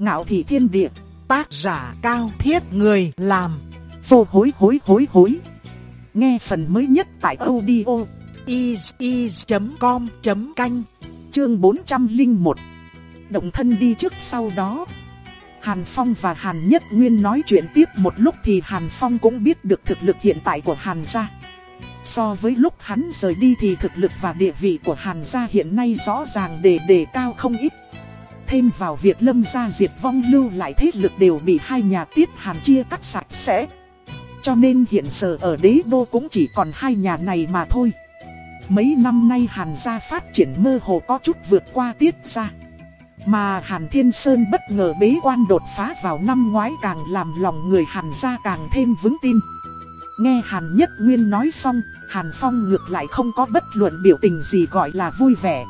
Ngạo thị thiên địa, tác giả cao thiết người làm, vô hối hối hối hối. Nghe phần mới nhất tại audio is.com.canh, chương 401. Động thân đi trước sau đó. Hàn Phong và Hàn Nhất Nguyên nói chuyện tiếp một lúc thì Hàn Phong cũng biết được thực lực hiện tại của Hàn gia. So với lúc hắn rời đi thì thực lực và địa vị của Hàn gia hiện nay rõ ràng đề đề cao không ít. Thêm vào việc lâm gia diệt vong lưu lại thế lực đều bị hai nhà tiết Hàn chia cắt sạch sẽ. Cho nên hiện giờ ở đế đô cũng chỉ còn hai nhà này mà thôi. Mấy năm nay Hàn gia phát triển mơ hồ có chút vượt qua tiết gia. Mà Hàn Thiên Sơn bất ngờ bế quan đột phá vào năm ngoái càng làm lòng người Hàn gia càng thêm vững tin. Nghe Hàn Nhất Nguyên nói xong, Hàn Phong ngược lại không có bất luận biểu tình gì gọi là vui vẻ.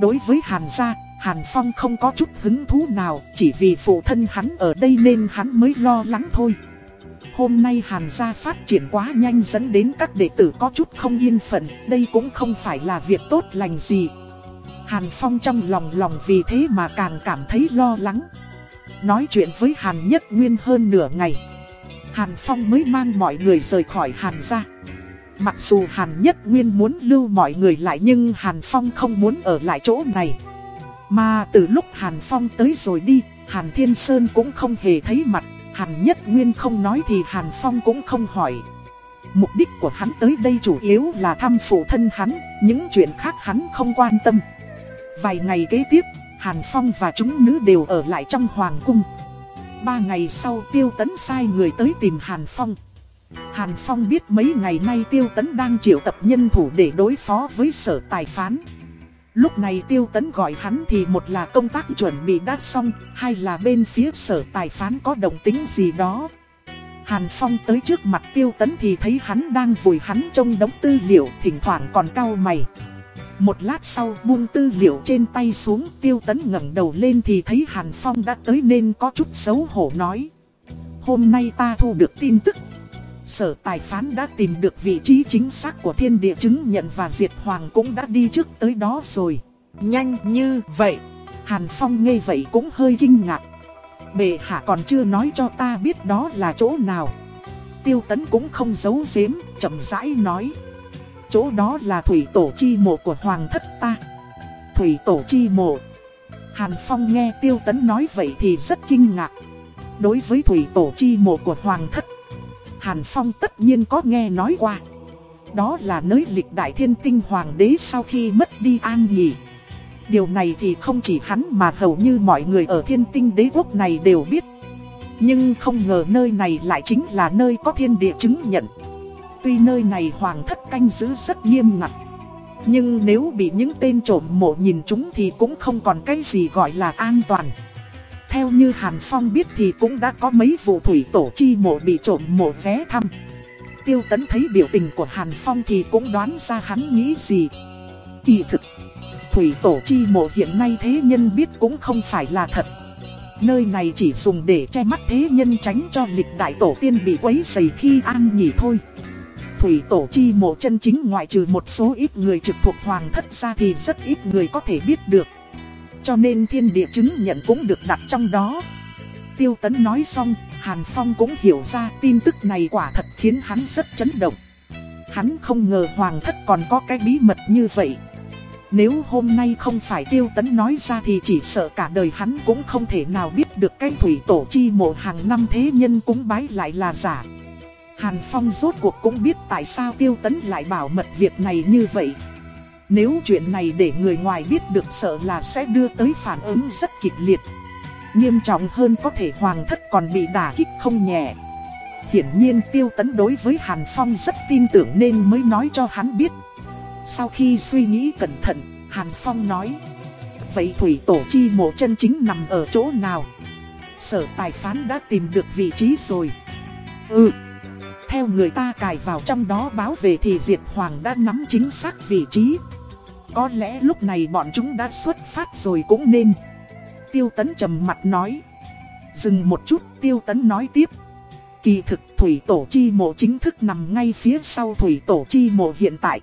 Đối với Hàn gia, Hàn Phong không có chút hứng thú nào, chỉ vì phụ thân hắn ở đây nên hắn mới lo lắng thôi. Hôm nay Hàn gia phát triển quá nhanh dẫn đến các đệ tử có chút không yên phận, đây cũng không phải là việc tốt lành gì. Hàn Phong trong lòng lòng vì thế mà càng cảm thấy lo lắng. Nói chuyện với Hàn Nhất Nguyên hơn nửa ngày. Hàn Phong mới mang mọi người rời khỏi Hàn gia. Mặc dù Hàn Nhất Nguyên muốn lưu mọi người lại nhưng Hàn Phong không muốn ở lại chỗ này. Mà từ lúc Hàn Phong tới rồi đi, Hàn Thiên Sơn cũng không hề thấy mặt. Hàn Nhất Nguyên không nói thì Hàn Phong cũng không hỏi. Mục đích của hắn tới đây chủ yếu là thăm phụ thân hắn, những chuyện khác hắn không quan tâm. Vài ngày kế tiếp, Hàn Phong và chúng nữ đều ở lại trong Hoàng Cung. Ba ngày sau Tiêu Tấn sai người tới tìm Hàn Phong. Hàn Phong biết mấy ngày nay Tiêu Tấn đang triệu tập nhân thủ để đối phó với sở tài phán. Lúc này Tiêu Tấn gọi hắn thì một là công tác chuẩn bị đã xong, hai là bên phía sở tài phán có động tính gì đó. Hàn Phong tới trước mặt Tiêu Tấn thì thấy hắn đang vùi hắn trong đống tư liệu thỉnh thoảng còn cau mày. Một lát sau buông tư liệu trên tay xuống Tiêu Tấn ngẩng đầu lên thì thấy Hàn Phong đã tới nên có chút xấu hổ nói. Hôm nay ta thu được tin tức. Sở tài phán đã tìm được vị trí chính xác của thiên địa chứng nhận và Diệt Hoàng cũng đã đi trước tới đó rồi. Nhanh như vậy. Hàn Phong nghe vậy cũng hơi kinh ngạc. Bệ hạ còn chưa nói cho ta biết đó là chỗ nào. Tiêu Tấn cũng không giấu giếm, chậm rãi nói. Chỗ đó là thủy tổ chi mộ của Hoàng thất ta. Thủy tổ chi mộ. Hàn Phong nghe Tiêu Tấn nói vậy thì rất kinh ngạc. Đối với thủy tổ chi mộ của Hoàng thất Hàn Phong tất nhiên có nghe nói qua. Đó là nơi lịch đại thiên tinh hoàng đế sau khi mất đi an nghỉ. Điều này thì không chỉ hắn mà hầu như mọi người ở thiên tinh đế quốc này đều biết. Nhưng không ngờ nơi này lại chính là nơi có thiên địa chứng nhận. Tuy nơi này hoàng thất canh giữ rất nghiêm ngặt. Nhưng nếu bị những tên trộm mộ nhìn chúng thì cũng không còn cái gì gọi là an toàn. Theo như Hàn Phong biết thì cũng đã có mấy vụ thủy tổ chi mộ bị trộm mộ vé thăm. Tiêu tấn thấy biểu tình của Hàn Phong thì cũng đoán ra hắn nghĩ gì. Kỳ thực, thủy tổ chi mộ hiện nay thế nhân biết cũng không phải là thật. Nơi này chỉ dùng để che mắt thế nhân tránh cho lịch đại tổ tiên bị quấy rầy khi an nghỉ thôi. Thủy tổ chi mộ chân chính ngoại trừ một số ít người trực thuộc hoàng thất ra thì rất ít người có thể biết được. Cho nên thiên địa chứng nhận cũng được đặt trong đó. Tiêu Tấn nói xong, Hàn Phong cũng hiểu ra tin tức này quả thật khiến hắn rất chấn động. Hắn không ngờ Hoàng thất còn có cái bí mật như vậy. Nếu hôm nay không phải Tiêu Tấn nói ra thì chỉ sợ cả đời hắn cũng không thể nào biết được cái thủy tổ chi mộ hàng năm thế nhân cúng bái lại là giả. Hàn Phong rốt cuộc cũng biết tại sao Tiêu Tấn lại bảo mật việc này như vậy nếu chuyện này để người ngoài biết được sợ là sẽ đưa tới phản ứng rất kịch liệt. Nghiêm trọng hơn có thể hoàng thất còn bị đả kích không nhẹ. Hiển nhiên tiêu tấn đối với Hàn Phong rất tin tưởng nên mới nói cho hắn biết. Sau khi suy nghĩ cẩn thận, Hàn Phong nói. Vậy thủy tổ chi mộ chân chính nằm ở chỗ nào? Sở tài phán đã tìm được vị trí rồi. Ừ. Theo người ta cài vào trong đó báo về thì Diệt Hoàng đã nắm chính xác vị trí. Có lẽ lúc này bọn chúng đã xuất phát rồi cũng nên Tiêu tấn trầm mặt nói Dừng một chút, tiêu tấn nói tiếp Kỳ thực, thủy tổ chi mộ chính thức nằm ngay phía sau thủy tổ chi mộ hiện tại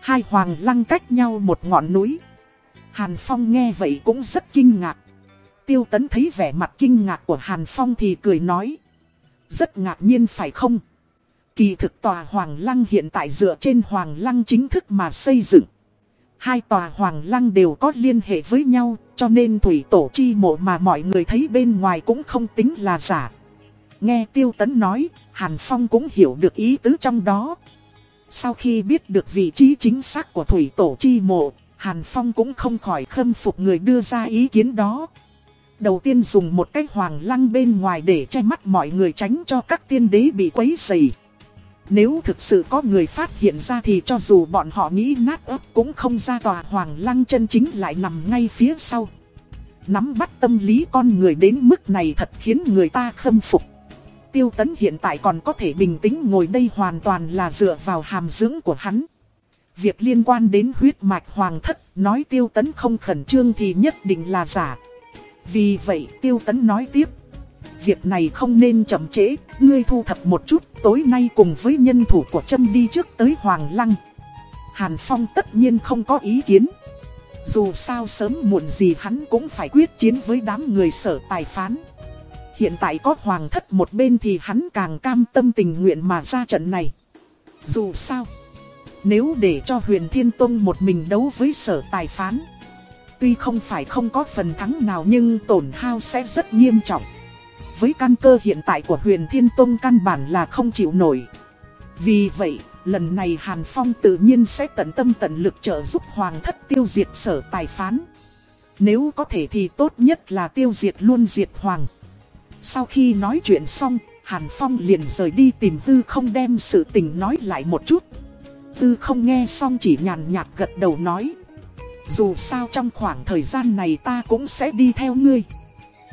Hai hoàng lăng cách nhau một ngọn núi Hàn Phong nghe vậy cũng rất kinh ngạc tiêu tấn thấy vẻ mặt kinh ngạc của Hàn Phong thì cười nói. Rất ngạc nhiên phải không? Kỳ thực tòa Hoàng Lăng hiện tại dựa trên Hoàng Lăng chính thức mà xây dựng. Hai tòa Hoàng Lăng đều có liên hệ với nhau, cho nên thủy tổ chi mộ mà mọi người thấy bên ngoài cũng không tính là giả. Nghe Tiêu Tấn nói, Hàn Phong cũng hiểu được ý tứ trong đó. Sau khi biết được vị trí chính xác của thủy tổ chi mộ, Hàn Phong cũng không khỏi khâm phục người đưa ra ý kiến đó. Đầu tiên dùng một cái hoàng lăng bên ngoài để che mắt mọi người tránh cho các tiên đế bị quấy rầy. Nếu thực sự có người phát hiện ra thì cho dù bọn họ nghĩ nát ấp cũng không ra tòa hoàng lăng chân chính lại nằm ngay phía sau. Nắm bắt tâm lý con người đến mức này thật khiến người ta khâm phục. Tiêu tấn hiện tại còn có thể bình tĩnh ngồi đây hoàn toàn là dựa vào hàm dưỡng của hắn. Việc liên quan đến huyết mạch hoàng thất, nói tiêu tấn không khẩn trương thì nhất định là giả. Vì vậy tiêu tấn nói tiếp. Việc này không nên chậm trễ, ngươi thu thập một chút, tối nay cùng với nhân thủ của châm đi trước tới Hoàng Lăng. Hàn Phong tất nhiên không có ý kiến. Dù sao sớm muộn gì hắn cũng phải quyết chiến với đám người sở tài phán. Hiện tại có hoàng thất một bên thì hắn càng cam tâm tình nguyện mà ra trận này. Dù sao, nếu để cho huyền thiên tông một mình đấu với sở tài phán, tuy không phải không có phần thắng nào nhưng tổn hao sẽ rất nghiêm trọng. Với căn cơ hiện tại của huyền thiên tông căn bản là không chịu nổi. Vì vậy, lần này Hàn Phong tự nhiên sẽ tận tâm tận lực trợ giúp hoàng thất tiêu diệt sở tài phán. Nếu có thể thì tốt nhất là tiêu diệt luôn diệt hoàng. Sau khi nói chuyện xong, Hàn Phong liền rời đi tìm Tư không đem sự tình nói lại một chút. Tư không nghe xong chỉ nhàn nhạt gật đầu nói. Dù sao trong khoảng thời gian này ta cũng sẽ đi theo ngươi.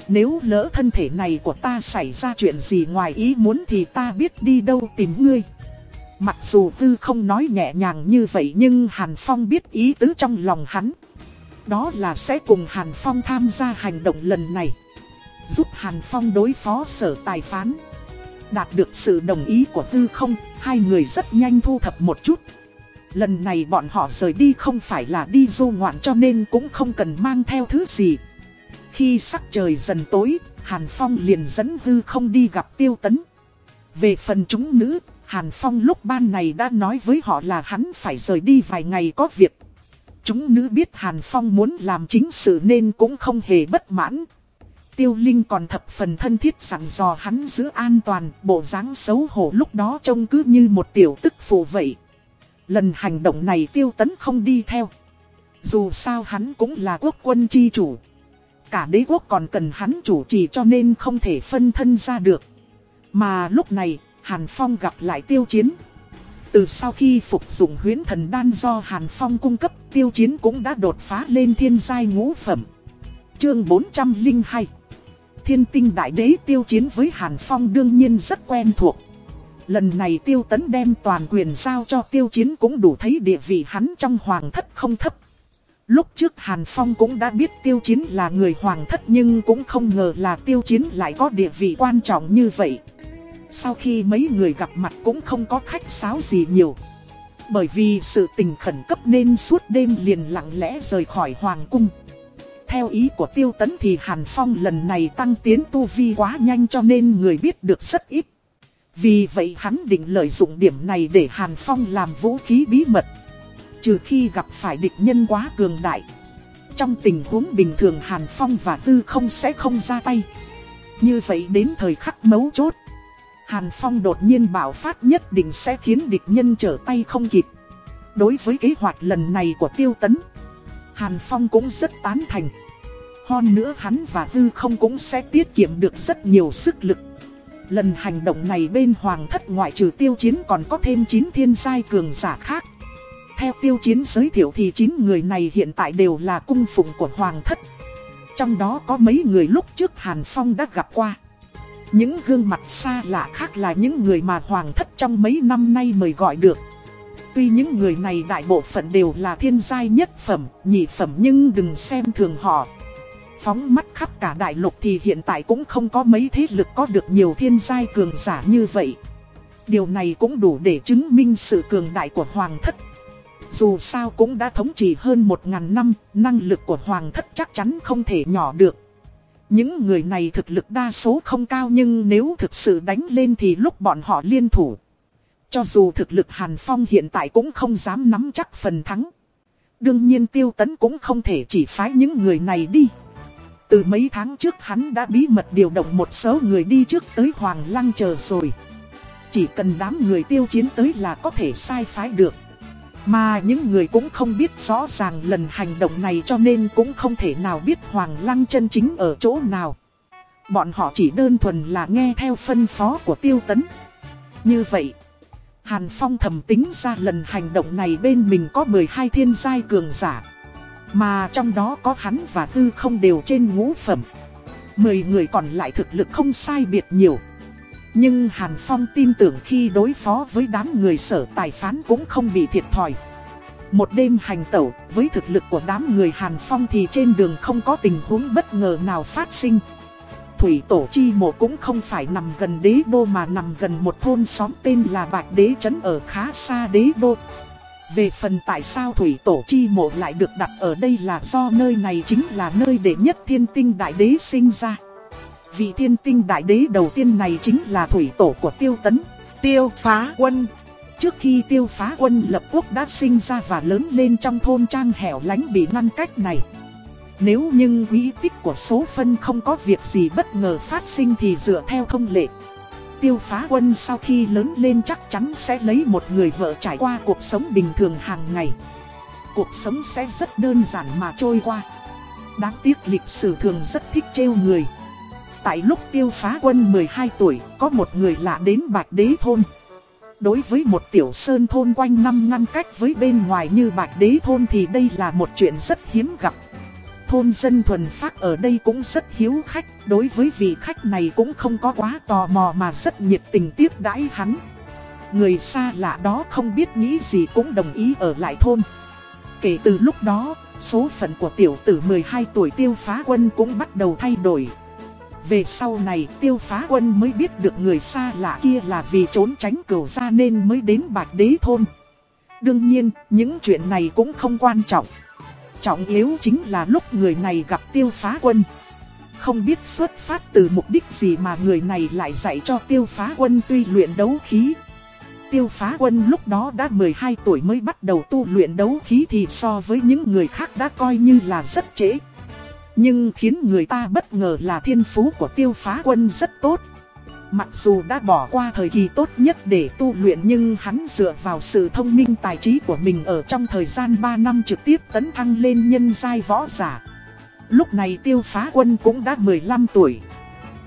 Nếu lỡ thân thể này của ta xảy ra chuyện gì ngoài ý muốn thì ta biết đi đâu tìm ngươi. Mặc dù Tư không nói nhẹ nhàng như vậy nhưng Hàn Phong biết ý tứ trong lòng hắn. Đó là sẽ cùng Hàn Phong tham gia hành động lần này giúp Hàn Phong đối phó sở tài phán. Đạt được sự đồng ý của tư không, hai người rất nhanh thu thập một chút. Lần này bọn họ rời đi không phải là đi du ngoạn cho nên cũng không cần mang theo thứ gì. Khi sắc trời dần tối, Hàn Phong liền dẫn hư không đi gặp tiêu tấn. Về phần chúng nữ, Hàn Phong lúc ban này đã nói với họ là hắn phải rời đi vài ngày có việc. Chúng nữ biết Hàn Phong muốn làm chính sự nên cũng không hề bất mãn, Tiêu Linh còn thập phần thân thiết sẵn dò hắn giữ an toàn, bộ dáng xấu hổ lúc đó trông cứ như một tiểu tức phụ vậy. Lần hành động này Tiêu Tấn không đi theo. Dù sao hắn cũng là quốc quân chi chủ. Cả đế quốc còn cần hắn chủ trì cho nên không thể phân thân ra được. Mà lúc này, Hàn Phong gặp lại tiêu chiến. Từ sau khi phục dụng huyến thần đan do Hàn Phong cung cấp, tiêu chiến cũng đã đột phá lên thiên giai ngũ phẩm. Chương 402 thiên tinh đại đế tiêu chiến với Hàn Phong đương nhiên rất quen thuộc. Lần này tiêu tấn đem toàn quyền giao cho tiêu chiến cũng đủ thấy địa vị hắn trong hoàng thất không thấp. Lúc trước Hàn Phong cũng đã biết tiêu chiến là người hoàng thất nhưng cũng không ngờ là tiêu chiến lại có địa vị quan trọng như vậy. Sau khi mấy người gặp mặt cũng không có khách sáo gì nhiều. Bởi vì sự tình khẩn cấp nên suốt đêm liền lặng lẽ rời khỏi hoàng cung. Theo ý của tiêu tấn thì Hàn Phong lần này tăng tiến tu vi quá nhanh cho nên người biết được rất ít. Vì vậy hắn định lợi dụng điểm này để Hàn Phong làm vũ khí bí mật. Trừ khi gặp phải địch nhân quá cường đại. Trong tình huống bình thường Hàn Phong và Tư không sẽ không ra tay. Như vậy đến thời khắc mấu chốt. Hàn Phong đột nhiên bạo phát nhất định sẽ khiến địch nhân trở tay không kịp. Đối với kế hoạch lần này của tiêu tấn. Hàn Phong cũng rất tán thành. Hơn nữa hắn và Tư không cũng sẽ tiết kiệm được rất nhiều sức lực. Lần hành động này bên Hoàng thất ngoại trừ tiêu chiến còn có thêm 9 thiên giai cường giả khác. Theo tiêu chiến giới thiệu thì 9 người này hiện tại đều là cung phụng của Hoàng thất. Trong đó có mấy người lúc trước Hàn Phong đã gặp qua. Những gương mặt xa lạ khác là những người mà Hoàng thất trong mấy năm nay mời gọi được. Tuy những người này đại bộ phận đều là thiên giai nhất phẩm, nhị phẩm nhưng đừng xem thường họ. Phóng mắt khắp cả đại lục thì hiện tại cũng không có mấy thế lực có được nhiều thiên giai cường giả như vậy. Điều này cũng đủ để chứng minh sự cường đại của Hoàng thất. Dù sao cũng đã thống trị hơn một ngàn năm, năng lực của Hoàng thất chắc chắn không thể nhỏ được. Những người này thực lực đa số không cao nhưng nếu thực sự đánh lên thì lúc bọn họ liên thủ. Cho dù thực lực Hàn Phong hiện tại cũng không dám nắm chắc phần thắng. Đương nhiên tiêu tấn cũng không thể chỉ phái những người này đi. Từ mấy tháng trước hắn đã bí mật điều động một số người đi trước tới Hoàng Lăng chờ rồi. Chỉ cần đám người tiêu chiến tới là có thể sai phái được. Mà những người cũng không biết rõ ràng lần hành động này cho nên cũng không thể nào biết Hoàng Lăng chân chính ở chỗ nào. Bọn họ chỉ đơn thuần là nghe theo phân phó của tiêu tấn. Như vậy, Hàn Phong thầm tính ra lần hành động này bên mình có 12 thiên giai cường giả. Mà trong đó có hắn và Tư không đều trên ngũ phẩm. 10 người còn lại thực lực không sai biệt nhiều. Nhưng Hàn Phong tin tưởng khi đối phó với đám người sở tài phán cũng không bị thiệt thòi. Một đêm hành tẩu, với thực lực của đám người Hàn Phong thì trên đường không có tình huống bất ngờ nào phát sinh. Thủy Tổ Chi Mộ cũng không phải nằm gần đế đô mà nằm gần một thôn xóm tên là Bạch Đế Trấn ở khá xa đế đô. Về phần tại sao Thủy Tổ Chi Mộ lại được đặt ở đây là do nơi này chính là nơi đệ nhất thiên tinh đại đế sinh ra. Vị thiên tinh đại đế đầu tiên này chính là Thủy Tổ của Tiêu Tấn, Tiêu Phá Quân. Trước khi Tiêu Phá Quân lập quốc đã sinh ra và lớn lên trong thôn trang hẻo lánh bị ngăn cách này. Nếu nhưng quý tích của số phân không có việc gì bất ngờ phát sinh thì dựa theo thông lệ. Tiêu phá quân sau khi lớn lên chắc chắn sẽ lấy một người vợ trải qua cuộc sống bình thường hàng ngày. Cuộc sống sẽ rất đơn giản mà trôi qua. Đáng tiếc lịch sử thường rất thích trêu người. Tại lúc tiêu phá quân 12 tuổi, có một người lạ đến Bạch Đế Thôn. Đối với một tiểu sơn thôn quanh năm ngăn cách với bên ngoài như Bạch Đế Thôn thì đây là một chuyện rất hiếm gặp thôn dân thuần phát ở đây cũng rất hiếu khách, đối với vị khách này cũng không có quá tò mò mà rất nhiệt tình tiếp đãi hắn. Người xa lạ đó không biết nghĩ gì cũng đồng ý ở lại thôn. Kể từ lúc đó, số phận của tiểu tử 12 tuổi tiêu phá quân cũng bắt đầu thay đổi. Về sau này tiêu phá quân mới biết được người xa lạ kia là vì trốn tránh cửu gia nên mới đến bạch đế thôn. Đương nhiên, những chuyện này cũng không quan trọng. Trọng yếu chính là lúc người này gặp tiêu phá quân. Không biết xuất phát từ mục đích gì mà người này lại dạy cho tiêu phá quân tuy luyện đấu khí. Tiêu phá quân lúc đó đã 12 tuổi mới bắt đầu tu luyện đấu khí thì so với những người khác đã coi như là rất trễ. Nhưng khiến người ta bất ngờ là thiên phú của tiêu phá quân rất tốt. Mặc dù đã bỏ qua thời kỳ tốt nhất để tu luyện nhưng hắn dựa vào sự thông minh tài trí của mình ở trong thời gian 3 năm trực tiếp tấn thăng lên nhân giai võ giả. Lúc này tiêu phá quân cũng đã 15 tuổi.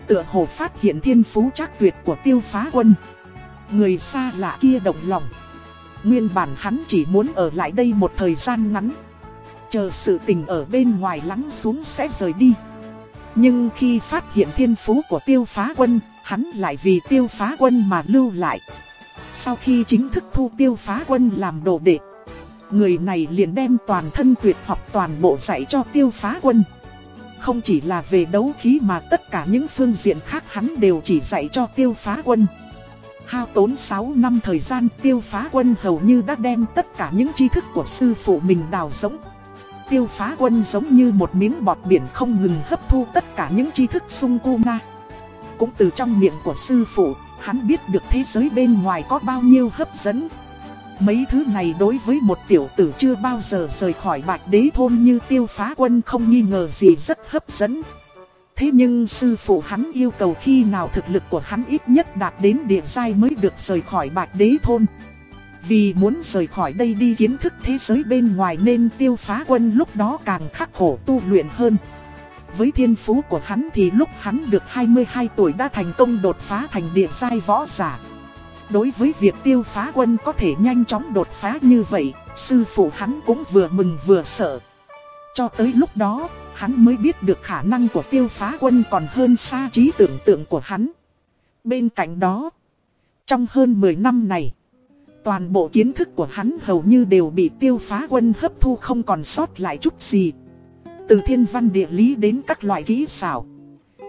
Tựa hồ phát hiện thiên phú chắc tuyệt của tiêu phá quân. Người xa lạ kia động lòng. Nguyên bản hắn chỉ muốn ở lại đây một thời gian ngắn. Chờ sự tình ở bên ngoài lắng xuống sẽ rời đi. Nhưng khi phát hiện thiên phú của tiêu phá quân, hắn lại vì tiêu phá quân mà lưu lại. Sau khi chính thức thu tiêu phá quân làm đồ đệ, người này liền đem toàn thân tuyệt học toàn bộ dạy cho tiêu phá quân. Không chỉ là về đấu khí mà tất cả những phương diện khác hắn đều chỉ dạy cho tiêu phá quân. Hao tốn 6 năm thời gian tiêu phá quân hầu như đã đem tất cả những tri thức của sư phụ mình đào giống. Tiêu phá quân giống như một miếng bọt biển không ngừng hấp thu tất cả những tri thức sung cu na cũng từ trong miệng của sư phụ, hắn biết được thế giới bên ngoài có bao nhiêu hấp dẫn. Mấy thứ này đối với một tiểu tử chưa bao giờ rời khỏi bạch đế thôn như tiêu phá quân không nghi ngờ gì rất hấp dẫn. Thế nhưng sư phụ hắn yêu cầu khi nào thực lực của hắn ít nhất đạt đến địa giai mới được rời khỏi bạch đế thôn. Vì muốn rời khỏi đây đi kiến thức thế giới bên ngoài nên tiêu phá quân lúc đó càng khắc khổ tu luyện hơn. Với thiên phú của hắn thì lúc hắn được 22 tuổi đã thành công đột phá thành địa giai võ giả. Đối với việc tiêu phá quân có thể nhanh chóng đột phá như vậy, sư phụ hắn cũng vừa mừng vừa sợ. Cho tới lúc đó, hắn mới biết được khả năng của tiêu phá quân còn hơn xa trí tưởng tượng của hắn. Bên cạnh đó, trong hơn 10 năm này, toàn bộ kiến thức của hắn hầu như đều bị tiêu phá quân hấp thu không còn sót lại chút gì. Từ thiên văn địa lý đến các loại kỹ xảo,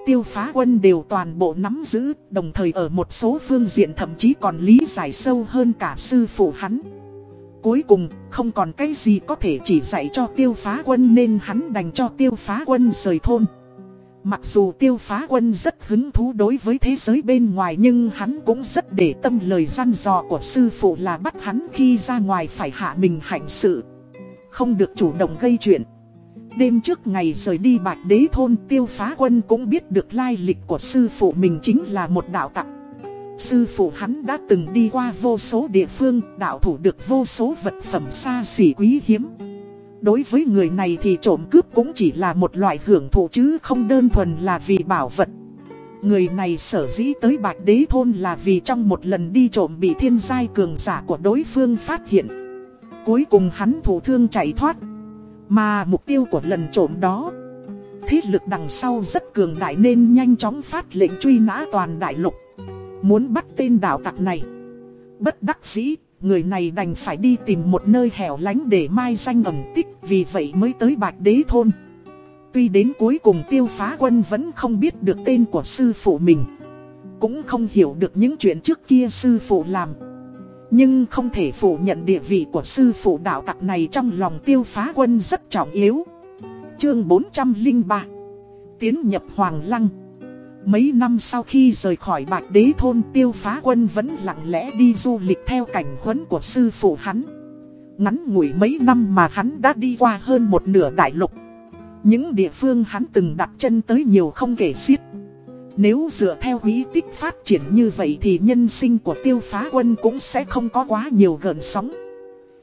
Tiêu phá quân đều toàn bộ nắm giữ, Đồng thời ở một số phương diện thậm chí còn lý giải sâu hơn cả sư phụ hắn Cuối cùng, không còn cái gì có thể chỉ dạy cho tiêu phá quân Nên hắn đành cho tiêu phá quân rời thôn Mặc dù tiêu phá quân rất hứng thú đối với thế giới bên ngoài nhưng hắn cũng rất để tâm lời gian dò của sư phụ là bắt hắn khi ra ngoài phải hạ mình hạnh sự. Không được chủ động gây chuyện. Đêm trước ngày rời đi bạch đế thôn tiêu phá quân cũng biết được lai lịch của sư phụ mình chính là một đạo tặng. Sư phụ hắn đã từng đi qua vô số địa phương, đạo thủ được vô số vật phẩm xa xỉ quý hiếm. Đối với người này thì trộm cướp cũng chỉ là một loại hưởng thụ chứ không đơn thuần là vì bảo vật. Người này sở dĩ tới Bạch Đế Thôn là vì trong một lần đi trộm bị thiên giai cường giả của đối phương phát hiện. Cuối cùng hắn thủ thương chạy thoát. Mà mục tiêu của lần trộm đó, Thế lực đằng sau rất cường đại nên nhanh chóng phát lệnh truy nã toàn đại lục Muốn bắt tên đạo tặc này, Bất đắc dĩ Người này đành phải đi tìm một nơi hẻo lánh để mai danh ẩn tích, Vì vậy mới tới Bạch Đế Thôn. Tuy đến cuối cùng tiêu phá quân vẫn không biết được tên của sư phụ mình, Cũng không hiểu được những chuyện trước kia sư phụ làm. Nhưng không thể phủ nhận địa vị của sư phụ đạo tặc này trong lòng tiêu phá quân rất trọng yếu. Chương 403 Tiến nhập Hoàng Lăng. Mấy năm sau khi rời khỏi Bạch Đế Thôn, tiêu phá quân vẫn lặng lẽ đi du lịch theo cảnh huấn của sư phụ hắn. Ngắn ngủi mấy năm mà hắn đã đi qua hơn một nửa đại lục. Những địa phương hắn từng đặt chân tới nhiều không kể xiết. Nếu dựa theo quý tích phát triển như vậy thì nhân sinh của tiêu phá quân cũng sẽ không có quá nhiều gợn sóng.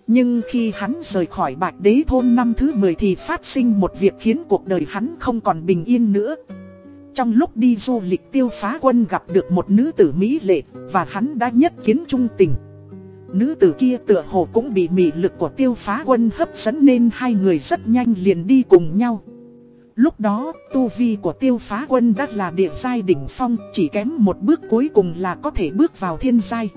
Nhưng khi hắn rời khỏi Bạch Đế Thôn năm thứ 10 thì phát sinh một việc khiến cuộc đời hắn không còn bình yên nữa. Trong lúc đi du lịch tiêu phá quân gặp được một nữ tử Mỹ lệ và hắn đã nhất kiến trung tình. Nữ tử kia tựa hồ cũng bị mị lực của tiêu phá quân hấp dẫn nên hai người rất nhanh liền đi cùng nhau. Lúc đó, tu vi của tiêu phá quân đã là địa giai đỉnh phong, chỉ kém một bước cuối cùng là có thể bước vào thiên giai.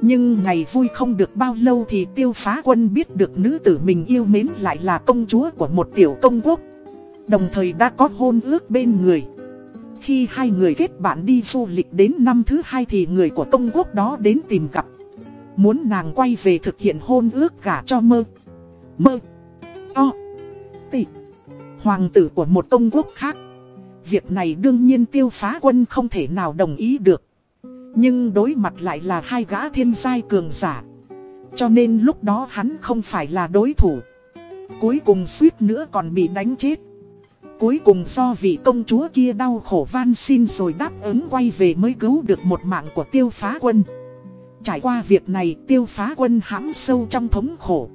Nhưng ngày vui không được bao lâu thì tiêu phá quân biết được nữ tử mình yêu mến lại là công chúa của một tiểu công quốc. Đồng thời đã có hôn ước bên người. Khi hai người kết bạn đi du lịch đến năm thứ hai thì người của công quốc đó đến tìm gặp. Muốn nàng quay về thực hiện hôn ước gả cho mơ. Mơ. o Tị. Hoàng tử của một công quốc khác. Việc này đương nhiên tiêu phá quân không thể nào đồng ý được. Nhưng đối mặt lại là hai gã thiên giai cường giả. Cho nên lúc đó hắn không phải là đối thủ. Cuối cùng suýt nữa còn bị đánh chết. Cuối cùng do vị công chúa kia đau khổ van xin rồi đáp ứng quay về mới cứu được một mạng của tiêu phá quân. Trải qua việc này, tiêu phá quân hãm sâu trong thống khổ.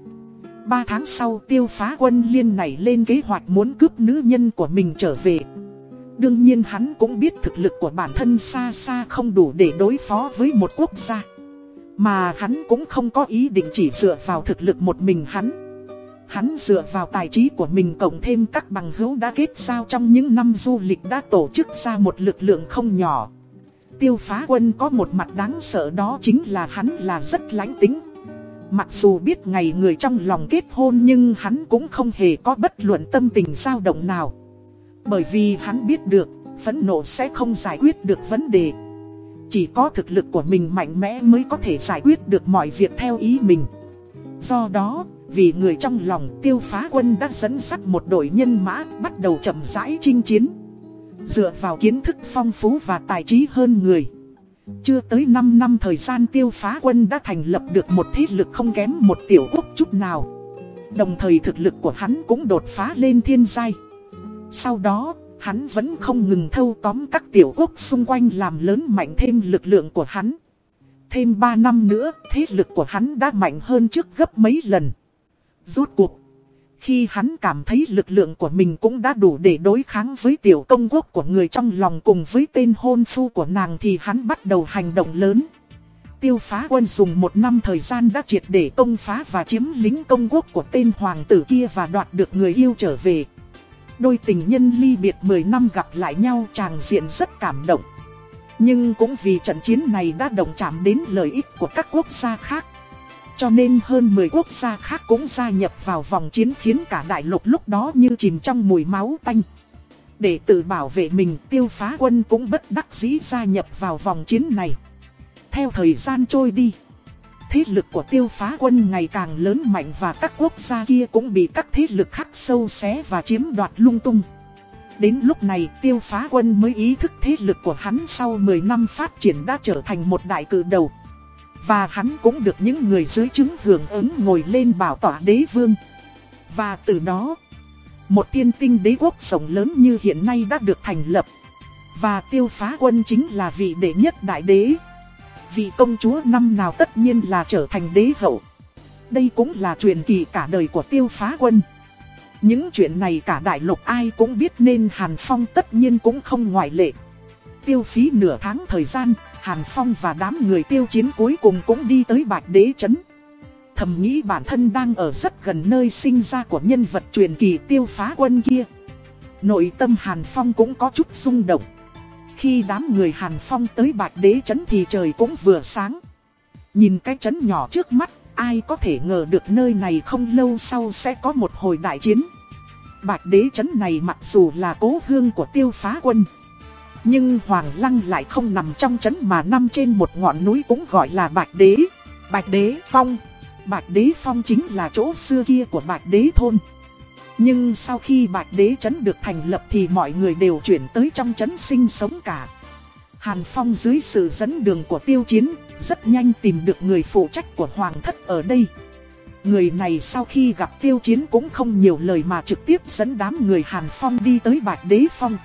Ba tháng sau, tiêu phá quân liên nảy lên kế hoạch muốn cướp nữ nhân của mình trở về. Đương nhiên hắn cũng biết thực lực của bản thân xa xa không đủ để đối phó với một quốc gia. Mà hắn cũng không có ý định chỉ dựa vào thực lực một mình hắn. Hắn dựa vào tài trí của mình cộng thêm các bằng hữu đã kết giao trong những năm du lịch đã tổ chức ra một lực lượng không nhỏ. Tiêu phá quân có một mặt đáng sợ đó chính là hắn là rất lãnh tính. Mặc dù biết ngày người trong lòng kết hôn nhưng hắn cũng không hề có bất luận tâm tình dao động nào. Bởi vì hắn biết được, phẫn nộ sẽ không giải quyết được vấn đề. Chỉ có thực lực của mình mạnh mẽ mới có thể giải quyết được mọi việc theo ý mình. Do đó, vì người trong lòng tiêu phá quân đã dẫn sắt một đội nhân mã bắt đầu chậm rãi chinh chiến. Dựa vào kiến thức phong phú và tài trí hơn người. Chưa tới 5 năm thời gian tiêu phá quân đã thành lập được một thế lực không kém một tiểu quốc chút nào. Đồng thời thực lực của hắn cũng đột phá lên thiên giai. Sau đó, hắn vẫn không ngừng thâu tóm các tiểu quốc xung quanh làm lớn mạnh thêm lực lượng của hắn. Thêm 3 năm nữa, thế lực của hắn đã mạnh hơn trước gấp mấy lần. Rốt cuộc, khi hắn cảm thấy lực lượng của mình cũng đã đủ để đối kháng với tiểu công quốc của người trong lòng cùng với tên hôn phu của nàng thì hắn bắt đầu hành động lớn. Tiêu phá quân dùng một năm thời gian đã triệt để công phá và chiếm lính công quốc của tên hoàng tử kia và đoạt được người yêu trở về. Đôi tình nhân ly biệt 10 năm gặp lại nhau chàng diện rất cảm động. Nhưng cũng vì trận chiến này đã động chạm đến lợi ích của các quốc gia khác. Cho nên hơn 10 quốc gia khác cũng gia nhập vào vòng chiến khiến cả đại lục lúc đó như chìm trong mùi máu tanh. Để tự bảo vệ mình tiêu phá quân cũng bất đắc dĩ gia nhập vào vòng chiến này. Theo thời gian trôi đi, thế lực của tiêu phá quân ngày càng lớn mạnh và các quốc gia kia cũng bị các thế lực khác sâu xé và chiếm đoạt lung tung. Đến lúc này tiêu phá quân mới ý thức thế lực của hắn sau 10 năm phát triển đã trở thành một đại cử đầu. Và hắn cũng được những người dưới chứng hưởng ứng ngồi lên bảo tỏa đế vương. Và từ đó, một tiên tinh đế quốc rộng lớn như hiện nay đã được thành lập. Và tiêu phá quân chính là vị đệ nhất đại đế. Vị công chúa năm nào tất nhiên là trở thành đế hậu. Đây cũng là truyền kỳ cả đời của tiêu phá quân. Những chuyện này cả đại lục ai cũng biết nên Hàn Phong tất nhiên cũng không ngoại lệ. Tiêu phí nửa tháng thời gian, Hàn Phong và đám người tiêu chiến cuối cùng cũng đi tới Bạch Đế Trấn. Thầm nghĩ bản thân đang ở rất gần nơi sinh ra của nhân vật truyền kỳ tiêu phá quân kia. Nội tâm Hàn Phong cũng có chút rung động. Khi đám người Hàn Phong tới Bạch Đế Trấn thì trời cũng vừa sáng. Nhìn cái trấn nhỏ trước mắt, ai có thể ngờ được nơi này không lâu sau sẽ có một hồi đại chiến. Bạch Đế Trấn này mặc dù là cố hương của tiêu phá quân. Nhưng Hoàng Lăng lại không nằm trong chấn mà nằm trên một ngọn núi cũng gọi là Bạch Đế. Bạch Đế Phong. Bạch Đế Phong chính là chỗ xưa kia của Bạch Đế Thôn. Nhưng sau khi Bạch Đế Trấn được thành lập thì mọi người đều chuyển tới trong trấn sinh sống cả. Hàn Phong dưới sự dẫn đường của tiêu chiến, rất nhanh tìm được người phụ trách của Hoàng thất ở đây. Người này sau khi gặp tiêu chiến cũng không nhiều lời mà trực tiếp dẫn đám người Hàn Phong đi tới Bạch Đế Phong.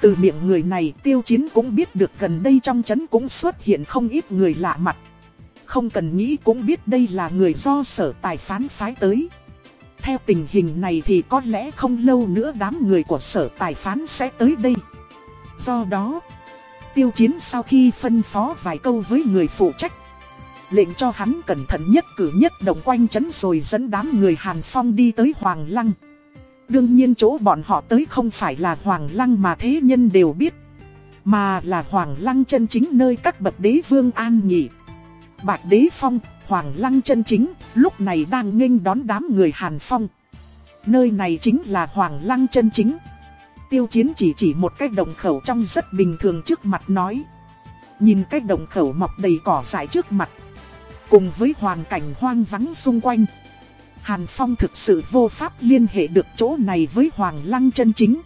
Từ miệng người này tiêu chiến cũng biết được gần đây trong chấn cũng xuất hiện không ít người lạ mặt. Không cần nghĩ cũng biết đây là người do sở tài phán phái tới. Theo tình hình này thì có lẽ không lâu nữa đám người của sở tài phán sẽ tới đây. Do đó, tiêu chiến sau khi phân phó vài câu với người phụ trách. Lệnh cho hắn cẩn thận nhất cử nhất động quanh chấn rồi dẫn đám người Hàn Phong đi tới Hoàng Lăng. Đương nhiên chỗ bọn họ tới không phải là Hoàng Lăng mà thế nhân đều biết. Mà là Hoàng Lăng chân chính nơi các bậc đế vương an nghỉ, Bạch Đế Phong, Hoàng Lăng chân chính, lúc này đang nghênh đón đám người Hàn Phong. Nơi này chính là Hoàng Lăng chân chính. Tiêu chiến chỉ chỉ một cái đồng khẩu trong rất bình thường trước mặt nói. Nhìn cái đồng khẩu mọc đầy cỏ dại trước mặt. Cùng với hoàn cảnh hoang vắng xung quanh. Hàn Phong thực sự vô pháp liên hệ được chỗ này với Hoàng Lăng chân chính.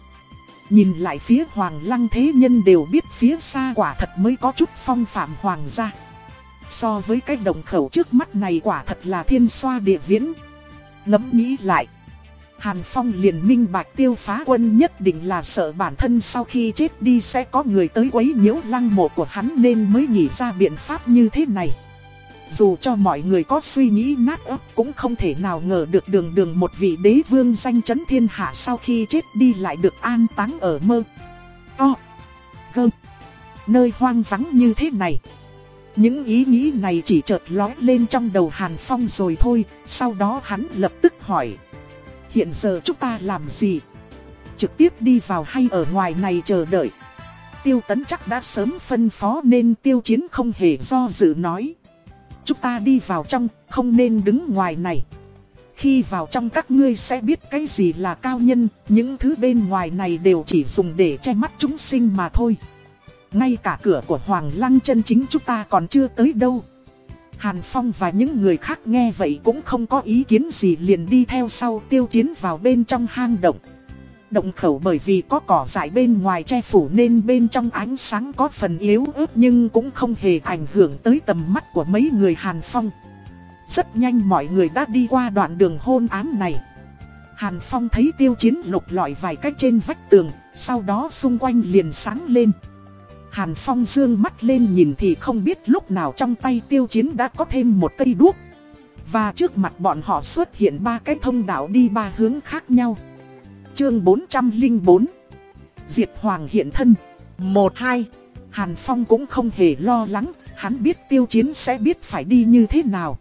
Nhìn lại phía Hoàng Lăng thế nhân đều biết phía xa quả thật mới có chút phong phạm Hoàng gia. So với cái đồng khẩu trước mắt này quả thật là thiên xoa địa viễn. Ngẫm nghĩ lại. Hàn Phong liền minh bạch tiêu phá quân nhất định là sợ bản thân sau khi chết đi sẽ có người tới quấy nhiễu lăng mộ của hắn nên mới nghĩ ra biện pháp như thế này. Dù cho mọi người có suy nghĩ nát ấp cũng không thể nào ngờ được đường đường một vị đế vương danh chấn thiên hạ sau khi chết đi lại được an táng ở mơ. To. Gơm. Nơi hoang vắng như thế này. Những ý nghĩ này chỉ chợt lói lên trong đầu Hàn Phong rồi thôi, sau đó hắn lập tức hỏi. Hiện giờ chúng ta làm gì? Trực tiếp đi vào hay ở ngoài này chờ đợi? Tiêu tấn chắc đã sớm phân phó nên tiêu chiến không hề do dự nói. Chúng ta đi vào trong, không nên đứng ngoài này. Khi vào trong các ngươi sẽ biết cái gì là cao nhân, những thứ bên ngoài này đều chỉ dùng để che mắt chúng sinh mà thôi. Ngay cả cửa của Hoàng Lăng chân chính chúng ta còn chưa tới đâu. Hàn Phong và những người khác nghe vậy cũng không có ý kiến gì liền đi theo sau tiêu chiến vào bên trong hang động. Động khẩu bởi vì có cỏ dại bên ngoài che phủ nên bên trong ánh sáng có phần yếu ớt nhưng cũng không hề ảnh hưởng tới tầm mắt của mấy người Hàn Phong. Rất nhanh mọi người đã đi qua đoạn đường hôn ám này. Hàn Phong thấy tiêu chiến lục lọi vài cách trên vách tường, sau đó xung quanh liền sáng lên. Hàn Phong dương mắt lên nhìn thì không biết lúc nào trong tay tiêu chiến đã có thêm một cây đuốc. Và trước mặt bọn họ xuất hiện ba cái thông đạo đi ba hướng khác nhau. Chương 404 Diệt Hoàng hiện thân 1-2 Hàn Phong cũng không hề lo lắng, hắn biết tiêu chiến sẽ biết phải đi như thế nào.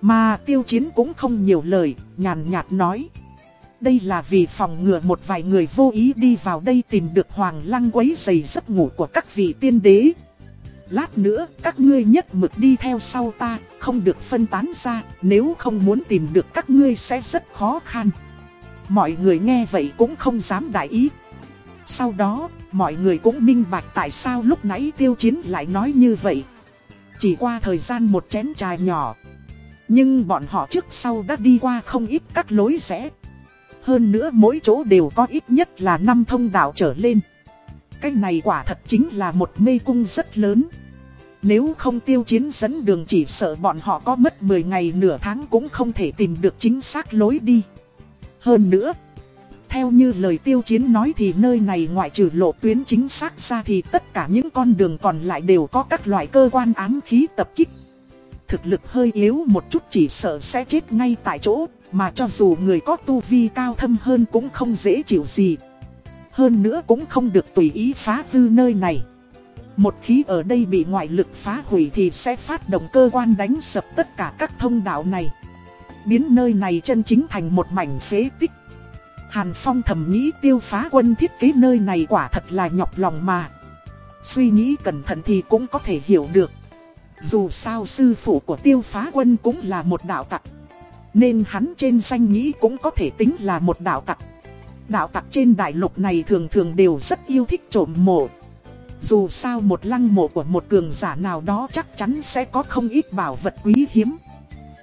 Mà tiêu chiến cũng không nhiều lời, nhàn nhạt nói. Đây là vì phòng ngừa một vài người vô ý đi vào đây tìm được hoàng lăng quấy giày giấc ngủ của các vị tiên đế. Lát nữa, các ngươi nhất mực đi theo sau ta, không được phân tán ra, nếu không muốn tìm được các ngươi sẽ rất khó khăn. Mọi người nghe vậy cũng không dám đại ý. Sau đó, mọi người cũng minh bạch tại sao lúc nãy tiêu chiến lại nói như vậy. Chỉ qua thời gian một chén trà nhỏ. Nhưng bọn họ trước sau đã đi qua không ít các lối rẽ Hơn nữa mỗi chỗ đều có ít nhất là năm thông đạo trở lên. Cái này quả thật chính là một mê cung rất lớn. Nếu không tiêu chiến dẫn đường chỉ sợ bọn họ có mất 10 ngày nửa tháng cũng không thể tìm được chính xác lối đi. Hơn nữa, theo như lời tiêu chiến nói thì nơi này ngoại trừ lộ tuyến chính xác ra thì tất cả những con đường còn lại đều có các loại cơ quan ám khí tập kích. Thực lực hơi yếu một chút chỉ sợ sẽ chết ngay tại chỗ, mà cho dù người có tu vi cao thâm hơn cũng không dễ chịu gì. Hơn nữa cũng không được tùy ý phá hư nơi này. Một khí ở đây bị ngoại lực phá hủy thì sẽ phát động cơ quan đánh sập tất cả các thông đạo này. Biến nơi này chân chính thành một mảnh phế tích. Hàn Phong thầm nghĩ tiêu phá quân thiết kế nơi này quả thật là nhọc lòng mà. Suy nghĩ cẩn thận thì cũng có thể hiểu được. Dù sao sư phụ của tiêu phá quân cũng là một đạo tặc. Nên hắn trên danh nghĩ cũng có thể tính là một đạo tặc. Đạo tặc trên đại lục này thường thường đều rất yêu thích trộm mộ. Dù sao một lăng mộ của một cường giả nào đó chắc chắn sẽ có không ít bảo vật quý hiếm.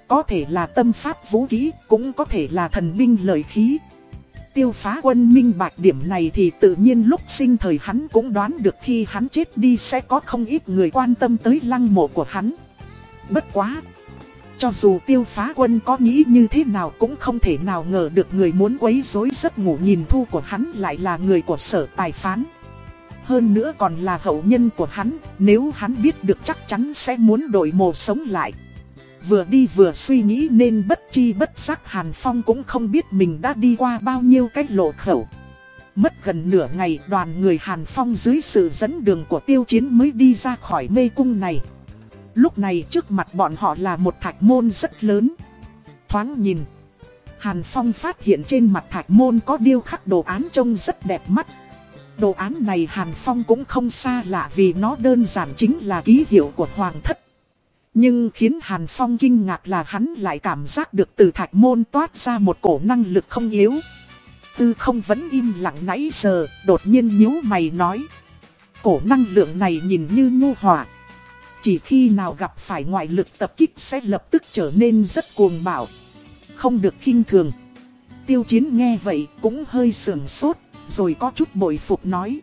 Có thể là tâm pháp vũ khí, cũng có thể là thần binh lợi khí. Tiêu phá quân minh bạch điểm này thì tự nhiên lúc sinh thời hắn cũng đoán được khi hắn chết đi sẽ có không ít người quan tâm tới lăng mộ của hắn. Bất quá! Cho dù tiêu phá quân có nghĩ như thế nào cũng không thể nào ngờ được người muốn quấy rối giấc ngủ nhìn thu của hắn lại là người của sở tài phán. Hơn nữa còn là hậu nhân của hắn, nếu hắn biết được chắc chắn sẽ muốn đổi mồ sống lại. Vừa đi vừa suy nghĩ nên bất chi bất giác Hàn Phong cũng không biết mình đã đi qua bao nhiêu cách lộ khẩu. Mất gần nửa ngày, đoàn người Hàn Phong dưới sự dẫn đường của tiêu chiến mới đi ra khỏi mê cung này. Lúc này trước mặt bọn họ là một thạch môn rất lớn. Thoáng nhìn. Hàn Phong phát hiện trên mặt thạch môn có điêu khắc đồ án trông rất đẹp mắt. Đồ án này Hàn Phong cũng không xa lạ vì nó đơn giản chính là ký hiệu của Hoàng thất. Nhưng khiến Hàn Phong kinh ngạc là hắn lại cảm giác được từ thạch môn toát ra một cổ năng lực không yếu. Tư không vẫn im lặng nãy giờ, đột nhiên nhíu mày nói. Cổ năng lượng này nhìn như nhu hòa. Chỉ khi nào gặp phải ngoại lực tập kích sẽ lập tức trở nên rất cuồng bạo. Không được khinh thường. Tiêu chiến nghe vậy cũng hơi sườn sốt, rồi có chút bội phục nói.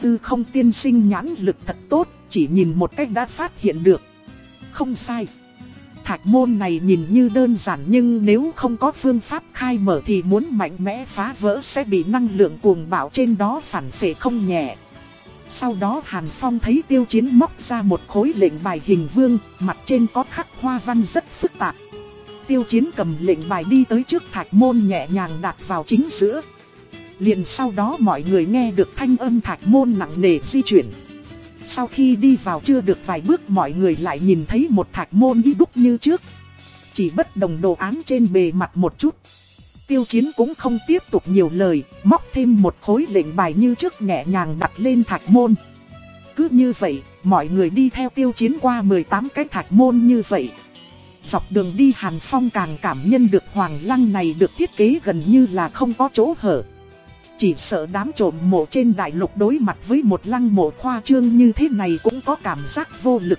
Tư không tiên sinh nhãn lực thật tốt, chỉ nhìn một cách đã phát hiện được. Không sai. Thạch môn này nhìn như đơn giản nhưng nếu không có phương pháp khai mở thì muốn mạnh mẽ phá vỡ sẽ bị năng lượng cuồng bạo trên đó phản phệ không nhẹ. Sau đó Hàn Phong thấy tiêu chiến móc ra một khối lệnh bài hình vương, mặt trên có khắc hoa văn rất phức tạp. Tiêu chiến cầm lệnh bài đi tới trước thạch môn nhẹ nhàng đặt vào chính giữa. Liền sau đó mọi người nghe được thanh âm thạch môn nặng nề di chuyển. Sau khi đi vào chưa được vài bước mọi người lại nhìn thấy một thạch môn y đúc như trước. Chỉ bất đồng đồ án trên bề mặt một chút. Tiêu chiến cũng không tiếp tục nhiều lời, móc thêm một khối lệnh bài như trước nhẹ nhàng đặt lên thạch môn. Cứ như vậy, mọi người đi theo tiêu chiến qua 18 cái thạch môn như vậy. Dọc đường đi Hàn Phong càng cảm nhận được hoàng lăng này được thiết kế gần như là không có chỗ hở. Chỉ sợ đám trộm mộ trên đại lục đối mặt với một lăng mộ khoa trương như thế này cũng có cảm giác vô lực.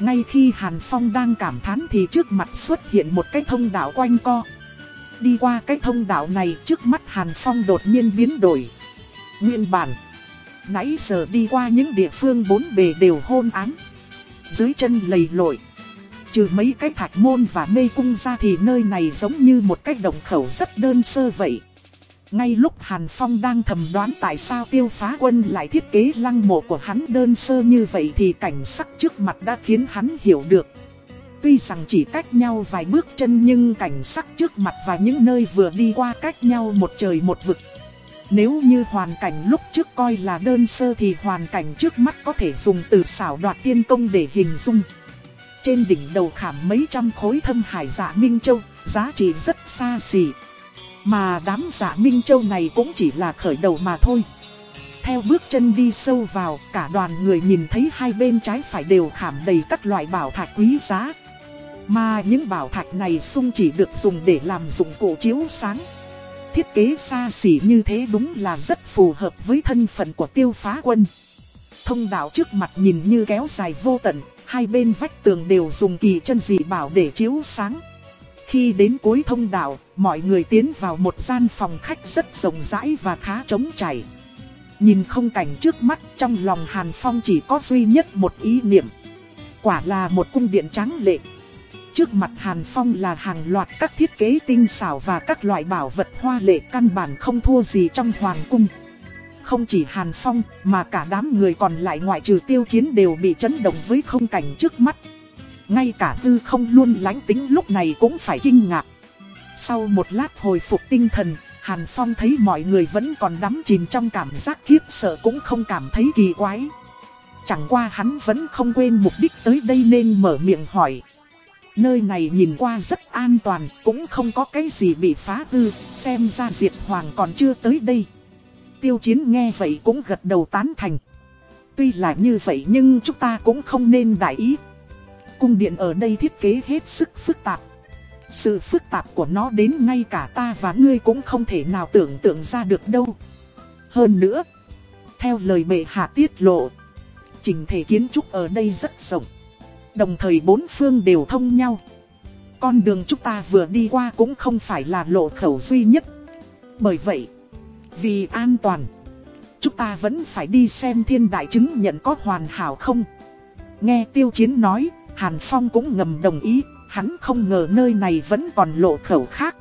Ngay khi Hàn Phong đang cảm thán thì trước mặt xuất hiện một cái thông đạo quanh co. Đi qua cái thông đạo này, trước mắt Hàn Phong đột nhiên biến đổi. Nguyên bản. Nãy giờ đi qua những địa phương bốn bề đều hôn án. Dưới chân lầy lội. Trừ mấy cái thạch môn và mê cung ra thì nơi này giống như một cái đồng khẩu rất đơn sơ vậy. Ngay lúc Hàn Phong đang thầm đoán tại sao tiêu phá quân lại thiết kế lăng mộ của hắn đơn sơ như vậy thì cảnh sắc trước mặt đã khiến hắn hiểu được. Tuy rằng chỉ cách nhau vài bước chân nhưng cảnh sắc trước mặt và những nơi vừa đi qua cách nhau một trời một vực. Nếu như hoàn cảnh lúc trước coi là đơn sơ thì hoàn cảnh trước mắt có thể dùng từ xảo đoạt tiên công để hình dung. Trên đỉnh đầu khảm mấy trăm khối thâm hải dạ Minh Châu, giá trị rất xa xỉ. Mà đám giả Minh Châu này cũng chỉ là khởi đầu mà thôi. Theo bước chân đi sâu vào, cả đoàn người nhìn thấy hai bên trái phải đều khảm đầy các loại bảo thạch quý giá. Mà những bảo thạch này sung chỉ được dùng để làm dụng cụ chiếu sáng. Thiết kế xa xỉ như thế đúng là rất phù hợp với thân phận của tiêu phá quân. Thông đạo trước mặt nhìn như kéo dài vô tận, hai bên vách tường đều dùng kỳ chân dị bảo để chiếu sáng khi đến cuối thông đạo, mọi người tiến vào một gian phòng khách rất rộng rãi và khá trống trải. Nhìn không cảnh trước mắt trong lòng Hàn Phong chỉ có duy nhất một ý niệm. Quả là một cung điện trắng lệ. Trước mặt Hàn Phong là hàng loạt các thiết kế tinh xảo và các loại bảo vật hoa lệ căn bản không thua gì trong hoàng cung. Không chỉ Hàn Phong mà cả đám người còn lại ngoại trừ tiêu chiến đều bị chấn động với không cảnh trước mắt. Ngay cả tư không luôn lánh tính lúc này cũng phải kinh ngạc. Sau một lát hồi phục tinh thần, Hàn Phong thấy mọi người vẫn còn đắm chìm trong cảm giác khiếp sợ cũng không cảm thấy kỳ quái. Chẳng qua hắn vẫn không quên mục đích tới đây nên mở miệng hỏi. Nơi này nhìn qua rất an toàn, cũng không có cái gì bị phá hư, xem ra Diệt Hoàng còn chưa tới đây. Tiêu Chiến nghe vậy cũng gật đầu tán thành. Tuy là như vậy nhưng chúng ta cũng không nên đại ý. Cung điện ở đây thiết kế hết sức phức tạp. Sự phức tạp của nó đến ngay cả ta và ngươi cũng không thể nào tưởng tượng ra được đâu. Hơn nữa, theo lời bệ hạ tiết lộ, trình thể kiến trúc ở đây rất rộng. Đồng thời bốn phương đều thông nhau. Con đường chúng ta vừa đi qua cũng không phải là lộ khẩu duy nhất. Bởi vậy, vì an toàn, chúng ta vẫn phải đi xem thiên đại chứng nhận có hoàn hảo không. Nghe tiêu chiến nói, Hàn Phong cũng ngầm đồng ý, hắn không ngờ nơi này vẫn còn lộ khẩu khác.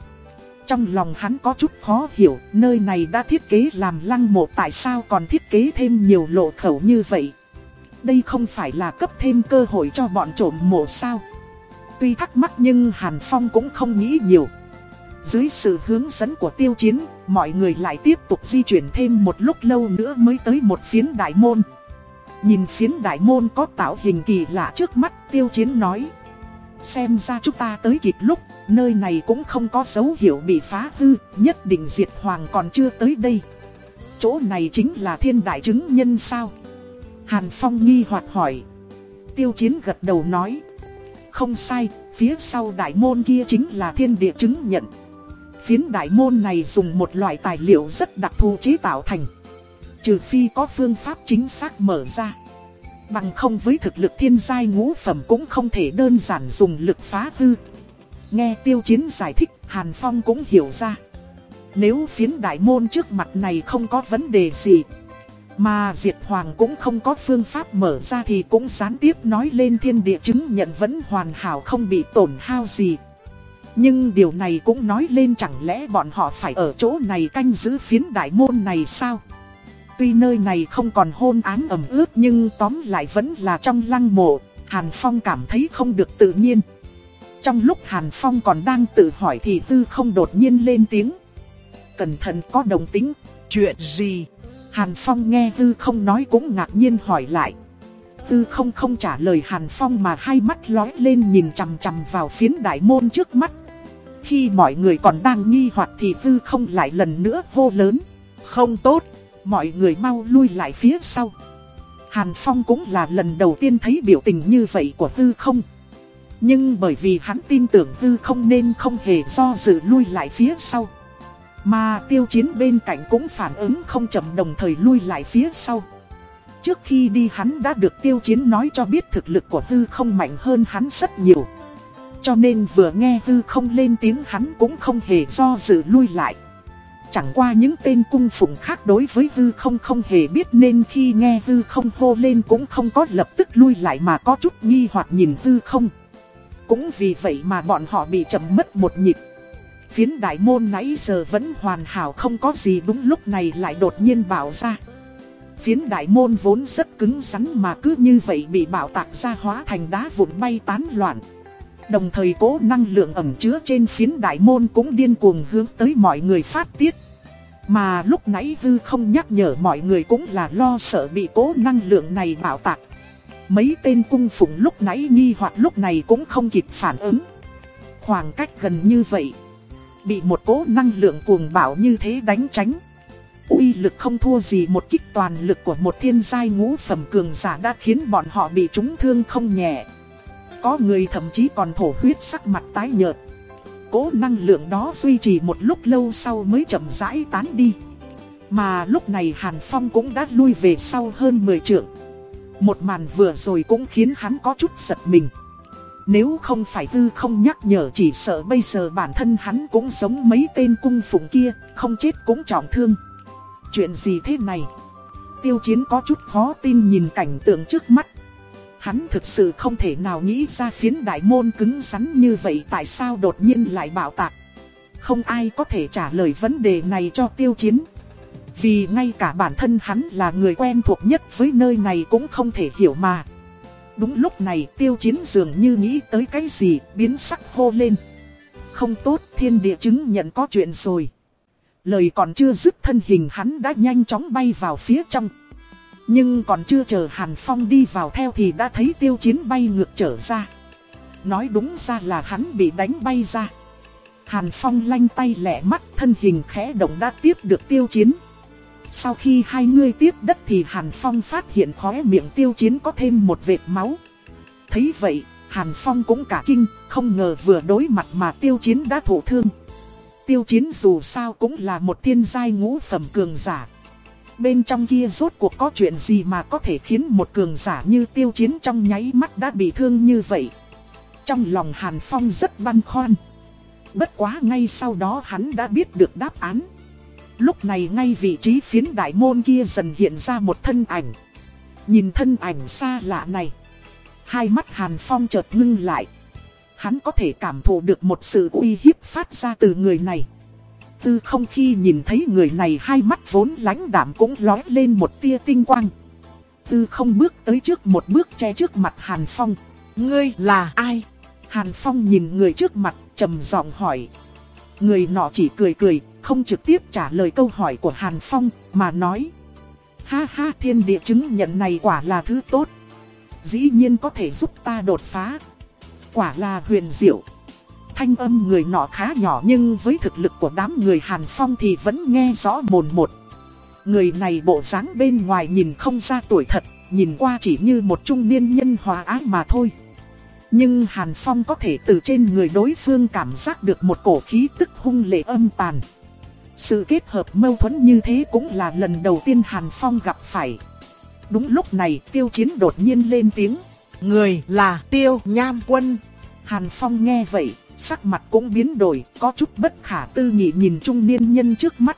Trong lòng hắn có chút khó hiểu, nơi này đã thiết kế làm lăng mộ tại sao còn thiết kế thêm nhiều lộ khẩu như vậy. Đây không phải là cấp thêm cơ hội cho bọn trộm mộ sao. Tuy thắc mắc nhưng Hàn Phong cũng không nghĩ nhiều. Dưới sự hướng dẫn của tiêu chiến, mọi người lại tiếp tục di chuyển thêm một lúc lâu nữa mới tới một phiến đại môn. Nhìn phiến đại môn có tạo hình kỳ lạ trước mắt tiêu chiến nói. Xem ra chúng ta tới kịp lúc, nơi này cũng không có dấu hiệu bị phá hư, nhất định diệt hoàng còn chưa tới đây. Chỗ này chính là thiên đại chứng nhân sao? Hàn Phong nghi hoặc hỏi. Tiêu chiến gật đầu nói. Không sai, phía sau đại môn kia chính là thiên địa chứng nhận. Phiến đại môn này dùng một loại tài liệu rất đặc thù chế tạo thành. Trừ phi có phương pháp chính xác mở ra. Bằng không với thực lực thiên giai ngũ phẩm cũng không thể đơn giản dùng lực phá hư. Nghe tiêu chiến giải thích, Hàn Phong cũng hiểu ra. Nếu phiến đại môn trước mặt này không có vấn đề gì, mà Diệt Hoàng cũng không có phương pháp mở ra thì cũng gián tiếp nói lên thiên địa chứng nhận vẫn hoàn hảo không bị tổn hao gì. Nhưng điều này cũng nói lên chẳng lẽ bọn họ phải ở chỗ này canh giữ phiến đại môn này sao? Tuy nơi này không còn hôn án ẩm ướt nhưng tóm lại vẫn là trong lăng mộ, Hàn Phong cảm thấy không được tự nhiên. Trong lúc Hàn Phong còn đang tự hỏi thì Tư không đột nhiên lên tiếng. Cẩn thận có đồng tính, chuyện gì? Hàn Phong nghe Tư không nói cũng ngạc nhiên hỏi lại. Tư không không trả lời Hàn Phong mà hai mắt lói lên nhìn chằm chằm vào phiến đại môn trước mắt. Khi mọi người còn đang nghi hoặc thì Tư không lại lần nữa hô lớn. Không tốt, mọi người mau lui lại phía sau. Hàn Phong cũng là lần đầu tiên thấy biểu tình như vậy của Tư không. Nhưng bởi vì hắn tin tưởng Tư không nên không hề do dự lui lại phía sau. Mà tiêu chiến bên cạnh cũng phản ứng không chậm đồng thời lui lại phía sau. Trước khi đi hắn đã được tiêu chiến nói cho biết thực lực của Tư không mạnh hơn hắn rất nhiều. Cho nên vừa nghe Tư không lên tiếng hắn cũng không hề do dự lui lại. Chẳng qua những tên cung phụng khác đối với hư không không hề biết nên khi nghe hư không hô lên cũng không có lập tức lui lại mà có chút nghi hoặc nhìn hư không. Cũng vì vậy mà bọn họ bị chậm mất một nhịp. Phiến đại môn nãy giờ vẫn hoàn hảo không có gì đúng lúc này lại đột nhiên bảo ra. Phiến đại môn vốn rất cứng rắn mà cứ như vậy bị bảo tạc ra hóa thành đá vụn bay tán loạn. Đồng thời cố năng lượng ẩm chứa trên phiến đại môn cũng điên cuồng hướng tới mọi người phát tiết. Mà lúc nãy hư không nhắc nhở mọi người cũng là lo sợ bị cố năng lượng này bảo tạc. Mấy tên cung phụng lúc nãy nghi hoặc lúc này cũng không kịp phản ứng. Khoảng cách gần như vậy. Bị một cố năng lượng cuồng bạo như thế đánh tránh. uy lực không thua gì một kích toàn lực của một thiên giai ngũ phẩm cường giả đã khiến bọn họ bị trúng thương không nhẹ. Có người thậm chí còn thổ huyết sắc mặt tái nhợt. Cố năng lượng đó duy trì một lúc lâu sau mới chậm rãi tán đi. Mà lúc này Hàn Phong cũng đã lui về sau hơn 10 trượng. Một màn vừa rồi cũng khiến hắn có chút giật mình. Nếu không phải tư không nhắc nhở chỉ sợ bây giờ bản thân hắn cũng giống mấy tên cung phụng kia, không chết cũng trọng thương. Chuyện gì thế này? Tiêu chiến có chút khó tin nhìn cảnh tượng trước mắt. Hắn thực sự không thể nào nghĩ ra phiến đại môn cứng rắn như vậy tại sao đột nhiên lại bảo tạc. Không ai có thể trả lời vấn đề này cho tiêu chiến. Vì ngay cả bản thân hắn là người quen thuộc nhất với nơi này cũng không thể hiểu mà. Đúng lúc này, tiêu chiến dường như nghĩ tới cái gì, biến sắc hô lên. Không tốt, thiên địa chứng nhận có chuyện rồi. Lời còn chưa dứt thân hình hắn đã nhanh chóng bay vào phía trong. Nhưng còn chưa chờ Hàn Phong đi vào theo thì đã thấy tiêu chiến bay ngược trở ra. Nói đúng ra là hắn bị đánh bay ra. Hàn Phong lanh tay lẹ mắt thân hình khẽ động đã tiếp được tiêu chiến. Sau khi hai người tiếp đất thì Hàn Phong phát hiện khóe miệng tiêu chiến có thêm một vệt máu. Thấy vậy, Hàn Phong cũng cả kinh, không ngờ vừa đối mặt mà tiêu chiến đã thổ thương. Tiêu chiến dù sao cũng là một thiên giai ngũ phẩm cường giả. Bên trong kia rốt cuộc có chuyện gì mà có thể khiến một cường giả như tiêu chiến trong nháy mắt đã bị thương như vậy. Trong lòng Hàn Phong rất băn khoăn. Bất quá ngay sau đó hắn đã biết được đáp án. Lúc này ngay vị trí phiến đại môn kia dần hiện ra một thân ảnh. Nhìn thân ảnh xa lạ này. Hai mắt Hàn Phong chợt ngưng lại. Hắn có thể cảm thụ được một sự uy hiếp phát ra từ người này. Tư không khi nhìn thấy người này hai mắt vốn lánh đảm cũng lói lên một tia tinh quang. Tư không bước tới trước một bước che trước mặt Hàn Phong. Ngươi là ai? Hàn Phong nhìn người trước mặt trầm giọng hỏi. Người nọ chỉ cười cười, không trực tiếp trả lời câu hỏi của Hàn Phong, mà nói. Ha ha thiên địa chứng nhận này quả là thứ tốt. Dĩ nhiên có thể giúp ta đột phá. Quả là huyền diệu. Thanh âm người nọ khá nhỏ nhưng với thực lực của đám người Hàn Phong thì vẫn nghe rõ mồn một. Người này bộ dáng bên ngoài nhìn không ra tuổi thật, nhìn qua chỉ như một trung niên nhân hòa ái mà thôi. Nhưng Hàn Phong có thể từ trên người đối phương cảm giác được một cổ khí tức hung lệ âm tàn. Sự kết hợp mâu thuẫn như thế cũng là lần đầu tiên Hàn Phong gặp phải. Đúng lúc này tiêu chiến đột nhiên lên tiếng. Người là tiêu nham quân. Hàn Phong nghe vậy, sắc mặt cũng biến đổi, có chút bất khả tư nghị nhìn trung niên nhân trước mắt.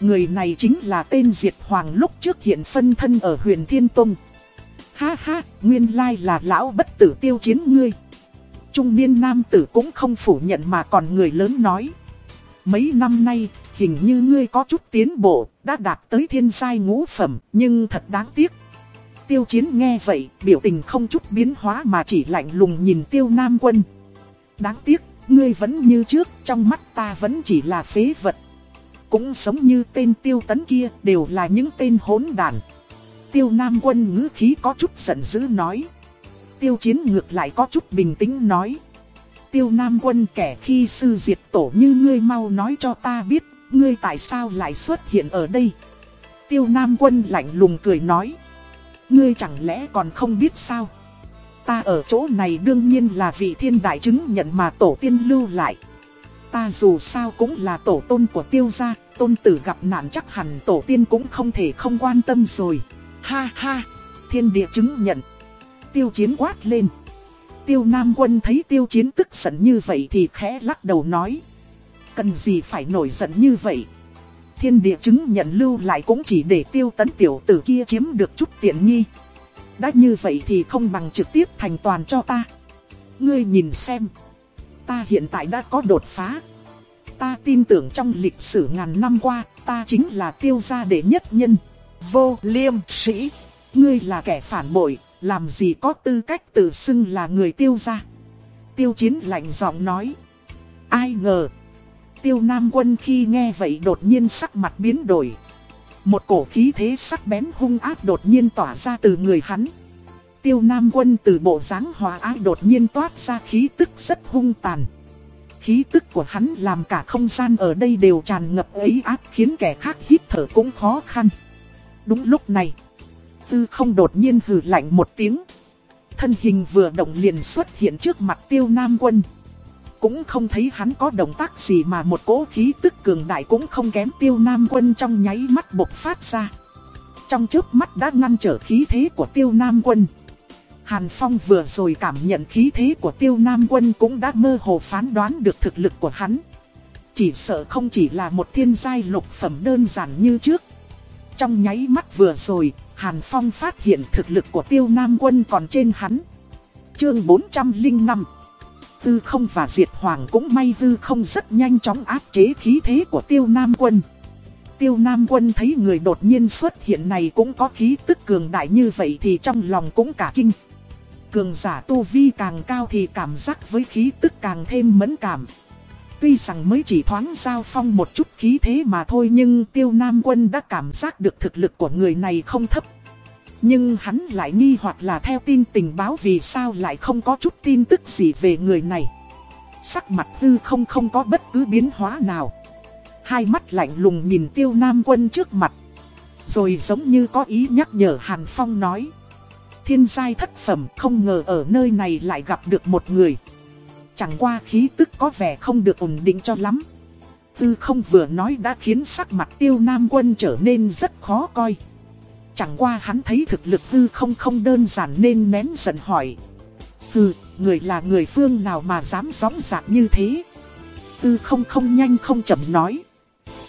Người này chính là tên Diệt Hoàng lúc trước hiện phân thân ở huyền Thiên Tông. Ha ha, nguyên lai là lão bất tử tiêu chiến ngươi. Trung niên nam tử cũng không phủ nhận mà còn người lớn nói. Mấy năm nay, hình như ngươi có chút tiến bộ, đã đạt tới thiên giai ngũ phẩm, nhưng thật đáng tiếc. Tiêu chiến nghe vậy, biểu tình không chút biến hóa mà chỉ lạnh lùng nhìn tiêu nam quân. Đáng tiếc, ngươi vẫn như trước, trong mắt ta vẫn chỉ là phế vật. Cũng giống như tên tiêu tấn kia, đều là những tên hỗn đàn. Tiêu Nam quân ngữ khí có chút giận dữ nói. Tiêu chiến ngược lại có chút bình tĩnh nói. Tiêu Nam quân kẻ khi sư diệt tổ như ngươi mau nói cho ta biết, ngươi tại sao lại xuất hiện ở đây. Tiêu Nam quân lạnh lùng cười nói. Ngươi chẳng lẽ còn không biết sao? Ta ở chỗ này đương nhiên là vị thiên đại chứng nhận mà tổ tiên lưu lại. Ta dù sao cũng là tổ tôn của tiêu gia, tôn tử gặp nạn chắc hẳn tổ tiên cũng không thể không quan tâm rồi. Ha ha, thiên địa chứng nhận. Tiêu chiến quát lên. Tiêu Nam Quân thấy tiêu chiến tức giận như vậy thì khẽ lắc đầu nói. Cần gì phải nổi giận như vậy? Thiên địa chứng nhận lưu lại cũng chỉ để tiêu tấn tiểu tử kia chiếm được chút tiện nghi. Đã như vậy thì không bằng trực tiếp thành toàn cho ta. Ngươi nhìn xem. Ta hiện tại đã có đột phá. Ta tin tưởng trong lịch sử ngàn năm qua, ta chính là tiêu gia đệ nhất nhân. Vô liêm sĩ, ngươi là kẻ phản bội, làm gì có tư cách tự xưng là người tiêu gia. Tiêu chiến lạnh giọng nói. Ai ngờ. Tiêu Nam quân khi nghe vậy đột nhiên sắc mặt biến đổi. Một cổ khí thế sắc bén hung ác đột nhiên tỏa ra từ người hắn. Tiêu Nam quân từ bộ dáng hòa ái đột nhiên toát ra khí tức rất hung tàn. Khí tức của hắn làm cả không gian ở đây đều tràn ngập ấy ác khiến kẻ khác hít thở cũng khó khăn. Đúng lúc này, tư không đột nhiên hừ lạnh một tiếng. Thân hình vừa động liền xuất hiện trước mặt tiêu nam quân. Cũng không thấy hắn có động tác gì mà một cỗ khí tức cường đại cũng không kém tiêu nam quân trong nháy mắt bộc phát ra. Trong trước mắt đã ngăn trở khí thế của tiêu nam quân. Hàn Phong vừa rồi cảm nhận khí thế của tiêu nam quân cũng đã mơ hồ phán đoán được thực lực của hắn. Chỉ sợ không chỉ là một thiên giai lục phẩm đơn giản như trước. Trong nháy mắt vừa rồi, Hàn Phong phát hiện thực lực của tiêu nam quân còn trên hắn. Chương 405 Tư không và diệt hoàng cũng may tư không rất nhanh chóng áp chế khí thế của tiêu nam quân. Tiêu Nam Quân thấy người đột nhiên xuất hiện này cũng có khí tức cường đại như vậy thì trong lòng cũng cả kinh. Cường giả tu vi càng cao thì cảm giác với khí tức càng thêm mẫn cảm. Tuy rằng mới chỉ thoáng giao phong một chút khí thế mà thôi nhưng Tiêu Nam Quân đã cảm giác được thực lực của người này không thấp. Nhưng hắn lại nghi hoặc là theo tin tình báo vì sao lại không có chút tin tức gì về người này. Sắc mặt tư không không có bất cứ biến hóa nào. Hai mắt lạnh lùng nhìn tiêu nam quân trước mặt. Rồi giống như có ý nhắc nhở Hàn Phong nói. Thiên giai thất phẩm không ngờ ở nơi này lại gặp được một người. Chẳng qua khí tức có vẻ không được ổn định cho lắm. Tư không vừa nói đã khiến sắc mặt tiêu nam quân trở nên rất khó coi. Chẳng qua hắn thấy thực lực tư không không đơn giản nên nén giận hỏi. Hừ, người là người phương nào mà dám gióng dạc như thế? Tư không không nhanh không chậm nói.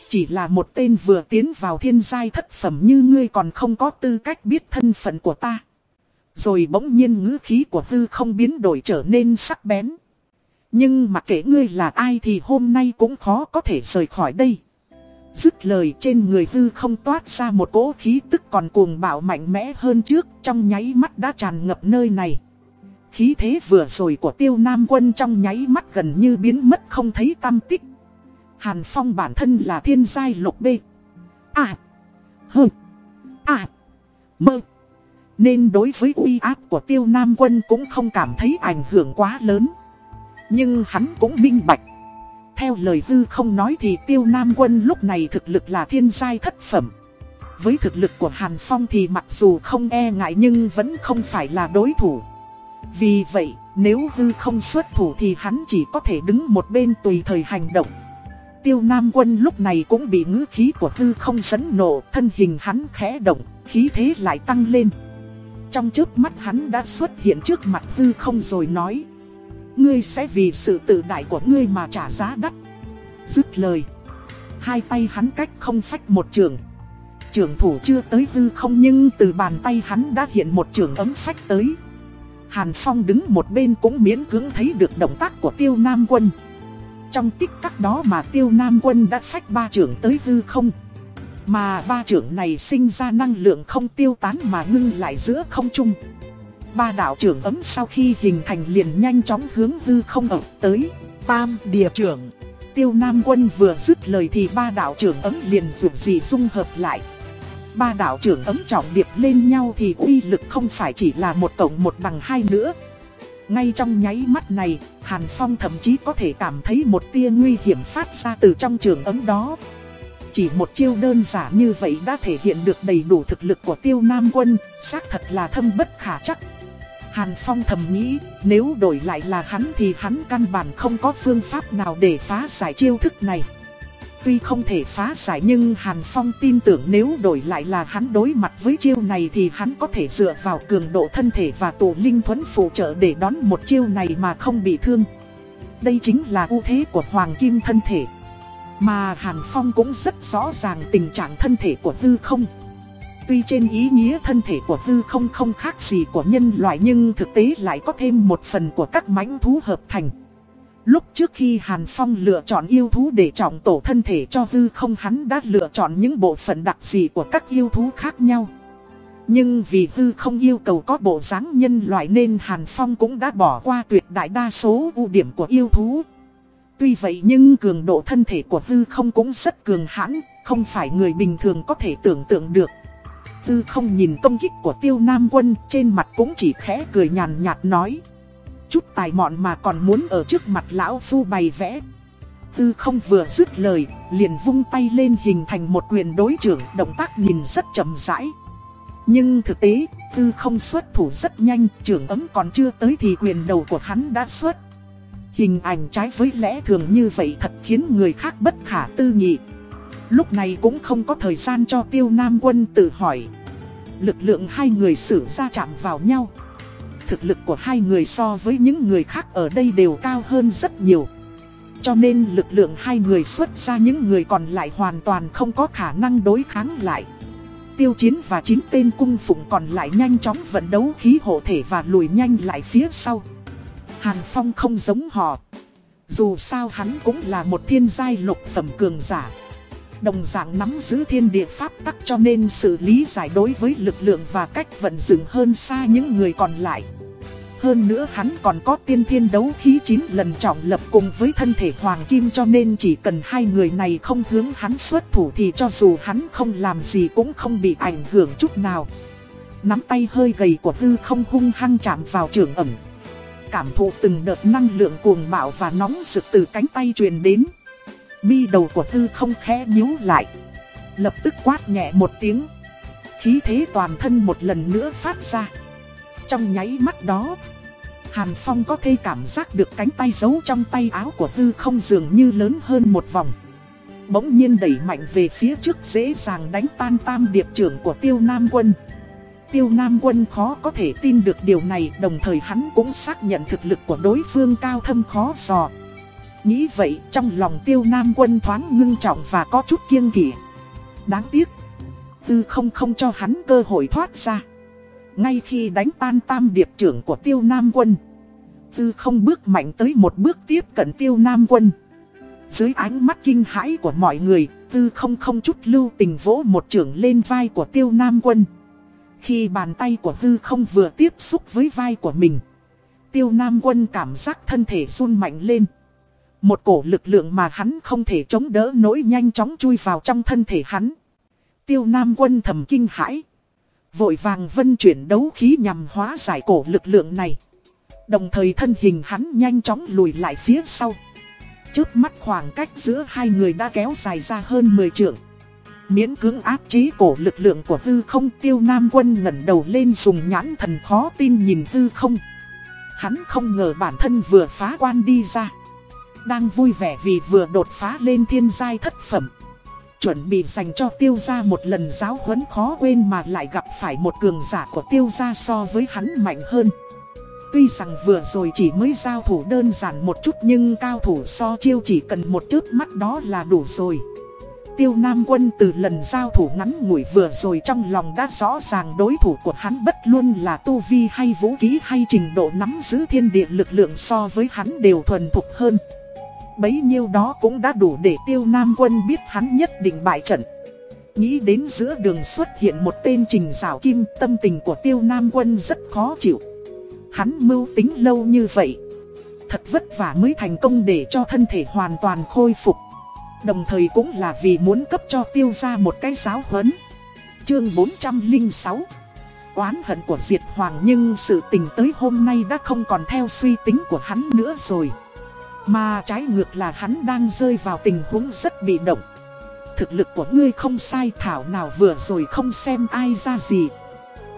Chỉ là một tên vừa tiến vào thiên giai thất phẩm như ngươi còn không có tư cách biết thân phận của ta. Rồi bỗng nhiên ngữ khí của tư không biến đổi trở nên sắc bén. Nhưng mà kể ngươi là ai thì hôm nay cũng khó có thể rời khỏi đây. Dứt lời trên người hư không toát ra một cỗ khí tức còn cuồng bạo mạnh mẽ hơn trước, trong nháy mắt đã tràn ngập nơi này. Khí thế vừa rồi của tiêu nam quân trong nháy mắt gần như biến mất không thấy tâm tích. Hàn Phong bản thân là thiên giai lục bê. À. Hừ À. Mơ. Nên đối với uy áp của tiêu nam quân cũng không cảm thấy ảnh hưởng quá lớn. Nhưng hắn cũng minh bạch. Theo lời hư không nói thì tiêu nam quân lúc này thực lực là thiên giai thất phẩm. Với thực lực của Hàn Phong thì mặc dù không e ngại nhưng vẫn không phải là đối thủ. Vì vậy, nếu hư không xuất thủ thì hắn chỉ có thể đứng một bên tùy thời hành động. Tiêu Nam Quân lúc này cũng bị ngữ khí của hư không sấn nổ, thân hình hắn khẽ động, khí thế lại tăng lên. Trong trước mắt hắn đã xuất hiện trước mặt hư không rồi nói. Ngươi sẽ vì sự tự đại của ngươi mà trả giá đắt. Dứt lời. Hai tay hắn cách không phách một trường. Trường thủ chưa tới hư không nhưng từ bàn tay hắn đã hiện một trường ấm phách tới. Hàn Phong đứng một bên cũng miễn cưỡng thấy được động tác của tiêu nam quân. Trong tích tắc đó mà tiêu nam quân đã phách ba trưởng tới hư không. Mà ba trưởng này sinh ra năng lượng không tiêu tán mà ngưng lại giữa không trung. Ba đạo trưởng ấm sau khi hình thành liền nhanh chóng hướng hư không ập tới. Tam địa trưởng. Tiêu Nam Quân vừa dứt lời thì ba đạo trưởng ấm liền dường gì dung hợp lại. Ba đạo trưởng ấm trọng điệp lên nhau thì uy lực không phải chỉ là một tổng một bằng hai nữa. Ngay trong nháy mắt này, Hàn Phong thậm chí có thể cảm thấy một tia nguy hiểm phát ra từ trong trường ấm đó. Chỉ một chiêu đơn giản như vậy đã thể hiện được đầy đủ thực lực của tiêu nam quân, xác thật là thâm bất khả chắc. Hàn Phong thầm nghĩ, nếu đổi lại là hắn thì hắn căn bản không có phương pháp nào để phá giải chiêu thức này. Tuy không thể phá giải nhưng Hàn Phong tin tưởng nếu đổi lại là hắn đối mặt với chiêu này thì hắn có thể dựa vào cường độ thân thể và tổ linh thuẫn phụ trợ để đón một chiêu này mà không bị thương. Đây chính là ưu thế của Hoàng Kim thân thể. Mà Hàn Phong cũng rất rõ ràng tình trạng thân thể của Tư không. Tuy trên ý nghĩa thân thể của Tư không không khác gì của nhân loại nhưng thực tế lại có thêm một phần của các mãnh thú hợp thành. Lúc trước khi Hàn Phong lựa chọn yêu thú để trọng tổ thân thể cho hư không hắn đã lựa chọn những bộ phận đặc dị của các yêu thú khác nhau. Nhưng vì hư không yêu cầu có bộ dáng nhân loại nên Hàn Phong cũng đã bỏ qua tuyệt đại đa số ưu điểm của yêu thú. Tuy vậy nhưng cường độ thân thể của hư không cũng rất cường hãn, không phải người bình thường có thể tưởng tượng được tư không nhìn công kích của tiêu nam quân trên mặt cũng chỉ khẽ cười nhàn nhạt nói chút tài mọn mà còn muốn ở trước mặt lão phu bày vẽ. Tư không vừa dứt lời, liền vung tay lên hình thành một quyền đối trưởng, động tác nhìn rất chậm rãi. Nhưng thực tế, tư không xuất thủ rất nhanh, trưởng ấm còn chưa tới thì quyền đầu của hắn đã xuất. Hình ảnh trái với lẽ thường như vậy thật khiến người khác bất khả tư nghị. Lúc này cũng không có thời gian cho tiêu nam quân tự hỏi. Lực lượng hai người xử ra chạm vào nhau thực lực của hai người so với những người khác ở đây đều cao hơn rất nhiều. Cho nên lực lượng hai người xuất ra những người còn lại hoàn toàn không có khả năng đối kháng lại. Tiêu chiến và chín tên cung phụng còn lại nhanh chóng vận đấu khí hộ thể và lùi nhanh lại phía sau. Hàn Phong không giống họ. Dù sao hắn cũng là một thiên giai lục phẩm cường giả. Đồng dạng nắm giữ thiên địa pháp tắc cho nên sự lý giải đối với lực lượng và cách vận dụng hơn xa những người còn lại. Hơn nữa hắn còn có tiên thiên đấu khí 9 lần trọng lập cùng với thân thể hoàng kim cho nên chỉ cần hai người này không hướng hắn xuất thủ thì cho dù hắn không làm gì cũng không bị ảnh hưởng chút nào. Nắm tay hơi gầy của tư không hung hăng chạm vào trường ẩm. Cảm thụ từng đợt năng lượng cuồng bạo và nóng rực từ cánh tay truyền đến. Mi đầu của tư không khẽ nhíu lại. Lập tức quát nhẹ một tiếng. Khí thế toàn thân một lần nữa phát ra. Trong nháy mắt đó, Hàn Phong có thể cảm giác được cánh tay giấu trong tay áo của tư không dường như lớn hơn một vòng. Bỗng nhiên đẩy mạnh về phía trước dễ dàng đánh tan tam điệp trưởng của tiêu nam quân. Tiêu Nam Quân khó có thể tin được điều này đồng thời hắn cũng xác nhận thực lực của đối phương cao thâm khó dò. Nghĩ vậy trong lòng Tiêu Nam Quân thoáng ngưng trọng và có chút kiêng kỵ. Đáng tiếc, Tư không không cho hắn cơ hội thoát ra. Ngay khi đánh tan tam điệp trưởng của Tiêu Nam Quân, Tư không bước mạnh tới một bước tiếp cận Tiêu Nam Quân. Dưới ánh mắt kinh hãi của mọi người, Tư không không chút lưu tình vỗ một trưởng lên vai của Tiêu Nam Quân. Khi bàn tay của Tư không vừa tiếp xúc với vai của mình, Tiêu Nam Quân cảm giác thân thể run mạnh lên. Một cổ lực lượng mà hắn không thể chống đỡ nỗi nhanh chóng chui vào trong thân thể hắn. Tiêu Nam Quân thầm kinh hãi. Vội vàng vân chuyển đấu khí nhằm hóa giải cổ lực lượng này. Đồng thời thân hình hắn nhanh chóng lùi lại phía sau. Trước mắt khoảng cách giữa hai người đã kéo dài ra hơn 10 trượng. Miễn cưỡng áp chế cổ lực lượng của hư không, tiêu nam quân ngẩng đầu lên dùng nhãn thần khó tin nhìn hư không. Hắn không ngờ bản thân vừa phá quan đi ra. Đang vui vẻ vì vừa đột phá lên thiên giai thất phẩm. Chuẩn bị dành cho tiêu gia một lần giáo huấn khó quên mà lại gặp phải một cường giả của tiêu gia so với hắn mạnh hơn. Tuy rằng vừa rồi chỉ mới giao thủ đơn giản một chút nhưng cao thủ so chiêu chỉ cần một chớp mắt đó là đủ rồi. Tiêu Nam Quân từ lần giao thủ ngắn ngủi vừa rồi trong lòng đã rõ ràng đối thủ của hắn bất luôn là tu vi hay vũ khí hay trình độ nắm giữ thiên địa lực lượng so với hắn đều thuần thục hơn. Bấy nhiêu đó cũng đã đủ để Tiêu Nam Quân biết hắn nhất định bại trận. Nghĩ đến giữa đường xuất hiện một tên trình rào kim, tâm tình của Tiêu Nam Quân rất khó chịu. Hắn mưu tính lâu như vậy. Thật vất vả mới thành công để cho thân thể hoàn toàn khôi phục. Đồng thời cũng là vì muốn cấp cho tiêu ra một cái giáo huấn Chương 406 Oán hận của Diệt Hoàng nhưng sự tình tới hôm nay đã không còn theo suy tính của hắn nữa rồi mà trái ngược là hắn đang rơi vào tình huống rất bị động. Thực lực của ngươi không sai, thảo nào vừa rồi không xem ai ra gì.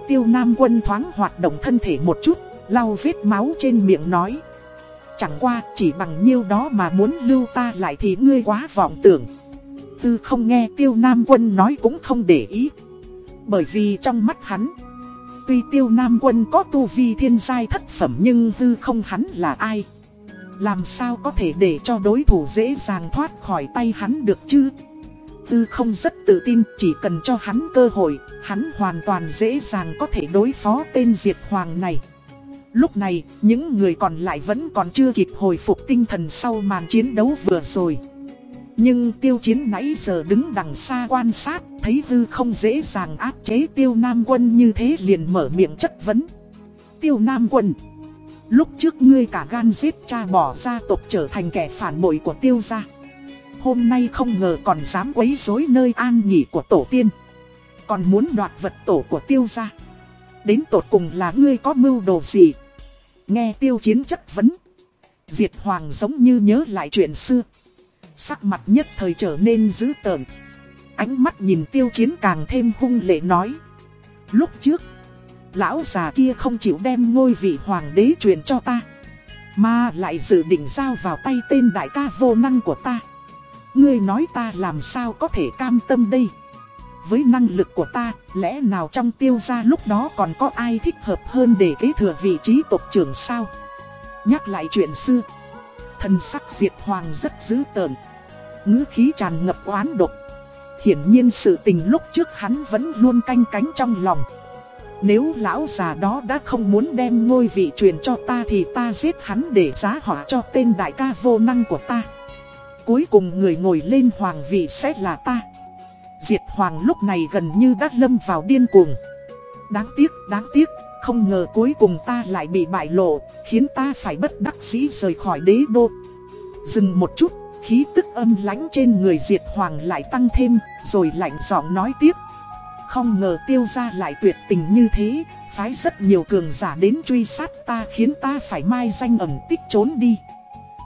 Tiêu Nam Quân thoáng hoạt động thân thể một chút, Lau vết máu trên miệng nói. Chẳng qua, chỉ bằng nhiêu đó mà muốn lưu ta lại thì ngươi quá vọng tưởng. Tư không nghe tiêu nam quân nói cũng không để ý. Bởi vì trong mắt hắn, Tuy tiêu nam quân có tu vi thiên giai thất phẩm nhưng tư không hắn là ai? Làm sao có thể để cho đối thủ dễ dàng thoát khỏi tay hắn được chứ Tư không rất tự tin chỉ cần cho hắn cơ hội Hắn hoàn toàn dễ dàng có thể đối phó tên diệt hoàng này Lúc này, những người còn lại vẫn còn chưa kịp hồi phục tinh thần sau màn chiến đấu vừa rồi. Nhưng tiêu chiến nãy giờ đứng đằng xa quan sát, thấy hư không dễ dàng áp chế tiêu nam quân như thế liền mở miệng chất vấn. Tiêu nam quân, lúc trước ngươi cả gan giết cha bỏ gia tộc trở thành kẻ phản bội của tiêu gia. Hôm nay không ngờ còn dám quấy rối nơi an nghỉ của tổ tiên. Còn muốn đoạt vật tổ của tiêu gia. Đến tột cùng là ngươi có mưu đồ gì? Nghe tiêu chiến chất vấn. Diệt Hoàng giống như nhớ lại chuyện xưa. Sắc mặt nhất thời trở nên dữ tợn. Ánh mắt nhìn tiêu chiến càng thêm hung lệ nói. Lúc trước, lão già kia không chịu đem ngôi vị hoàng đế truyền cho ta. Mà lại dự định giao vào tay tên đại ca vô năng của ta. Ngươi nói ta làm sao có thể cam tâm đây. với năng lực của ta, lẽ nào trong tiêu gia lúc đó còn có ai thích hợp hơn để kế thừa vị trí tộc trưởng sao? Nhắc lại chuyện xưa, thần sắc diệt hoàng rất dữ tợn, ngữ khí tràn ngập oán độc. Hiển nhiên sự tình lúc trước hắn vẫn luôn canh cánh trong lòng. Nếu lão già đó đã không muốn đem ngôi vị truyền cho ta thì ta giết hắn để giá họa cho tên đại ca vô năng của ta. Cuối cùng người ngồi lên hoàng vị sẽ là ta. Diệt Hoàng lúc này gần như đã lâm vào điên cuồng. Đáng tiếc, đáng tiếc, không ngờ cuối cùng ta lại bị bại lộ, khiến ta phải bất đắc dĩ rời khỏi đế đô. Dừng một chút, khí tức âm lãnh trên người Diệt Hoàng lại tăng thêm, rồi lạnh giọng nói tiếp. Không ngờ tiêu ra lại tuyệt tình như thế, phái rất nhiều cường giả đến truy sát ta khiến ta phải mai danh ẩn tích trốn đi.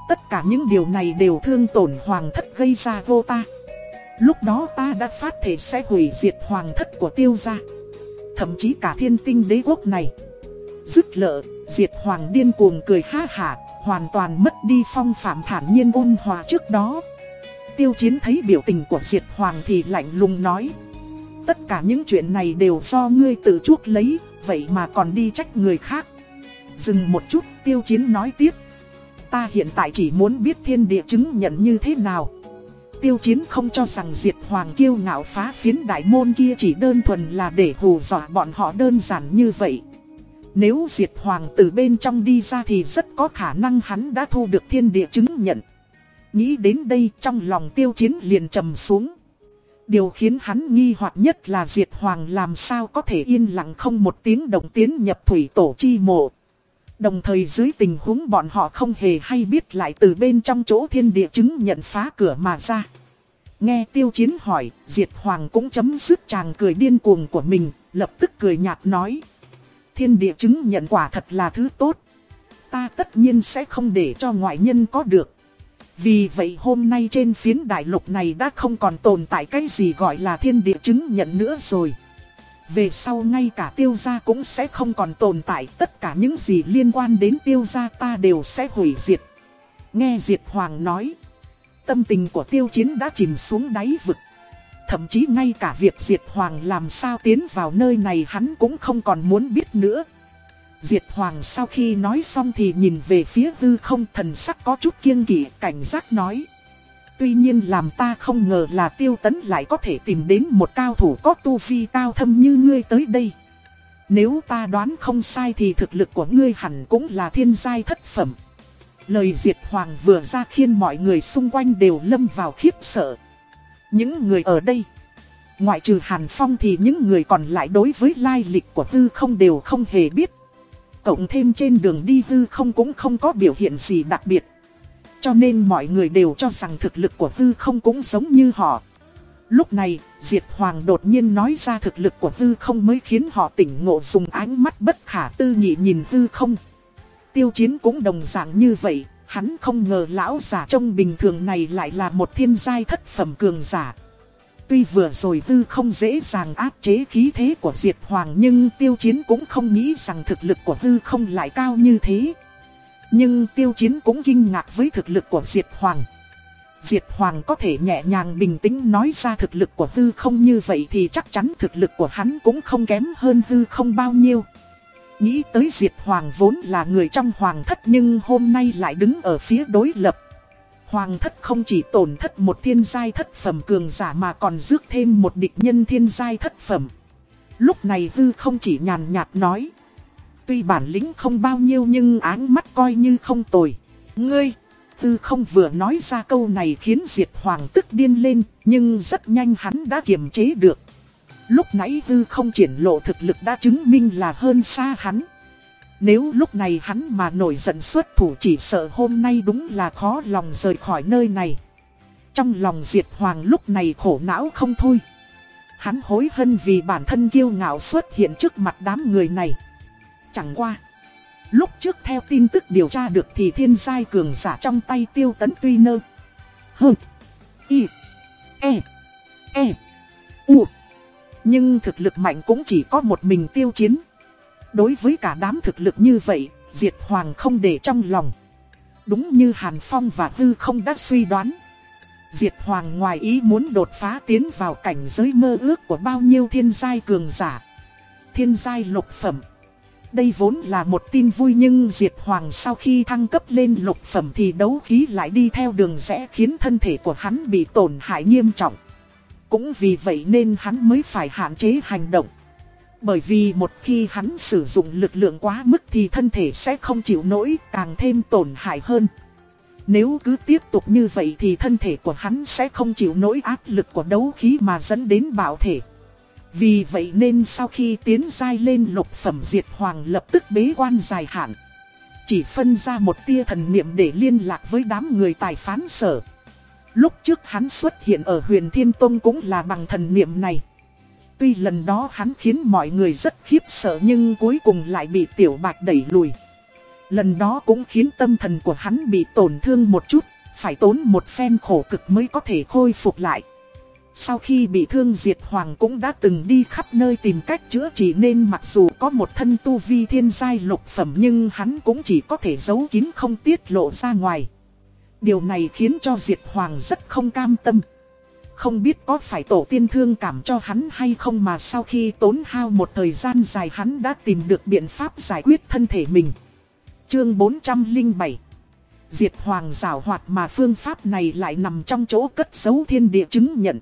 Tất cả những điều này đều thương tổn hoàng thất gây ra vô ta. Lúc đó ta đã phát thể sẽ hủy diệt hoàng thất của tiêu gia Thậm chí cả thiên tinh đế quốc này Dứt lợ, diệt hoàng điên cuồng cười ha hả Hoàn toàn mất đi phong phạm thản nhiên ôn hòa trước đó Tiêu chiến thấy biểu tình của diệt hoàng thì lạnh lùng nói Tất cả những chuyện này đều do ngươi tự chuốc lấy, Vậy mà còn đi trách người khác Dừng một chút, tiêu chiến nói tiếp Ta hiện tại chỉ muốn biết thiên địa chứng nhận như thế nào Tiêu chiến không cho rằng diệt hoàng kiêu ngạo phá phiến đại môn kia chỉ đơn thuần là để hù dọa bọn họ đơn giản như vậy. Nếu diệt hoàng từ bên trong đi ra thì rất có khả năng hắn đã thu được thiên địa chứng nhận. Nghĩ đến đây, trong lòng tiêu chiến liền trầm xuống. Điều khiến hắn nghi hoặc nhất là diệt hoàng làm sao có thể yên lặng không một tiếng động tiến nhập thủy tổ chi mộ. Đồng thời dưới tình huống bọn họ không hề hay biết lại từ bên trong chỗ thiên địa chứng nhận phá cửa mà ra. Nghe tiêu chiến hỏi, Diệt Hoàng cũng chấm dứt chàng cười điên cuồng của mình, lập tức cười nhạt nói. Thiên địa chứng nhận quả thật là thứ tốt. Ta tất nhiên sẽ không để cho ngoại nhân có được. Vì vậy hôm nay trên phiến đại lục này đã không còn tồn tại cái gì gọi là thiên địa chứng nhận nữa rồi. Về sau ngay cả tiêu gia cũng sẽ không còn tồn tại, Tất cả những gì liên quan đến tiêu gia ta đều sẽ hủy diệt. Nghe Diệt Hoàng nói, Tâm tình của tiêu chiến đã chìm xuống đáy vực. Thậm chí ngay cả việc Diệt Hoàng làm sao tiến vào nơi này hắn cũng không còn muốn biết nữa. Diệt Hoàng sau khi nói xong thì nhìn về phía hư không thần sắc có chút kiêng kỵ cảnh giác nói Tuy nhiên làm ta không ngờ là tiêu tấn lại có thể tìm đến một cao thủ có tu vi cao thâm như ngươi tới đây. Nếu ta đoán không sai thì thực lực của ngươi hẳn cũng là thiên giai thất phẩm. Lời diệt hoàng vừa ra khiến mọi người xung quanh đều lâm vào khiếp sợ. Những người ở đây, ngoại trừ Hàn Phong thì những người còn lại đối với lai lịch của Tư không đều không hề biết. Cộng thêm trên đường đi hư không cũng không có biểu hiện gì đặc biệt. Cho nên mọi người đều cho rằng thực lực của hư không cũng giống như họ. Lúc này, Diệt Hoàng đột nhiên nói ra thực lực của hư không mới khiến họ tỉnh ngộ dùng ánh mắt bất khả tư nghị nhìn hư không. Tiêu chiến cũng đồng dạng như vậy, hắn không ngờ lão giả trông bình thường này lại là một thiên giai thất phẩm cường giả. Tuy vừa rồi Tư không dễ dàng áp chế khí thế của Diệt Hoàng nhưng tiêu chiến cũng không nghĩ rằng thực lực của Tư không lại cao như thế. Nhưng tiêu chiến cũng kinh ngạc với thực lực của Diệt Hoàng. Diệt Hoàng có thể nhẹ nhàng bình tĩnh nói ra thực lực của Tư không như vậy thì chắc chắn thực lực của hắn cũng không kém hơn Tư không bao nhiêu. Nghĩ tới Diệt Hoàng vốn là người trong Hoàng thất nhưng hôm nay lại đứng ở phía đối lập. Hoàng thất không chỉ tổn thất một thiên giai thất phẩm cường giả mà còn rước thêm một địch nhân thiên giai thất phẩm. Lúc này hư không chỉ nhàn nhạt nói. Tuy bản lĩnh không bao nhiêu nhưng áng mắt coi như không tồi. Ngươi, hư không vừa nói ra câu này khiến Diệt Hoàng tức điên lên, nhưng rất nhanh hắn đã kiềm chế được. Lúc nãy hư không triển lộ thực lực đã chứng minh là hơn xa hắn. Nếu lúc này hắn mà nổi giận xuất thủ chỉ sợ hôm nay đúng là khó lòng rời khỏi nơi này. Trong lòng Diệt Hoàng lúc này khổ não không thôi. Hắn hối hận vì bản thân kiêu ngạo xuất hiện trước mặt đám người này. Chẳng qua. Lúc trước theo tin tức điều tra được thì thiên giai cường giả trong tay tiêu tấn tuy nơ. Hơ. Y. E. E. U. Nhưng thực lực mạnh cũng chỉ có một mình tiêu chiến. Đối với cả đám thực lực như vậy, Diệt Hoàng không để trong lòng. Đúng như Hàn Phong và Tư không đã suy đoán. Diệt Hoàng ngoài ý muốn đột phá tiến vào cảnh giới mơ ước của bao nhiêu thiên giai cường giả. Thiên giai lục phẩm. Đây vốn là một tin vui nhưng Diệt Hoàng sau khi thăng cấp lên lục phẩm thì đấu khí lại đi theo đường rẽ khiến thân thể của hắn bị tổn hại nghiêm trọng. Cũng vì vậy nên hắn mới phải hạn chế hành động. Bởi vì một khi hắn sử dụng lực lượng quá mức thì thân thể sẽ không chịu nổi, càng thêm tổn hại hơn. Nếu cứ tiếp tục như vậy thì thân thể của hắn sẽ không chịu nổi áp lực của đấu khí mà dẫn đến bạo thể. Vì vậy nên sau khi tiến giai lên lục phẩm diệt hoàng lập tức bế quan dài hạn. Chỉ phân ra một tia thần niệm để liên lạc với đám người tài phán sở. Lúc trước hắn xuất hiện ở huyền Thiên Tông cũng là bằng thần niệm này. Tuy lần đó hắn khiến mọi người rất khiếp sợ nhưng cuối cùng lại bị tiểu bạch đẩy lùi. Lần đó cũng khiến tâm thần của hắn bị tổn thương một chút, phải tốn một phen khổ cực mới có thể khôi phục lại. Sau khi bị thương Diệt Hoàng cũng đã từng đi khắp nơi tìm cách chữa trị nên mặc dù có một thân tu vi thiên giai lục phẩm nhưng hắn cũng chỉ có thể giấu kín không tiết lộ ra ngoài. Điều này khiến cho Diệt Hoàng rất không cam tâm. Không biết có phải tổ tiên thương cảm cho hắn hay không mà sau khi tốn hao một thời gian dài hắn đã tìm được biện pháp giải quyết thân thể mình. Chương 407 Diệt Hoàng rào hoạt mà phương pháp này lại nằm trong chỗ cất giấu thiên địa chứng nhận.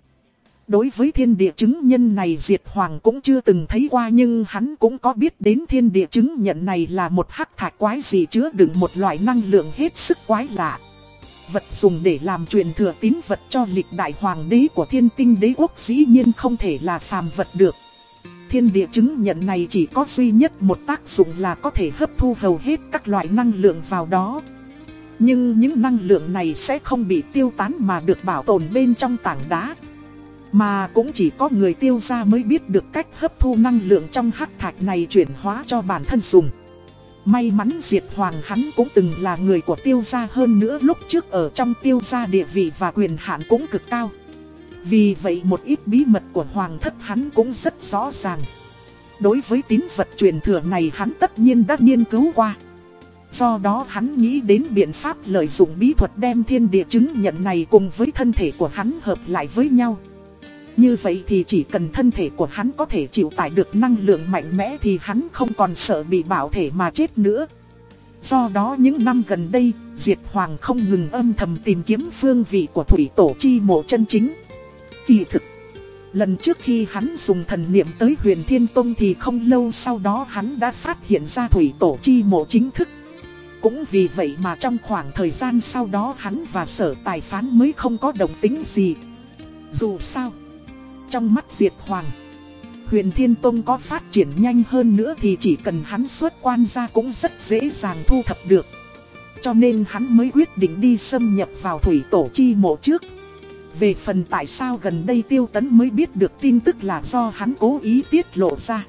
Đối với thiên địa chứng nhân này, Diệt Hoàng cũng chưa từng thấy qua nhưng hắn cũng có biết đến thiên địa chứng nhận này là một hắc thạch quái gì chứa đựng một loại năng lượng hết sức quái lạ. Vật dùng để làm truyền thừa tín vật cho lịch đại hoàng đế của thiên tinh đế quốc dĩ nhiên không thể là phàm vật được. Thiên địa chứng nhận này chỉ có duy nhất một tác dụng là có thể hấp thu hầu hết các loại năng lượng vào đó. Nhưng những năng lượng này sẽ không bị tiêu tán mà được bảo tồn bên trong tảng đá. Mà cũng chỉ có người tiêu gia mới biết được cách hấp thu năng lượng trong hắc thạch này chuyển hóa cho bản thân dùng. May mắn Diệt Hoàng hắn cũng từng là người của tiêu gia hơn nữa lúc trước ở trong tiêu gia địa vị và quyền hạn cũng cực cao. Vì vậy một ít bí mật của Hoàng thất hắn cũng rất rõ ràng. Đối với tín vật truyền thừa này hắn tất nhiên đã nghiên cứu qua. Do đó hắn nghĩ đến biện pháp lợi dụng bí thuật đem thiên địa chứng nhận này cùng với thân thể của hắn hợp lại với nhau. Như vậy thì chỉ cần thân thể của hắn có thể chịu tải được năng lượng mạnh mẽ thì hắn không còn sợ bị bảo thể mà chết nữa. Do đó những năm gần đây, Diệt Hoàng không ngừng âm thầm tìm kiếm phương vị của thủy tổ chi mộ chân chính. Kỳ thực, lần trước khi hắn dùng thần niệm tới huyền Thiên Tông thì không lâu sau đó hắn đã phát hiện ra thủy tổ chi mộ chính thức. Cũng vì vậy mà trong khoảng thời gian sau đó hắn và sở tài phán mới không có đồng tính gì. Dù sao trong mắt Diệt Hoàng. Huyền Thiên Tông có phát triển nhanh hơn nữa thì chỉ cần hắn xuất quan ra cũng rất dễ dàng thu thập được. Cho nên hắn mới quyết định đi xâm nhập vào thủy tổ chi mộ trước. Về phần tại sao gần đây Tiêu Tấn mới biết được tin tức là do hắn cố ý tiết lộ ra.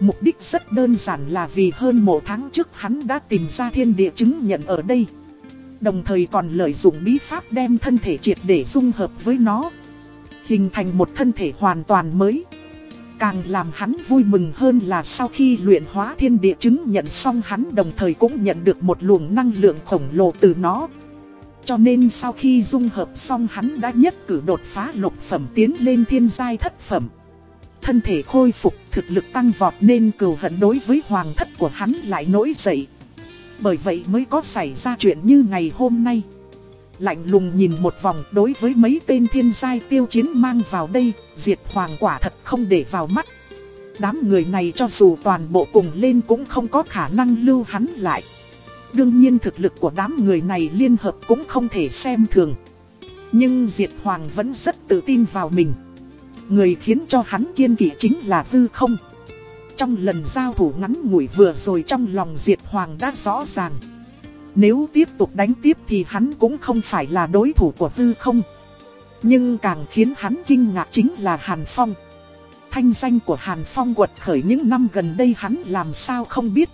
Mục đích rất đơn giản là vì hơn một tháng trước hắn đã tìm ra thiên địa chứng nhận ở đây. Đồng thời còn lợi dụng bí pháp đem thân thể triệt để dung hợp với nó Hình thành một thân thể hoàn toàn mới. Càng làm hắn vui mừng hơn là sau khi luyện hóa thiên địa chứng nhận xong hắn đồng thời cũng nhận được một luồng năng lượng khổng lồ từ nó. Cho nên sau khi dung hợp xong hắn đã nhất cử đột phá lục phẩm tiến lên thiên giai thất phẩm. Thân thể khôi phục, thực lực tăng vọt nên cừu hận đối với hoàng thất của hắn lại nổi dậy. Bởi vậy mới có xảy ra chuyện như ngày hôm nay. Lạnh lùng nhìn một vòng đối với mấy tên thiên giai tiêu chiến mang vào đây, diệt hoàng quả thật không để vào mắt. Đám người này cho dù toàn bộ cùng lên cũng không có khả năng lưu hắn lại. Đương nhiên thực lực của đám người này liên hợp cũng không thể xem thường. Nhưng Diệt Hoàng vẫn rất tự tin vào mình. Người khiến cho hắn kiên kỵ chính là Tư Không. Trong lần giao thủ ngắn ngủi vừa rồi trong lòng Diệt Hoàng đã rõ ràng. Nếu tiếp tục đánh tiếp thì hắn cũng không phải là đối thủ của tư không. Nhưng càng khiến hắn kinh ngạc chính là Hàn Phong. Thanh danh của Hàn Phong quật khởi những năm gần đây hắn làm sao không biết.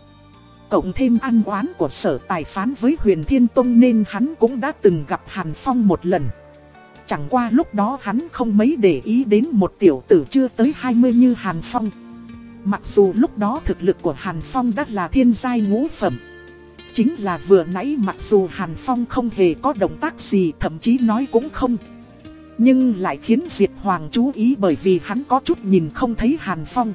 Cộng thêm ăn oán của sở tài phán với huyền Thiên Tông nên hắn cũng đã từng gặp Hàn Phong một lần. Chẳng qua lúc đó hắn không mấy để ý đến một tiểu tử chưa tới 20 như Hàn Phong. Mặc dù lúc đó thực lực của Hàn Phong đã là thiên giai ngũ phẩm. Chính là vừa nãy mặc dù Hàn Phong không hề có động tác gì, thậm chí nói cũng không Nhưng lại khiến Diệt Hoàng chú ý bởi vì hắn có chút nhìn không thấy Hàn Phong.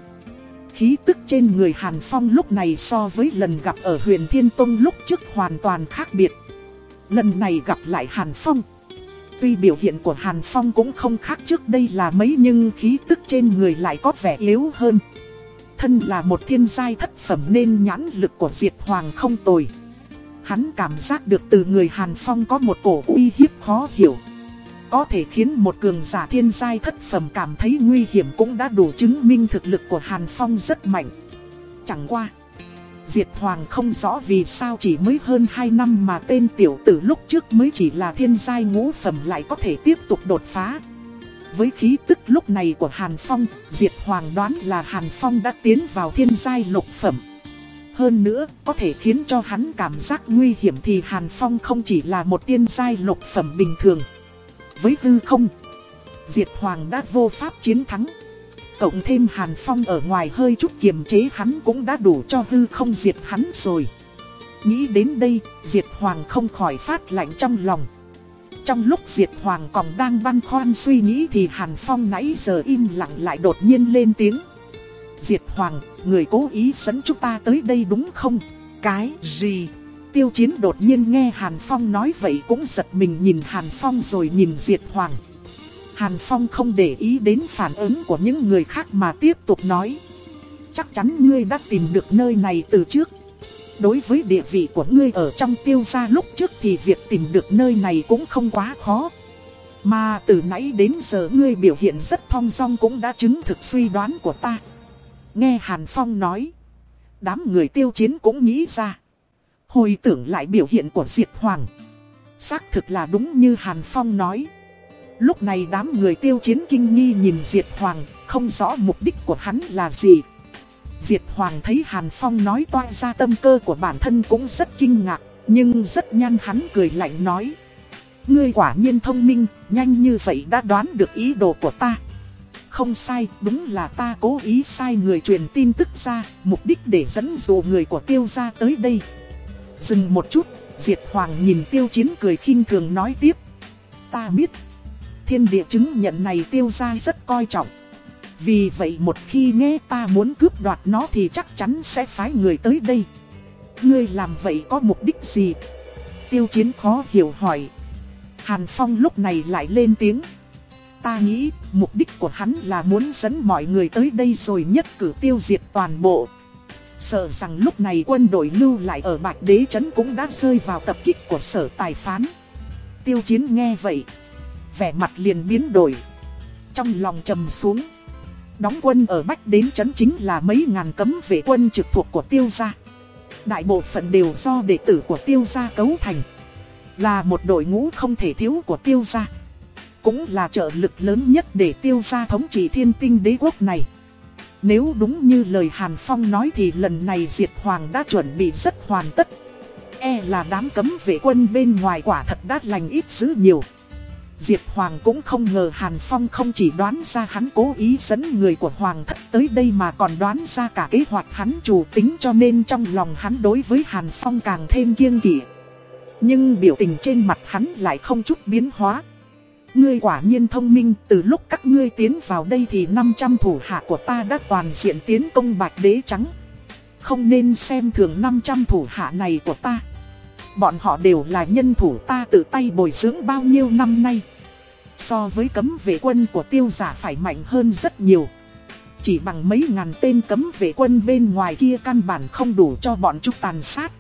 Khí tức trên người Hàn Phong lúc này so với lần gặp ở huyền Thiên Tông lúc trước hoàn toàn khác biệt. Lần này gặp lại Hàn Phong. Tuy biểu hiện của Hàn Phong cũng không khác trước đây là mấy nhưng khí tức trên người lại có vẻ yếu hơn. Thân là một thiên giai thất phẩm nên nhãn lực của Diệt Hoàng không tồi. Hắn cảm giác được từ người Hàn Phong có một cổ uy hiếp khó hiểu. Có thể khiến một cường giả thiên giai thất phẩm cảm thấy nguy hiểm cũng đã đủ chứng minh thực lực của Hàn Phong rất mạnh. Chẳng qua. Diệt Hoàng không rõ vì sao chỉ mới hơn 2 năm mà tên tiểu tử lúc trước mới chỉ là thiên giai ngũ phẩm lại có thể tiếp tục đột phá. Với khí tức lúc này của Hàn Phong, Diệt Hoàng đoán là Hàn Phong đã tiến vào thiên giai lục phẩm. Hơn nữa, có thể khiến cho hắn cảm giác nguy hiểm thì Hàn Phong không chỉ là một tiên giai lục phẩm bình thường. Với hư không, Diệt Hoàng đã vô pháp chiến thắng. Cộng thêm Hàn Phong ở ngoài hơi chút kiềm chế hắn cũng đã đủ cho hư không diệt hắn rồi. Nghĩ đến đây, Diệt Hoàng không khỏi phát lạnh trong lòng. Trong lúc Diệt Hoàng còn đang băn khoăn suy nghĩ thì Hàn Phong nãy giờ im lặng lại đột nhiên lên tiếng. Diệt Hoàng, người cố ý dẫn chúng ta tới đây đúng không? Cái gì? Tiêu Chiến đột nhiên nghe Hàn Phong nói vậy cũng giật mình nhìn Hàn Phong rồi nhìn Diệt Hoàng. Hàn Phong không để ý đến phản ứng của những người khác mà tiếp tục nói. Chắc chắn ngươi đã tìm được nơi này từ trước. Đối với địa vị của ngươi ở trong tiêu gia lúc trước thì việc tìm được nơi này cũng không quá khó. Mà từ nãy đến giờ ngươi biểu hiện rất thong dong cũng đã chứng thực suy đoán của ta. Nghe Hàn Phong nói. Đám người tiêu chiến cũng nghĩ ra. Hồi tưởng lại biểu hiện của Diệt Hoàng. Xác thực là đúng như Hàn Phong nói. Lúc này đám người tiêu chiến kinh nghi nhìn Diệt Hoàng, không rõ mục đích của hắn là gì. Diệt Hoàng thấy Hàn Phong nói toa ra tâm cơ của bản thân cũng rất kinh ngạc, nhưng rất nhanh hắn cười lạnh nói. Ngươi quả nhiên thông minh, nhanh như vậy đã đoán được ý đồ của ta. Không sai, đúng là ta cố ý sai người truyền tin tức ra, mục đích để dẫn dụ người của tiêu gia tới đây. Dừng một chút, Diệt Hoàng nhìn tiêu chiến cười khinh thường nói tiếp. Ta biết, thiên địa chứng nhận này tiêu gia rất coi trọng. Vì vậy một khi nghe ta muốn cướp đoạt nó thì chắc chắn sẽ phái người tới đây. Ngươi làm vậy có mục đích gì? Tiêu chiến khó hiểu hỏi. Hàn Phong lúc này lại lên tiếng. Ta nghĩ, mục đích của hắn là muốn dẫn mọi người tới đây rồi nhất cử tiêu diệt toàn bộ. Sợ rằng lúc này quân đội lưu lại ở Bạch Đế Trấn cũng đã rơi vào tập kích của sở tài phán. Tiêu chiến nghe vậy. Vẻ mặt liền biến đổi. Trong lòng trầm xuống. Đóng quân ở Bách Đến Trấn chính là mấy ngàn cấm vệ quân trực thuộc của tiêu gia. Đại bộ phận đều do đệ tử của tiêu gia cấu thành. Là một đội ngũ không thể thiếu của tiêu gia. Cũng là trợ lực lớn nhất để tiêu gia thống trị thiên tinh đế quốc này. Nếu đúng như lời Hàn Phong nói thì lần này Diệt Hoàng đã chuẩn bị rất hoàn tất. E là đám cấm vệ quân bên ngoài quả thật đã lành ít dữ nhiều. Diệp Hoàng cũng không ngờ Hàn Phong không chỉ đoán ra hắn cố ý dẫn người của Hoàng thất tới đây mà còn đoán ra cả kế hoạch hắn chủ tính cho nên trong lòng hắn đối với Hàn Phong càng thêm kiêng kỵ. Nhưng biểu tình trên mặt hắn lại không chút biến hóa. Ngươi quả nhiên thông minh, từ lúc các ngươi tiến vào đây thì 500 thủ hạ của ta đã toàn diện tiến công bạch đế trắng. Không nên xem thường 500 thủ hạ này của ta. Bọn họ đều là nhân thủ ta tự tay bồi dưỡng bao nhiêu năm nay. So với cấm vệ quân của tiêu giả phải mạnh hơn rất nhiều. Chỉ bằng mấy ngàn tên cấm vệ quân bên ngoài kia căn bản không đủ cho bọn chúng tàn sát.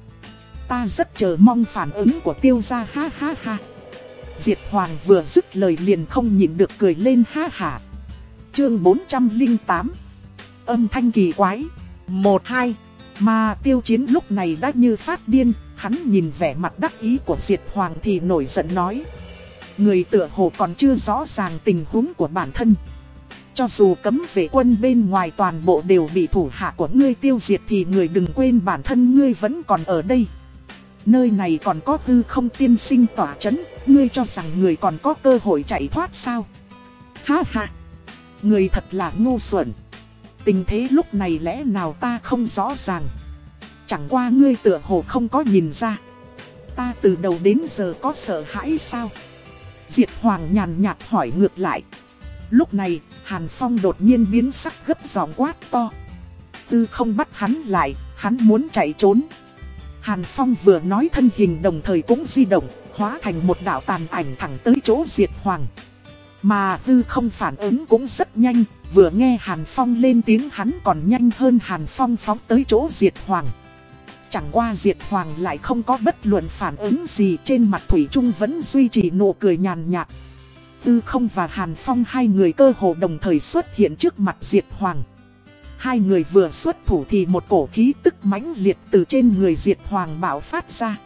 Ta rất chờ mong phản ứng của tiêu gia ha ha ha. Diệt Hoàng vừa dứt lời liền không nhịn được cười lên ha hả. Chương 408 Âm thanh kỳ quái. 1-2 Mà tiêu chiến lúc này đã như phát điên, Hắn nhìn vẻ mặt đắc ý của Diệt Hoàng thì nổi giận nói. Người tựa hồ còn chưa rõ ràng tình huống của bản thân. Cho dù cấm vệ quân bên ngoài toàn bộ đều bị thủ hạ của ngươi tiêu diệt thì người đừng quên bản thân ngươi vẫn còn ở đây. Nơi này còn có tư không tiên sinh tỏa chấn Ngươi cho rằng người còn có cơ hội chạy thoát sao Ha ha Người thật là ngu xuẩn Tình thế lúc này lẽ nào ta không rõ ràng Chẳng qua ngươi tựa hồ không có nhìn ra Ta từ đầu đến giờ có sợ hãi sao Diệt Hoàng nhàn nhạt hỏi ngược lại. Lúc này, Hàn Phong đột nhiên biến sắc gấp giọng quát to. Tư không bắt hắn lại, hắn muốn chạy trốn. Hàn Phong vừa nói thân hình đồng thời cũng di động, hóa thành một đạo tàn ảnh thẳng tới chỗ Diệt Hoàng. Mà tư không phản ứng cũng rất nhanh, vừa nghe Hàn Phong lên tiếng hắn còn nhanh hơn Hàn Phong phóng tới chỗ Diệt Hoàng. Chẳng qua Diệt Hoàng lại không có bất luận phản ứng gì trên mặt Thủy Trung vẫn duy trì nụ cười nhàn nhạt. Tư không và Hàn Phong hai người cơ hồ đồng thời xuất hiện trước mặt Diệt Hoàng. Hai người vừa xuất thủ thì một cổ khí tức mãnh liệt từ trên người Diệt Hoàng bạo phát ra.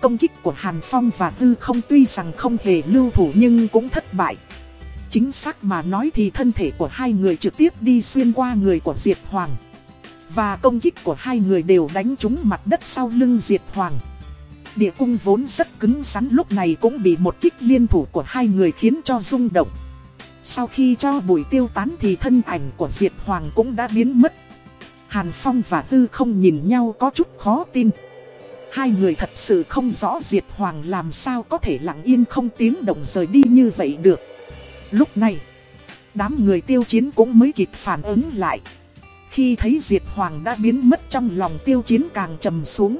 Công kích của Hàn Phong và Tư không tuy rằng không hề lưu thủ nhưng cũng thất bại. Chính xác mà nói thì thân thể của hai người trực tiếp đi xuyên qua người của Diệt Hoàng. Và công kích của hai người đều đánh trúng mặt đất sau lưng Diệt Hoàng. Địa cung vốn rất cứng rắn lúc này cũng bị một kích liên thủ của hai người khiến cho rung động. Sau khi cho bụi tiêu tán thì thân ảnh của Diệt Hoàng cũng đã biến mất. Hàn Phong và Tư không nhìn nhau có chút khó tin. Hai người thật sự không rõ Diệt Hoàng làm sao có thể lặng yên không tiếng động rời đi như vậy được. Lúc này, đám người tiêu chiến cũng mới kịp phản ứng lại. Khi thấy Diệt Hoàng đã biến mất trong lòng tiêu chiến càng trầm xuống.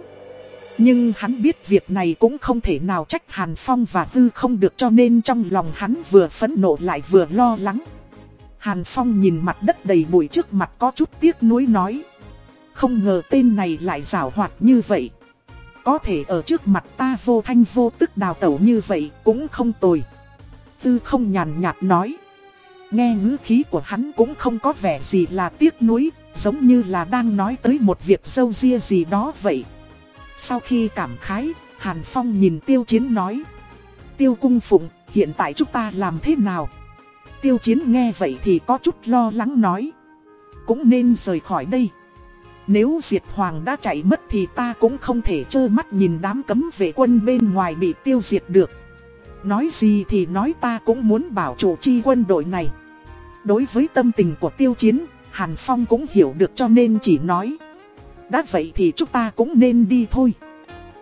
Nhưng hắn biết việc này cũng không thể nào trách Hàn Phong và Tư không được cho nên trong lòng hắn vừa phẫn nộ lại vừa lo lắng. Hàn Phong nhìn mặt đất đầy bụi trước mặt có chút tiếc nuối nói. Không ngờ tên này lại rào hoạt như vậy. Có thể ở trước mặt ta vô thanh vô tức đào tẩu như vậy cũng không tồi. Tư không nhàn nhạt nói. Nghe ngữ khí của hắn cũng không có vẻ gì là tiếc nuối, giống như là đang nói tới một việc sâu ria gì đó vậy. Sau khi cảm khái, Hàn Phong nhìn Tiêu Chiến nói. Tiêu Cung Phụng, hiện tại chúng ta làm thế nào? Tiêu Chiến nghe vậy thì có chút lo lắng nói. Cũng nên rời khỏi đây. Nếu Diệt Hoàng đã chạy mất thì ta cũng không thể trơ mắt nhìn đám cấm vệ quân bên ngoài bị tiêu diệt được. Nói gì thì nói ta cũng muốn bảo chủ chi quân đội này. Đối với tâm tình của tiêu chiến, Hàn Phong cũng hiểu được cho nên chỉ nói. Đã vậy thì chúng ta cũng nên đi thôi.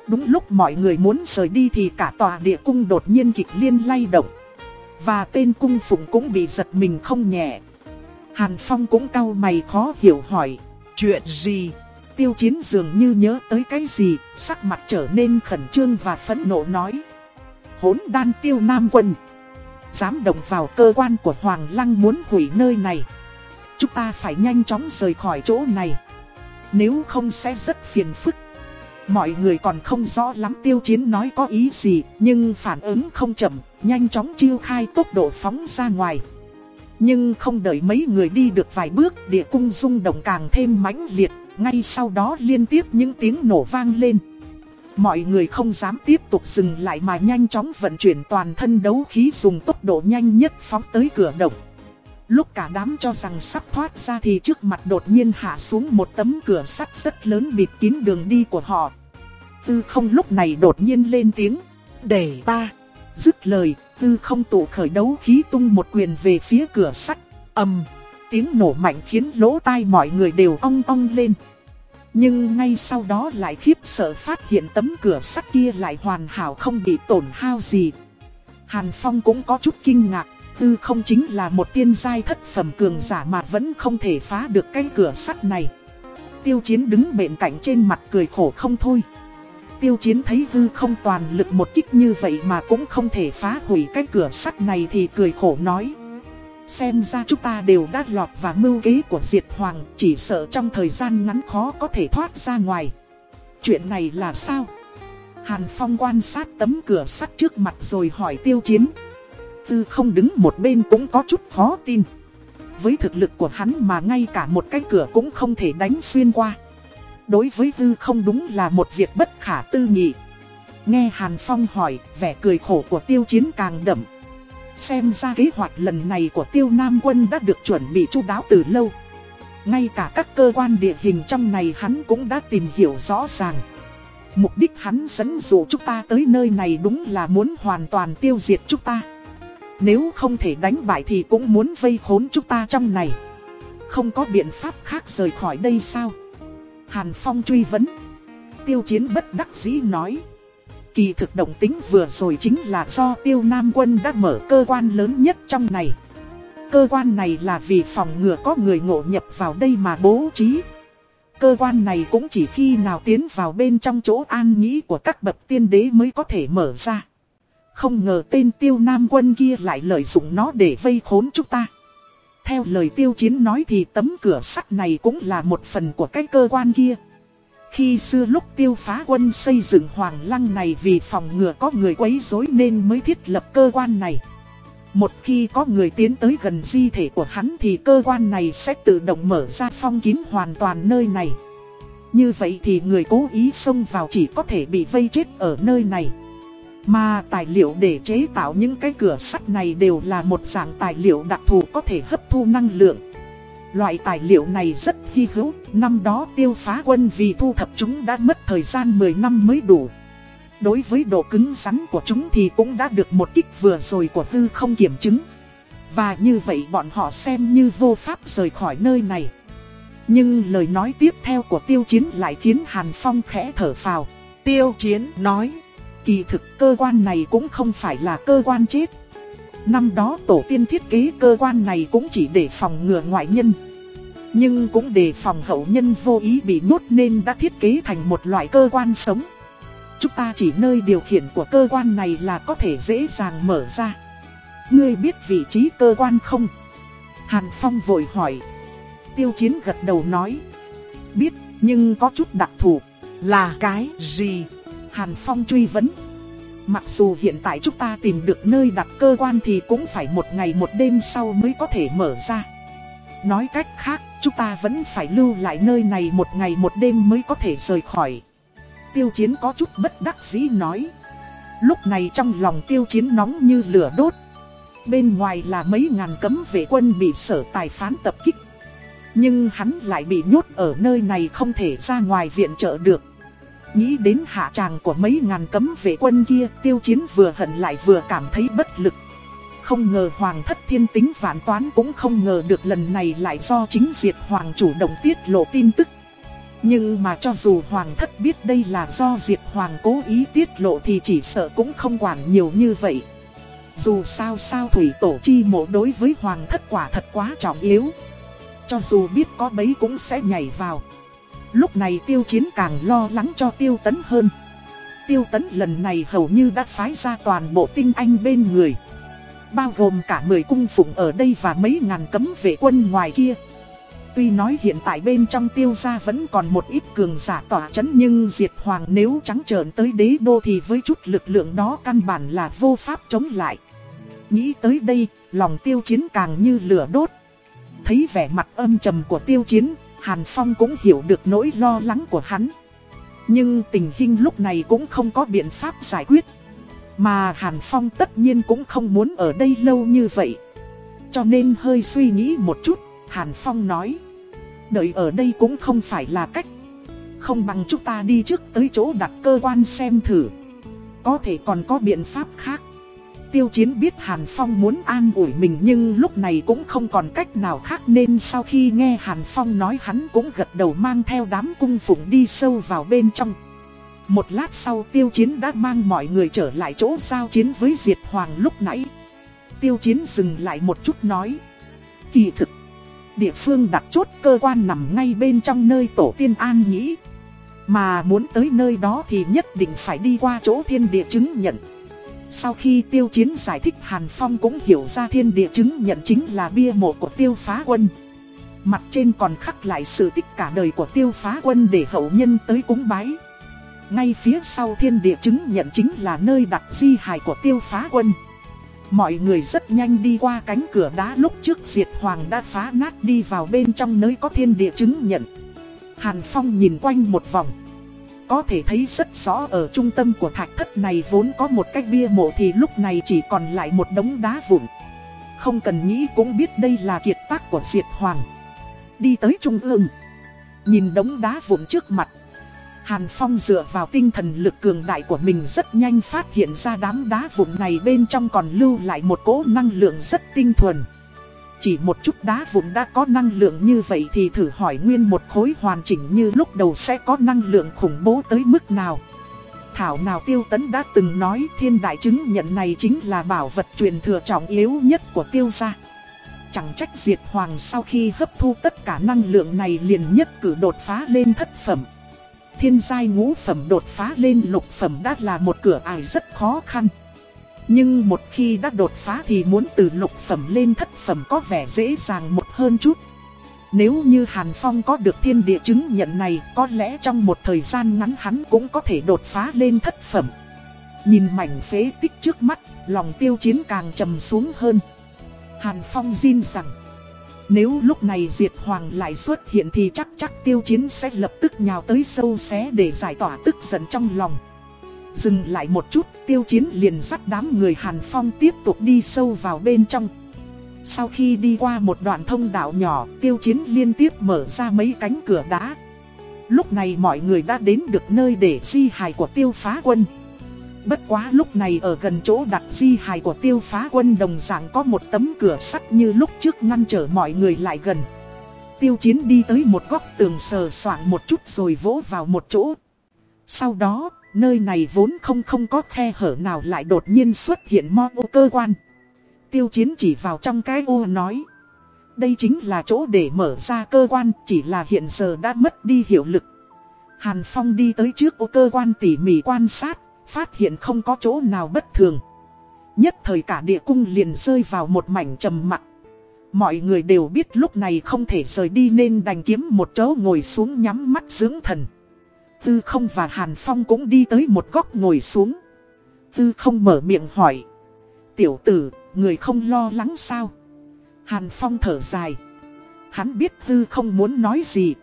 Đúng lúc mọi người muốn rời đi thì cả tòa địa cung đột nhiên kịch liên lay động. Và tên cung phụng cũng bị giật mình không nhẹ. Hàn Phong cũng cau mày khó hiểu hỏi. Chuyện gì? Tiêu chiến dường như nhớ tới cái gì, sắc mặt trở nên khẩn trương và phẫn nộ nói. Hốn đan tiêu nam quân. Dám động vào cơ quan của Hoàng Lăng muốn hủy nơi này. Chúng ta phải nhanh chóng rời khỏi chỗ này. Nếu không sẽ rất phiền phức. Mọi người còn không rõ lắm tiêu chiến nói có ý gì, nhưng phản ứng không chậm, nhanh chóng chiêu khai tốc độ phóng ra ngoài. Nhưng không đợi mấy người đi được vài bước, địa cung rung động càng thêm mãnh liệt, ngay sau đó liên tiếp những tiếng nổ vang lên. Mọi người không dám tiếp tục dừng lại mà nhanh chóng vận chuyển toàn thân đấu khí dùng tốc độ nhanh nhất phóng tới cửa động. Lúc cả đám cho rằng sắp thoát ra thì trước mặt đột nhiên hạ xuống một tấm cửa sắt rất lớn bịt kín đường đi của họ. Tư không lúc này đột nhiên lên tiếng. Để ta. Dứt lời, tư không tụ khởi đấu khí tung một quyền về phía cửa sắt. ầm Tiếng nổ mạnh khiến lỗ tai mọi người đều ong ong lên. Nhưng ngay sau đó lại khiếp sợ phát hiện tấm cửa sắt kia lại hoàn hảo không bị tổn hao gì. Hàn Phong cũng có chút kinh ngạc, tư không chính là một tiên giai thất phẩm cường giả mà vẫn không thể phá được cái cửa sắt này. Tiêu chiến đứng bên cạnh trên mặt cười khổ không thôi. Tiêu chiến thấy hư không toàn lực một kích như vậy mà cũng không thể phá hủy cái cửa sắt này thì cười khổ nói. Xem ra chúng ta đều đã lọt và mưu kế của Diệt Hoàng, Chỉ sợ trong thời gian ngắn khó có thể thoát ra ngoài Chuyện này là sao? Hàn Phong quan sát tấm cửa sắt trước mặt rồi hỏi tiêu chiến Tư không đứng một bên cũng có chút khó tin. Với thực lực của hắn mà ngay cả một cái cửa cũng không thể đánh xuyên qua. Đối với Tư không đúng là một việc bất khả tư nghị. Nghe Hàn Phong hỏi, vẻ cười khổ của tiêu chiến càng đậm. Xem ra kế hoạch lần này của tiêu nam quân đã được chuẩn bị chu đáo từ lâu. Ngay cả các cơ quan địa hình trong này hắn cũng đã tìm hiểu rõ ràng. Mục đích hắn dẫn dụ chúng ta tới nơi này đúng là muốn hoàn toàn tiêu diệt chúng ta. Nếu không thể đánh bại thì cũng muốn vây khốn chúng ta trong này Không có biện pháp khác rời khỏi đây sao Hàn Phong truy vấn Tiêu chiến bất đắc dĩ nói Kỳ thực động tính vừa rồi chính là do tiêu nam quân đã mở cơ quan lớn nhất trong này. Cơ quan này là vì phòng ngừa có người ngộ nhập vào đây mà bố trí. Cơ quan này cũng chỉ khi nào tiến vào bên trong chỗ an nghĩ của các bậc tiên đế mới có thể mở ra. Không ngờ tên tiêu nam quân kia lại lợi dụng nó để vây khốn chúng ta. Theo lời tiêu chiến nói thì tấm cửa sắt này cũng là một phần của cái cơ quan kia. Khi xưa lúc tiêu phá quân xây dựng hoàng lăng này vì phòng ngừa có người quấy rối nên mới thiết lập cơ quan này. Một khi có người tiến tới gần di thể của hắn thì cơ quan này sẽ tự động mở ra phong kín hoàn toàn nơi này. Như vậy thì người cố ý xông vào chỉ có thể bị vây chết ở nơi này. Mà tài liệu để chế tạo những cái cửa sắt này đều là một dạng tài liệu đặc thù có thể hấp thu năng lượng. Loại tài liệu này rất hy hữu, năm đó tiêu phá quân vì thu thập chúng đã mất thời gian 10 năm mới đủ. Đối với độ cứng rắn của chúng thì cũng đã được một kích vừa rồi của tư không kiểm chứng. Và như vậy bọn họ xem như vô pháp rời khỏi nơi này. Nhưng lời nói tiếp theo của tiêu chiến lại khiến Hàn Phong khẽ thở phào. Tiêu chiến nói, kỳ thực cơ quan này cũng không phải là cơ quan chết. Năm đó tổ tiên thiết kế cơ quan này cũng chỉ để phòng ngừa ngoại nhân. Nhưng cũng để phòng hậu nhân vô ý bị nhốt nên đã thiết kế thành một loại cơ quan sống. Chúng ta chỉ nơi điều khiển của cơ quan này là có thể dễ dàng mở ra. Ngươi biết vị trí cơ quan không? Hàn Phong vội hỏi. Tiêu Chiến gật đầu nói. Biết, nhưng có chút đặc thù. Là cái gì? Hàn Phong truy vấn. Mặc dù hiện tại chúng ta tìm được nơi đặt cơ quan thì cũng phải một ngày một đêm sau mới có thể mở ra. Nói cách khác, chúng ta vẫn phải lưu lại nơi này một ngày một đêm mới có thể rời khỏi. Tiêu chiến có chút bất đắc dĩ nói. Lúc này trong lòng tiêu chiến nóng như lửa đốt. Bên ngoài là mấy ngàn cấm vệ quân bị sở tài phán tập kích. Nhưng hắn lại bị nhốt ở nơi này không thể ra ngoài viện trợ được. Nghĩ đến hạ tràng của mấy ngàn cấm vệ quân kia, tiêu chiến vừa hận lại vừa cảm thấy bất lực. Không ngờ hoàng thất thiên tính vạn toán cũng không ngờ được lần này lại do chính diệt hoàng chủ động tiết lộ tin tức. Nhưng mà cho dù hoàng thất biết đây là do diệt hoàng cố ý tiết lộ thì chỉ sợ cũng không quản nhiều như vậy. Dù sao sao thủy tổ chi mộ đối với hoàng thất quả thật quá trọng yếu. Cho dù biết có bấy cũng sẽ nhảy vào. Lúc này tiêu chiến càng lo lắng cho tiêu tấn hơn. Tiêu tấn lần này hầu như đã phái ra toàn bộ tinh anh bên người. Bao gồm cả 10 cung phụng ở đây và mấy ngàn cấm vệ quân ngoài kia. Tuy nói hiện tại bên trong tiêu gia vẫn còn một ít cường giả tỏa chấn nhưng diệt hoàng nếu trắng trợn tới đế đô thì với chút lực lượng đó căn bản là vô pháp chống lại. Nghĩ tới đây, lòng tiêu chiến càng như lửa đốt. Thấy vẻ mặt âm trầm của tiêu chiến, Hàn Phong cũng hiểu được nỗi lo lắng của hắn. Nhưng tình hình lúc này cũng không có biện pháp giải quyết. Mà Hàn Phong tất nhiên cũng không muốn ở đây lâu như vậy. Cho nên hơi suy nghĩ một chút, Hàn Phong nói. Đợi ở đây cũng không phải là cách. Không bằng chúng ta đi trước tới chỗ đặt cơ quan xem thử. Có thể còn có biện pháp khác. Tiêu Chiến biết Hàn Phong muốn an ủi mình nhưng lúc này cũng không còn cách nào khác nên sau khi nghe Hàn Phong nói hắn cũng gật đầu mang theo đám cung phụng đi sâu vào bên trong. Một lát sau Tiêu Chiến đã mang mọi người trở lại chỗ giao chiến với Diệt Hoàng lúc nãy. Tiêu Chiến dừng lại một chút nói. Kỳ thực, địa phương đặt chốt cơ quan nằm ngay bên trong nơi tổ tiên an nghĩ. Mà muốn tới nơi đó thì nhất định phải đi qua chỗ thiên địa chứng nhận. Sau khi tiêu chiến giải thích Hàn Phong cũng hiểu ra thiên địa chứng nhận chính là bia mộ của tiêu phá quân. Mặt trên còn khắc lại sự tích cả đời của tiêu phá quân để hậu nhân tới cúng bái. Ngay phía sau thiên địa chứng nhận chính là nơi đặt di hài của tiêu phá quân. Mọi người rất nhanh đi qua cánh cửa đá lúc trước diệt hoàng đã phá nát đi vào bên trong nơi có thiên địa chứng nhận. Hàn Phong nhìn quanh một vòng. Có thể thấy rất rõ ở trung tâm của thạch thất này vốn có một cái bia mộ thì lúc này chỉ còn lại một đống đá vụn. Không cần nghĩ cũng biết đây là kiệt tác của Diệt Hoàng. Đi tới trung ương. Nhìn đống đá vụn trước mặt. Hàn Phong dựa vào tinh thần lực cường đại của mình rất nhanh phát hiện ra đám đá vụn này bên trong còn lưu lại một cỗ năng lượng rất tinh thuần. Chỉ một chút đá vụn đã có năng lượng như vậy thì thử hỏi nguyên một khối hoàn chỉnh như lúc đầu sẽ có năng lượng khủng bố tới mức nào. thảo nào tiêu tấn đã từng nói thiên đại chứng nhận này chính là bảo vật truyền thừa trọng yếu nhất của tiêu gia. Chẳng trách diệt hoàng sau khi hấp thu tất cả năng lượng này liền nhất cử đột phá lên thất phẩm. Thiên giai ngũ phẩm đột phá lên lục phẩm đã là một cửa ải rất khó khăn. Nhưng một khi đã đột phá thì muốn từ lục phẩm lên thất phẩm có vẻ dễ dàng một hơn chút. Nếu như Hàn Phong có được thiên địa chứng nhận này, có lẽ trong một thời gian ngắn hắn cũng có thể đột phá lên thất phẩm. Nhìn mảnh phế tích trước mắt, lòng tiêu chiến càng trầm xuống hơn. Hàn Phong xin rằng, nếu lúc này Diệt Hoàng lại xuất hiện thì chắc chắc tiêu chiến sẽ lập tức nhào tới sâu xé để giải tỏa tức giận trong lòng. Dừng lại một chút, tiêu chiến liền dắt đám người Hàn Phong tiếp tục đi sâu vào bên trong. Sau khi đi qua một đoạn thông đạo nhỏ, tiêu chiến liên tiếp mở ra mấy cánh cửa đá. Lúc này mọi người đã đến được nơi để di hài của tiêu phá quân. Bất quá lúc này ở gần chỗ đặt di hài của tiêu phá quân đồng dạng có một tấm cửa sắt như lúc trước ngăn trở mọi người lại gần. Tiêu chiến đi tới một góc tường sờ soạng một chút rồi vỗ vào một chỗ. Sau đó, nơi này vốn không không có khe hở nào lại đột nhiên xuất hiện mo ô cơ quan. Tiêu chiến chỉ vào trong cái ô nói. Đây chính là chỗ để mở ra cơ quan chỉ là hiện giờ đã mất đi hiệu lực. Hàn Phong đi tới trước ô cơ quan tỉ mỉ quan sát, phát hiện không có chỗ nào bất thường. Nhất thời cả địa cung liền rơi vào một mảnh trầm mặc. Mọi người đều biết lúc này không thể rời đi nên đành kiếm một chỗ ngồi xuống nhắm mắt dưỡng thần. Tư không và Hàn Phong cũng đi tới một góc ngồi xuống. Tư không mở miệng hỏi. Tiểu tử, người không lo lắng sao? Hàn Phong thở dài. Hắn biết Tư không muốn nói gì.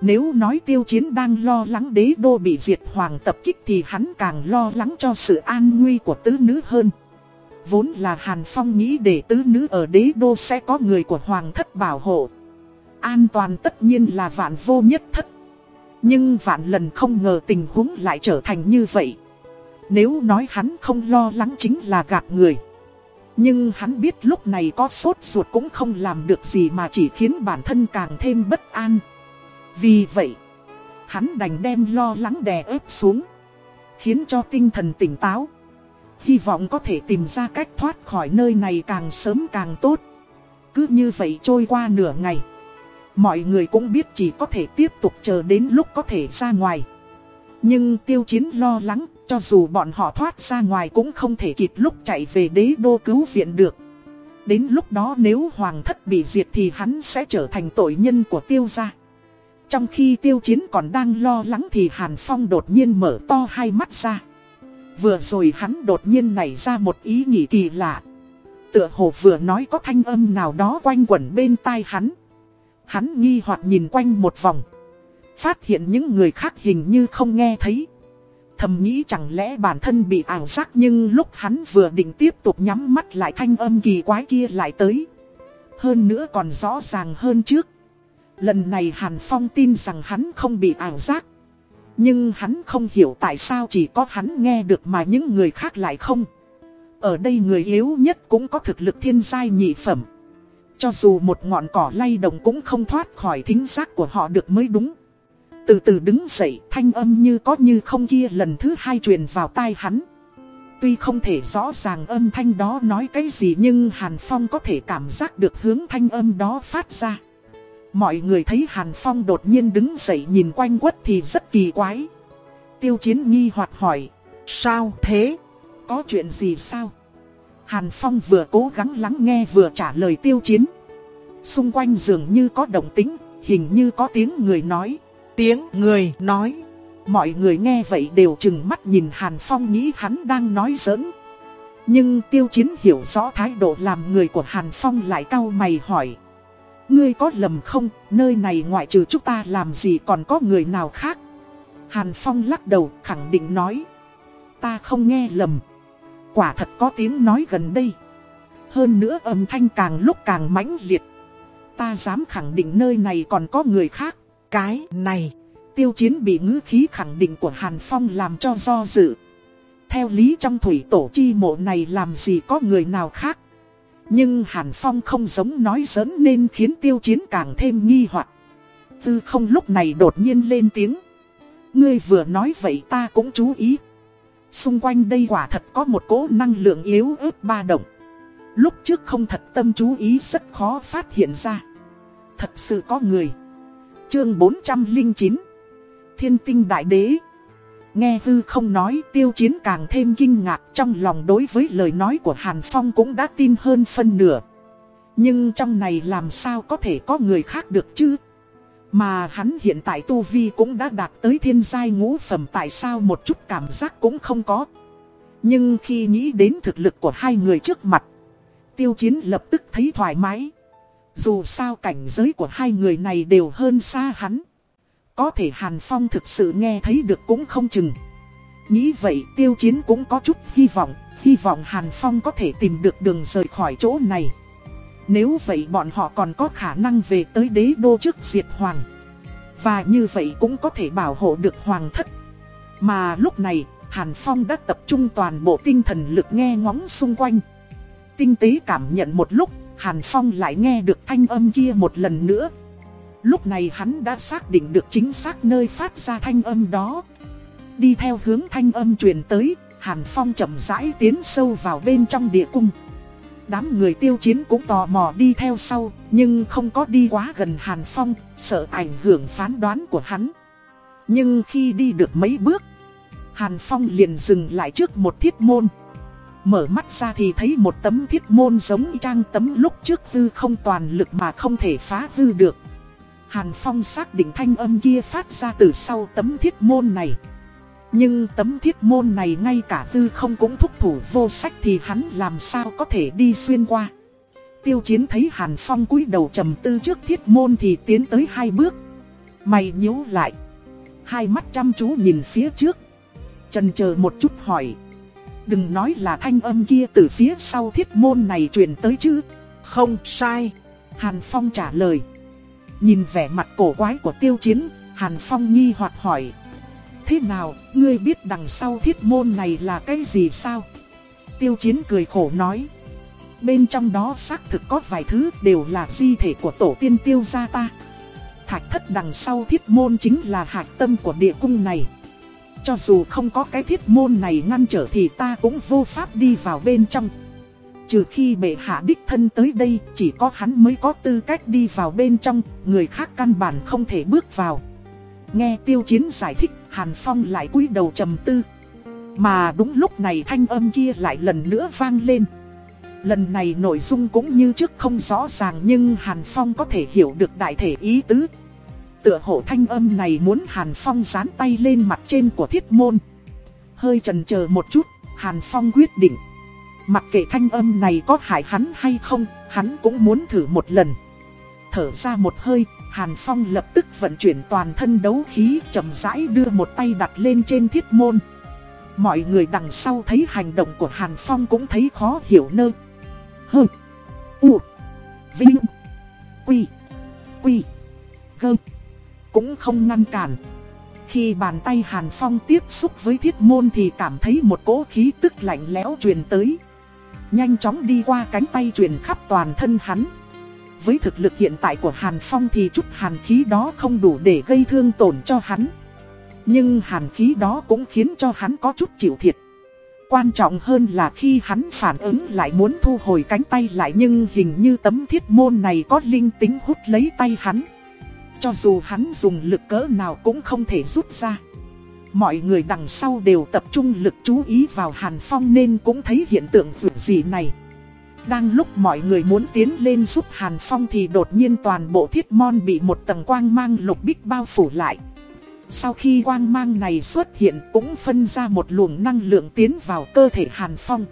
Nếu nói tiêu chiến đang lo lắng đế đô bị diệt hoàng tập kích thì hắn càng lo lắng cho sự an nguy của tứ nữ hơn. Vốn là Hàn Phong nghĩ để tứ nữ ở đế đô sẽ có người của hoàng thất bảo hộ. An toàn tất nhiên là vạn vô nhất thất. Nhưng vạn lần không ngờ tình huống lại trở thành như vậy. Nếu nói hắn không lo lắng chính là gạt người. Nhưng hắn biết lúc này có sốt ruột cũng không làm được gì mà chỉ khiến bản thân càng thêm bất an. Vì vậy, hắn đành đem lo lắng đè ép xuống. Khiến cho tinh thần tỉnh táo. Hy vọng có thể tìm ra cách thoát khỏi nơi này càng sớm càng tốt. Cứ như vậy trôi qua nửa ngày. Mọi người cũng biết chỉ có thể tiếp tục chờ đến lúc có thể ra ngoài. Nhưng tiêu chiến lo lắng, cho dù bọn họ thoát ra ngoài cũng không thể kịp lúc chạy về đế đô cứu viện được. Đến lúc đó nếu hoàng thất bị diệt thì hắn sẽ trở thành tội nhân của tiêu gia. Trong khi tiêu chiến còn đang lo lắng thì Hàn Phong đột nhiên mở to hai mắt ra. Vừa rồi hắn đột nhiên nảy ra một ý nghĩ kỳ lạ. Tựa hồ vừa nói có thanh âm nào đó quanh quẩn bên tai hắn. Hắn nghi hoặc nhìn quanh một vòng. Phát hiện những người khác hình như không nghe thấy. Thầm nghĩ chẳng lẽ bản thân bị ảo giác nhưng lúc hắn vừa định tiếp tục nhắm mắt lại thanh âm kỳ quái kia lại tới. Hơn nữa còn rõ ràng hơn trước. Lần này Hàn Phong tin rằng hắn không bị ảo giác. Nhưng hắn không hiểu tại sao chỉ có hắn nghe được mà những người khác lại không. Ở đây người yếu nhất cũng có thực lực thiên giai nhị phẩm. Cho dù một ngọn cỏ lay động cũng không thoát khỏi thính giác của họ được mới đúng. Từ từ đứng dậy thanh âm như có như không kia lần thứ hai truyền vào tai hắn. Tuy không thể rõ ràng âm thanh đó nói cái gì nhưng Hàn Phong có thể cảm giác được hướng thanh âm đó phát ra. Mọi người thấy Hàn Phong đột nhiên đứng dậy nhìn quanh quất thì rất kỳ quái. Tiêu chiến nghi hoặc hỏi, sao thế? Có chuyện gì sao? Hàn Phong vừa cố gắng lắng nghe vừa trả lời tiêu chiến. Xung quanh dường như có động tính, hình như có tiếng người nói. Tiếng người nói. Mọi người nghe vậy đều chừng mắt nhìn Hàn Phong nghĩ hắn đang nói giỡn. Nhưng tiêu chiến hiểu rõ thái độ làm người của Hàn Phong lại cau mày hỏi. Ngươi có lầm không, nơi này ngoại trừ chúng ta làm gì còn có người nào khác? Hàn Phong lắc đầu khẳng định nói. Ta không nghe lầm. Quả thật có tiếng nói gần đây. Hơn nữa âm thanh càng lúc càng mãnh liệt. Ta dám khẳng định nơi này còn có người khác. Cái này, tiêu chiến bị ngữ khí khẳng định của Hàn Phong làm cho do dự. Theo lý trong thủy tổ chi mộ này làm gì có người nào khác. Nhưng Hàn Phong không giống nói giỡn nên khiến tiêu chiến càng thêm nghi hoặc. Tư không lúc này đột nhiên lên tiếng. Ngươi vừa nói vậy ta cũng chú ý. Xung quanh đây quả thật có một cỗ năng lượng yếu ớt ba động. Lúc trước không thật tâm chú ý rất khó phát hiện ra. Thật sự có người. Chương 409 Thiên tinh đại đế Nghe hư không nói, tiêu chiến càng thêm kinh ngạc trong lòng đối với lời nói của Hàn Phong cũng đã tin hơn phân nửa. Nhưng trong này làm sao có thể có người khác được chứ? Mà hắn hiện tại Tu Vi cũng đã đạt tới thiên giai ngũ phẩm tại sao một chút cảm giác cũng không có. Nhưng khi nghĩ đến thực lực của hai người trước mặt, tiêu chiến lập tức thấy thoải mái. Dù sao cảnh giới của hai người này đều hơn xa hắn. Có thể Hàn Phong thực sự nghe thấy được cũng không chừng. Nghĩ vậy tiêu chiến cũng có chút hy vọng, hy vọng Hàn Phong có thể tìm được đường rời khỏi chỗ này. Nếu vậy bọn họ còn có khả năng về tới đế đô trước diệt hoàng. Và như vậy cũng có thể bảo hộ được hoàng thất. Mà lúc này, Hàn Phong đã tập trung toàn bộ tinh thần lực nghe ngóng xung quanh. Tinh tế cảm nhận một lúc, Hàn Phong lại nghe được thanh âm kia một lần nữa. Lúc này hắn đã xác định được chính xác nơi phát ra thanh âm đó. Đi theo hướng thanh âm truyền tới, Hàn Phong chậm rãi tiến sâu vào bên trong địa cung. Đám người tiêu chiến cũng tò mò đi theo sau, nhưng không có đi quá gần Hàn Phong, sợ ảnh hưởng phán đoán của hắn. Nhưng khi đi được mấy bước, Hàn Phong liền dừng lại trước một thiết môn. Mở mắt ra thì thấy một tấm thiết môn giống trang tấm lúc trước hư không toàn lực mà không thể phá hư được. Hàn Phong xác định thanh âm kia phát ra từ sau tấm thiết môn này. Nhưng tấm thiết môn này ngay cả tư không cũng thúc thủ vô sách thì hắn làm sao có thể đi xuyên qua. Tiêu chiến thấy Hàn Phong cúi đầu trầm tư trước thiết môn thì tiến tới hai bước. Mày nhíu lại. Hai mắt chăm chú nhìn phía trước. Trần chờ một chút hỏi. Đừng nói là thanh âm kia từ phía sau thiết môn này truyền tới chứ. Không sai. Hàn Phong trả lời. Nhìn vẻ mặt cổ quái của tiêu chiến, Hàn Phong nghi hoặc hỏi. Thế nào, ngươi biết đằng sau thiết môn này là cái gì sao? Tiêu chiến cười khổ nói. Bên trong đó xác thực có vài thứ đều là di thể của tổ tiên tiêu gia ta. Thạch thất đằng sau thiết môn chính là hạt tâm của địa cung này. Cho dù không có cái thiết môn này ngăn trở thì ta cũng vô pháp đi vào bên trong. Trừ khi bệ hạ đích thân tới đây, chỉ có hắn mới có tư cách đi vào bên trong, người khác căn bản không thể bước vào. Nghe tiêu chiến giải thích, Hàn Phong lại cúi đầu trầm tư. Mà đúng lúc này thanh âm kia lại lần nữa vang lên. Lần này nội dung cũng như trước không rõ ràng nhưng Hàn Phong có thể hiểu được đại thể ý tứ. Tựa hộ thanh âm này muốn Hàn Phong dán tay lên mặt trên của thiết môn. Hơi chần chờ một chút, Hàn Phong quyết định. Mặc kệ thanh âm này có hại hắn hay không, hắn cũng muốn thử một lần. Thở ra một hơi, Hàn Phong lập tức vận chuyển toàn thân đấu khí, chậm rãi đưa một tay đặt lên trên thiết môn. Mọi người đằng sau thấy hành động của Hàn Phong cũng thấy khó hiểu nơ. Hơ. U. Vinh. Quy. Quy. Gơ. Cũng không ngăn cản. Khi bàn tay Hàn Phong tiếp xúc với thiết môn thì cảm thấy một cỗ khí tức lạnh lẽo truyền tới. Nhanh chóng đi qua cánh tay truyền khắp toàn thân hắn. Với thực lực hiện tại của Hàn Phong thì chút hàn khí đó không đủ để gây thương tổn cho hắn. Nhưng hàn khí đó cũng khiến cho hắn có chút chịu thiệt. Quan trọng hơn là khi hắn phản ứng lại muốn thu hồi cánh tay lại nhưng hình như tấm thiết môn này có linh tính hút lấy tay hắn. Cho dù hắn dùng lực cỡ nào cũng không thể rút ra. Mọi người đằng sau đều tập trung lực chú ý vào Hàn Phong nên cũng thấy hiện tượng dù gì này. Đang lúc mọi người muốn tiến lên giúp Hàn Phong thì đột nhiên toàn bộ thiết mon bị một tầng quang mang lục bích bao phủ lại. Sau khi quang mang này xuất hiện cũng phân ra một luồng năng lượng tiến vào cơ thể Hàn Phong.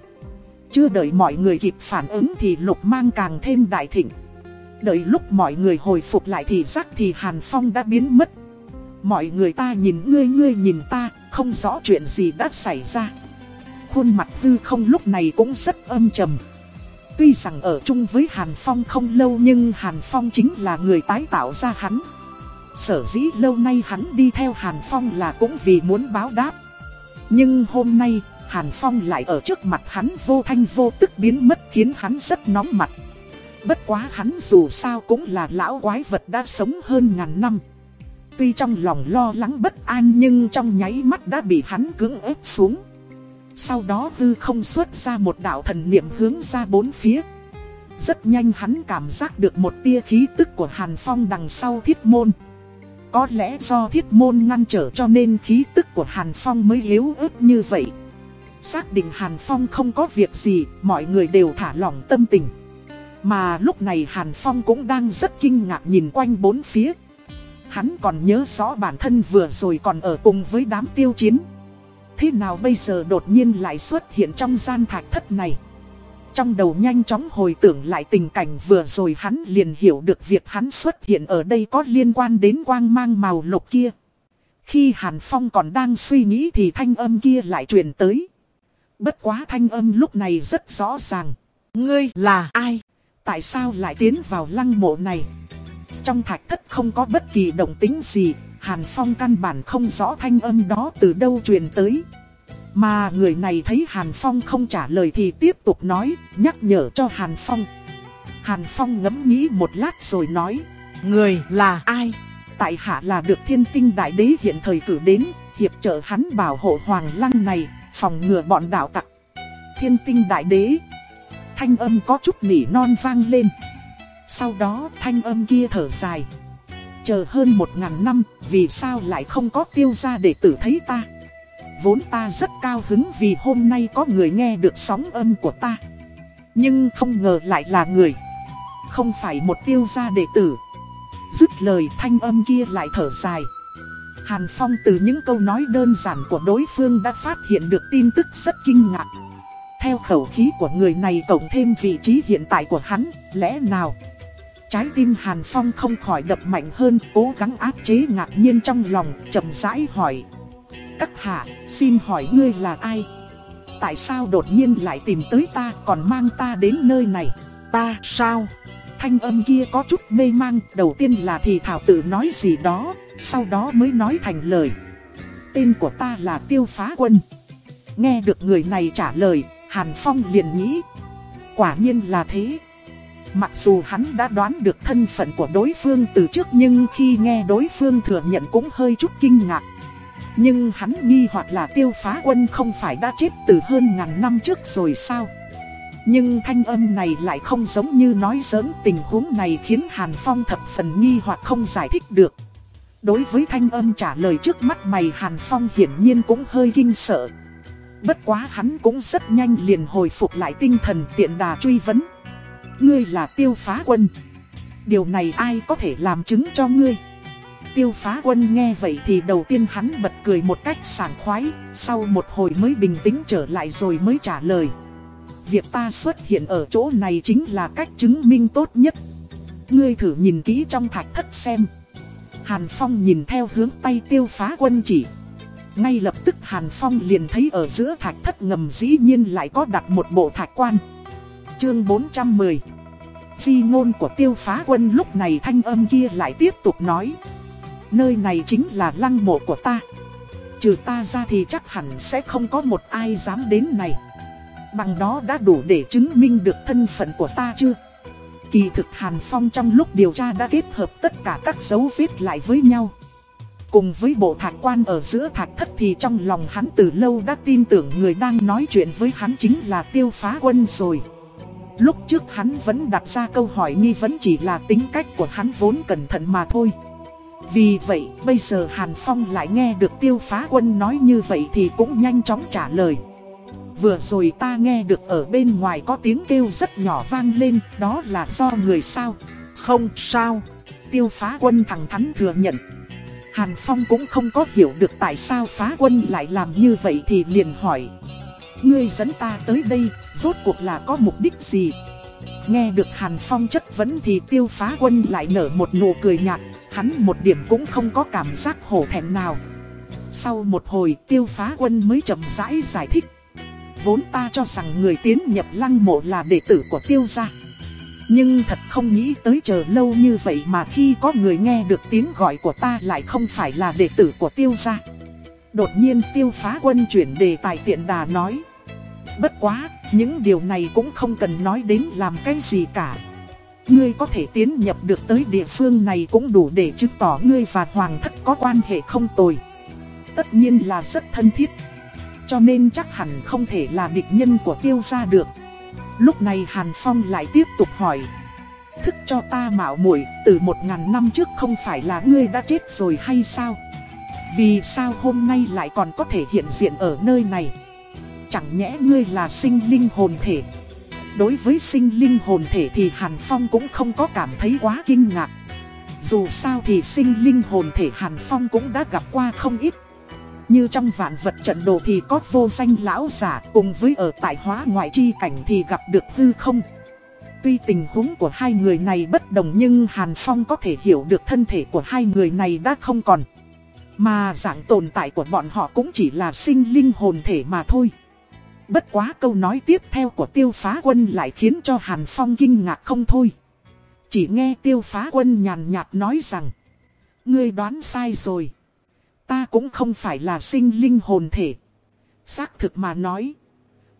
Chưa đợi mọi người kịp phản ứng thì lục mang càng thêm đại thịnh. Đợi lúc mọi người hồi phục lại thì giác thì Hàn Phong đã biến mất. Mọi người ta nhìn ngươi ngươi nhìn ta, không rõ chuyện gì đã xảy ra. Khuôn mặt tư không lúc này cũng rất âm trầm. Tuy rằng ở chung với Hàn Phong không lâu nhưng Hàn Phong chính là người tái tạo ra hắn. Sở dĩ lâu nay hắn đi theo Hàn Phong là cũng vì muốn báo đáp. Nhưng hôm nay, Hàn Phong lại ở trước mặt hắn vô thanh vô tức biến mất khiến hắn rất nóng mặt. Bất quá hắn dù sao cũng là lão quái vật đã sống hơn ngàn năm. Tuy trong lòng lo lắng bất an nhưng trong nháy mắt đã bị hắn cưỡng ép xuống. Sau đó hư không xuất ra một đạo thần niệm hướng ra bốn phía. Rất nhanh hắn cảm giác được một tia khí tức của Hàn Phong đằng sau thiết môn. Có lẽ do thiết môn ngăn trở cho nên khí tức của Hàn Phong mới yếu ớt như vậy. Xác định Hàn Phong không có việc gì, mọi người đều thả lỏng tâm tình. Mà lúc này Hàn Phong cũng đang rất kinh ngạc nhìn quanh bốn phía. Hắn còn nhớ rõ bản thân vừa rồi còn ở cùng với đám tiêu chiến. Thế nào bây giờ đột nhiên lại xuất hiện trong gian thạch thất này? Trong đầu nhanh chóng hồi tưởng lại tình cảnh vừa rồi hắn liền hiểu được việc hắn xuất hiện ở đây có liên quan đến quang mang màu lục kia. Khi Hàn Phong còn đang suy nghĩ thì thanh âm kia lại truyền tới. Bất quá thanh âm lúc này rất rõ ràng. Ngươi là ai? Tại sao lại tiến vào lăng mộ này? Trong thạch thất không có bất kỳ động tính gì, Hàn Phong căn bản không rõ thanh âm đó từ đâu truyền tới. Mà người này thấy Hàn Phong không trả lời thì tiếp tục nói, nhắc nhở cho Hàn Phong. Hàn Phong ngẫm nghĩ một lát rồi nói, người là ai? Tại hạ là được thiên tinh đại đế hiện thời cử đến, hiệp trợ hắn bảo hộ hoàng lăng này, phòng ngừa bọn đạo tặc. Thiên tinh đại đế. Thanh âm có chút nỉ non vang lên. Sau đó thanh âm kia thở dài. Chờ hơn một ngàn năm, vì sao lại không có tiêu gia đệ tử thấy ta? Vốn ta rất cao hứng vì hôm nay có người nghe được sóng âm của ta. Nhưng không ngờ lại là người. Không phải một tiêu gia đệ tử. Dứt lời thanh âm kia lại thở dài. Hàn Phong từ những câu nói đơn giản của đối phương đã phát hiện được tin tức rất kinh ngạc. Theo khẩu khí của người này cộng thêm vị trí hiện tại của hắn, lẽ nào? Trái tim Hàn Phong không khỏi đập mạnh hơn, cố gắng áp chế ngạc nhiên trong lòng, chậm rãi hỏi. Các hạ, xin hỏi ngươi là ai? Tại sao đột nhiên lại tìm tới ta còn mang ta đến nơi này? Ta sao? Thanh âm kia có chút mê mang, đầu tiên là thì thảo tự nói gì đó, sau đó mới nói thành lời. Tên của ta là Tiêu Phá Quân. Nghe được người này trả lời, Hàn Phong liền nghĩ. Quả nhiên là thế. Mặc dù hắn đã đoán được thân phận của đối phương từ trước nhưng khi nghe đối phương thừa nhận cũng hơi chút kinh ngạc. Nhưng hắn nghi hoặc là tiêu phá quân không phải đã chết từ hơn ngàn năm trước rồi sao? Nhưng thanh âm này lại không giống như nói giỡn, tình huống này khiến Hàn Phong thập phần nghi hoặc không giải thích được. Đối với thanh âm trả lời trước mắt mày, Hàn Phong hiển nhiên cũng hơi kinh sợ. Bất quá hắn cũng rất nhanh liền hồi phục lại tinh thần, tiện đà truy vấn. Ngươi là tiêu phá quân. Điều này ai có thể làm chứng cho ngươi? Tiêu phá quân nghe vậy thì đầu tiên hắn bật cười một cách sảng khoái, sau một hồi mới bình tĩnh trở lại rồi mới trả lời. Việc ta xuất hiện ở chỗ này chính là cách chứng minh tốt nhất. Ngươi thử nhìn kỹ trong thạch thất xem. Hàn Phong nhìn theo hướng tay tiêu phá quân chỉ. Ngay lập tức Hàn Phong liền thấy ở giữa thạch thất ngầm dĩ nhiên lại có đặt một bộ thạch quan. Chương 410 Di ngôn của tiêu phá quân lúc này thanh âm kia lại tiếp tục nói. Nơi này chính là lăng mộ của ta. Trừ ta ra thì chắc hẳn sẽ không có một ai dám đến này. Bằng đó đã đủ để chứng minh được thân phận của ta chưa? Kỳ thực Hàn Phong trong lúc điều tra đã kết hợp tất cả các dấu vết lại với nhau. Cùng với bộ thạc quan ở giữa thạc thất thì trong lòng hắn từ lâu đã tin tưởng người đang nói chuyện với hắn chính là tiêu phá quân rồi. Lúc trước hắn vẫn đặt ra câu hỏi nghi vấn chỉ là tính cách của hắn vốn cẩn thận mà thôi. Vì vậy bây giờ Hàn Phong lại nghe được tiêu phá quân nói như vậy thì cũng nhanh chóng trả lời. Vừa rồi ta nghe được ở bên ngoài có tiếng kêu rất nhỏ vang lên, đó là do người sao? Không sao. Tiêu phá quân thẳng thắn thừa nhận. Hàn Phong cũng không có hiểu được tại sao phá quân lại làm như vậy thì liền hỏi. Ngươi dẫn ta tới đây, rốt cuộc là có mục đích gì? Nghe được Hàn Phong chất vấn thì tiêu phá quân lại nở một nụ cười nhạt, hắn một điểm cũng không có cảm giác hổ thẹn nào. Sau một hồi tiêu phá quân mới chậm rãi giải, giải thích. Vốn ta cho rằng người tiến nhập lăng mộ là đệ tử của tiêu gia. Nhưng thật không nghĩ tới chờ lâu như vậy mà khi có người nghe được tiếng gọi của ta lại không phải là đệ tử của tiêu gia. Đột nhiên tiêu phá quân chuyển đề tài tiện đà nói. Bất quá, những điều này cũng không cần nói đến làm cái gì cả. Ngươi có thể tiến nhập được tới địa phương này cũng đủ để chứng tỏ ngươi và hoàng thất có quan hệ không tồi. Tất nhiên là rất thân thiết. cho nên chắc hẳn không thể là địch nhân của tiêu gia được. Lúc này Hàn Phong lại tiếp tục hỏi. Thức cho ta mạo muội từ một ngàn năm trước không phải là ngươi đã chết rồi hay sao? Vì sao hôm nay lại còn có thể hiện diện ở nơi này? Chẳng nhẽ ngươi là sinh linh hồn thể? Đối với sinh linh hồn thể thì Hàn Phong cũng không có cảm thấy quá kinh ngạc. Dù sao thì sinh linh hồn thể Hàn Phong cũng đã gặp qua không ít. Như trong vạn vật trận đồ thì có vô danh lão giả cùng với ở tại hóa ngoại chi cảnh thì gặp được hư không. Tuy tình huống của hai người này bất đồng nhưng Hàn Phong có thể hiểu được thân thể của hai người này đã không còn. Mà dạng tồn tại của bọn họ cũng chỉ là sinh linh hồn thể mà thôi. Bất quá câu nói tiếp theo của tiêu phá quân lại khiến cho Hàn Phong kinh ngạc không thôi. Chỉ nghe tiêu phá quân nhàn nhạt nói rằng, Ngươi đoán sai rồi. Ta cũng không phải là sinh linh hồn thể. Xác thực mà nói,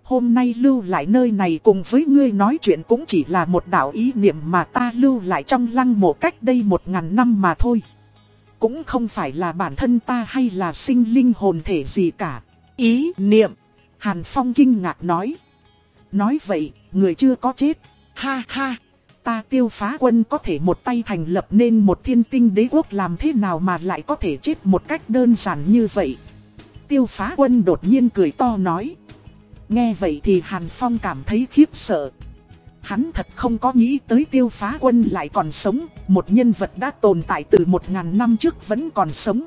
Hôm nay lưu lại nơi này cùng với ngươi nói chuyện cũng chỉ là một đạo ý niệm mà ta lưu lại trong lăng mộ cách đây một ngàn năm mà thôi. Cũng không phải là bản thân ta hay là sinh linh hồn thể gì cả. Ý niệm Hàn Phong kinh ngạc nói Nói vậy, người chưa có chết Ha ha Ta tiêu phá quân có thể một tay thành lập nên một thiên tinh đế quốc làm thế nào mà lại có thể chết một cách đơn giản như vậy. Tiêu phá quân đột nhiên cười to nói. Nghe vậy thì Hàn Phong cảm thấy khiếp sợ. Hắn thật không có nghĩ tới tiêu phá quân lại còn sống, một nhân vật đã tồn tại từ một ngàn năm trước vẫn còn sống.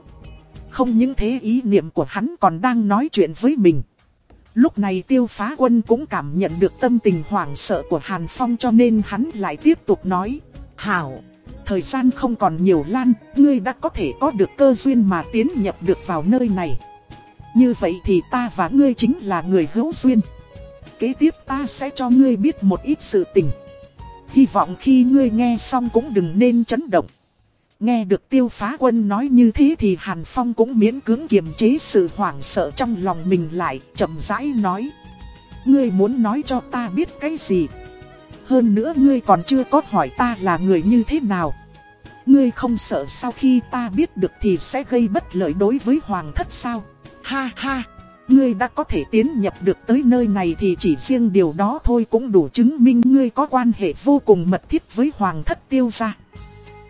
Không những thế ý niệm của hắn còn đang nói chuyện với mình. Lúc này tiêu phá quân cũng cảm nhận được tâm tình hoảng sợ của Hàn Phong cho nên hắn lại tiếp tục nói. Hảo, thời gian không còn nhiều lan, ngươi đã có thể có được cơ duyên mà tiến nhập được vào nơi này. Như vậy thì ta và ngươi chính là người hữu duyên. Kế tiếp ta sẽ cho ngươi biết một ít sự tình. Hy vọng khi ngươi nghe xong cũng đừng nên chấn động. Nghe được tiêu phá quân nói như thế thì Hàn Phong cũng miễn cưỡng kiềm chế sự hoảng sợ trong lòng mình lại, chậm rãi nói. Ngươi muốn nói cho ta biết cái gì? Hơn nữa ngươi còn chưa có hỏi ta là người như thế nào. Ngươi không sợ sau khi ta biết được thì sẽ gây bất lợi đối với hoàng thất sao? Ha ha! Ngươi đã có thể tiến nhập được tới nơi này thì chỉ riêng điều đó thôi cũng đủ chứng minh ngươi có quan hệ vô cùng mật thiết với hoàng thất tiêu gia.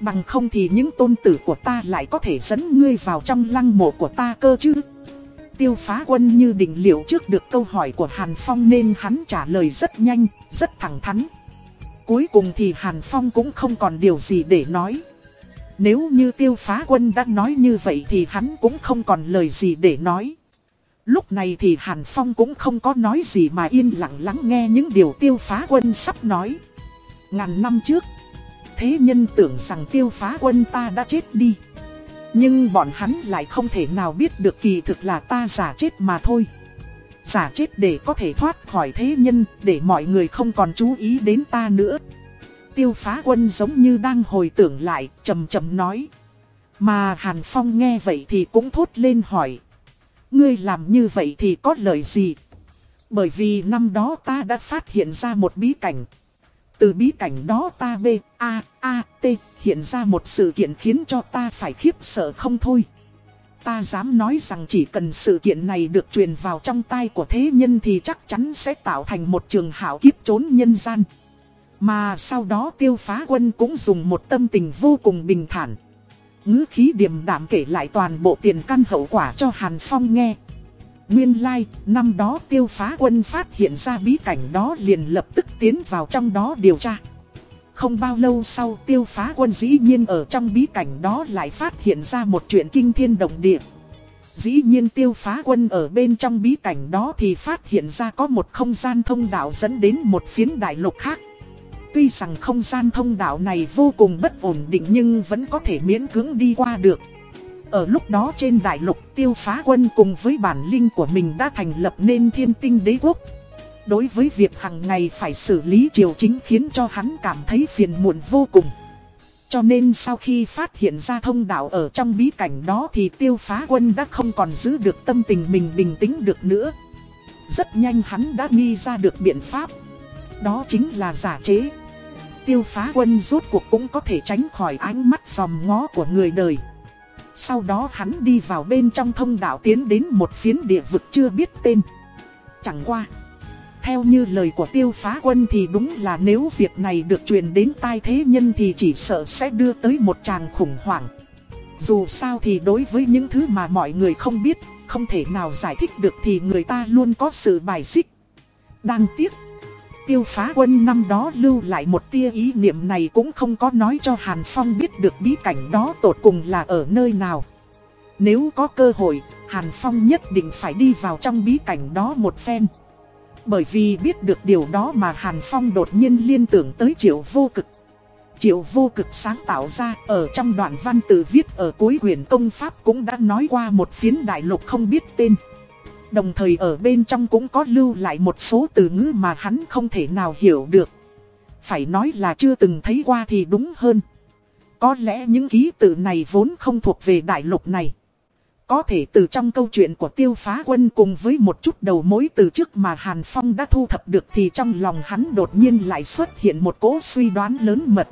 Bằng không thì những tôn tử của ta lại có thể dẫn ngươi vào trong lăng mộ của ta cơ chứ? Tiêu phá quân như định liệu trước được câu hỏi của Hàn Phong nên hắn trả lời rất nhanh, rất thẳng thắn. Cuối cùng thì Hàn Phong cũng không còn điều gì để nói. Nếu như tiêu phá quân đã nói như vậy thì hắn cũng không còn lời gì để nói. Lúc này thì Hàn Phong cũng không có nói gì mà yên lặng lắng nghe những điều tiêu phá quân sắp nói. Ngàn năm trước Thế nhân tưởng rằng tiêu phá quân ta đã chết đi. Nhưng bọn hắn lại không thể nào biết được kỳ thực là ta giả chết mà thôi. Giả chết để có thể thoát khỏi thế nhân, Để mọi người không còn chú ý đến ta nữa. Tiêu phá quân giống như đang hồi tưởng lại trầm trầm nói. Mà Hàn Phong nghe vậy thì cũng thốt lên hỏi. Ngươi làm như vậy thì có lợi gì? Bởi vì năm đó ta đã phát hiện ra một bí cảnh từ bí cảnh đó ta B, A, A, T hiện ra một sự kiện khiến cho ta phải khiếp sợ không thôi. Ta dám nói rằng chỉ cần sự kiện này được truyền vào trong tai của thế nhân thì chắc chắn sẽ tạo thành một trường hảo kiếp trốn nhân gian. Mà sau đó tiêu phá quân cũng dùng một tâm tình vô cùng bình thản. ngữ khí điềm đạm kể lại toàn bộ tiền căn hậu quả cho Hàn Phong nghe. Nguyên lai, like, năm đó tiêu phá quân phát hiện ra bí cảnh đó liền lập tức tiến vào trong đó điều tra. Không bao lâu sau tiêu phá quân dĩ nhiên ở trong bí cảnh đó lại phát hiện ra một chuyện kinh thiên động địa. Dĩ nhiên tiêu phá quân ở bên trong bí cảnh đó thì phát hiện ra có một không gian thông đạo dẫn đến một phiến đại lục khác. Tuy rằng không gian thông đạo này vô cùng bất ổn định nhưng vẫn có thể miễn cưỡng đi qua được. Ở lúc đó trên đại lục tiêu phá quân cùng với bản linh của mình đã thành lập nên thiên tinh đế quốc. Đối với việc hàng ngày phải xử lý triều chính khiến cho hắn cảm thấy phiền muộn vô cùng. Cho nên sau khi phát hiện ra thông đạo ở trong bí cảnh đó thì tiêu phá quân đã không còn giữ được tâm tình mình bình tĩnh được nữa. Rất nhanh hắn đã nghi ra được biện pháp. Đó chính là giả chế. Tiêu phá quân rốt cuộc cũng có thể tránh khỏi ánh mắt dòm ngó của người đời. Sau đó hắn đi vào bên trong thông đạo tiến đến một phiến địa vực chưa biết tên. Chẳng qua. Theo như lời của tiêu phá quân thì đúng là nếu việc này được truyền đến tai thế nhân thì chỉ sợ sẽ đưa tới một tràng khủng hoảng. Dù sao thì đối với những thứ mà mọi người không biết, không thể nào giải thích được thì người ta luôn có sự bài xích. Đang tiếc. Tiêu phá quân năm đó lưu lại một tia ý niệm này cũng không có nói cho Hàn Phong biết được bí cảnh đó tột cùng là ở nơi nào. Nếu có cơ hội, Hàn Phong nhất định phải đi vào trong bí cảnh đó một phen. Bởi vì biết được điều đó mà Hàn Phong đột nhiên liên tưởng tới triệu vô cực. Triệu vô cực sáng tạo ra ở trong đoạn văn tự viết ở cuối quyển công pháp cũng đã nói qua một phiến đại lục không biết tên. Đồng thời ở bên trong cũng có lưu lại một số từ ngữ mà hắn không thể nào hiểu được. Phải nói là chưa từng thấy qua thì đúng hơn. Có lẽ những ký tự này vốn không thuộc về đại lục này. Có thể từ trong câu chuyện của tiêu phá quân cùng với một chút đầu mối từ trước mà Hàn Phong đã thu thập được thì trong lòng hắn đột nhiên lại xuất hiện một cỗ suy đoán lớn mật.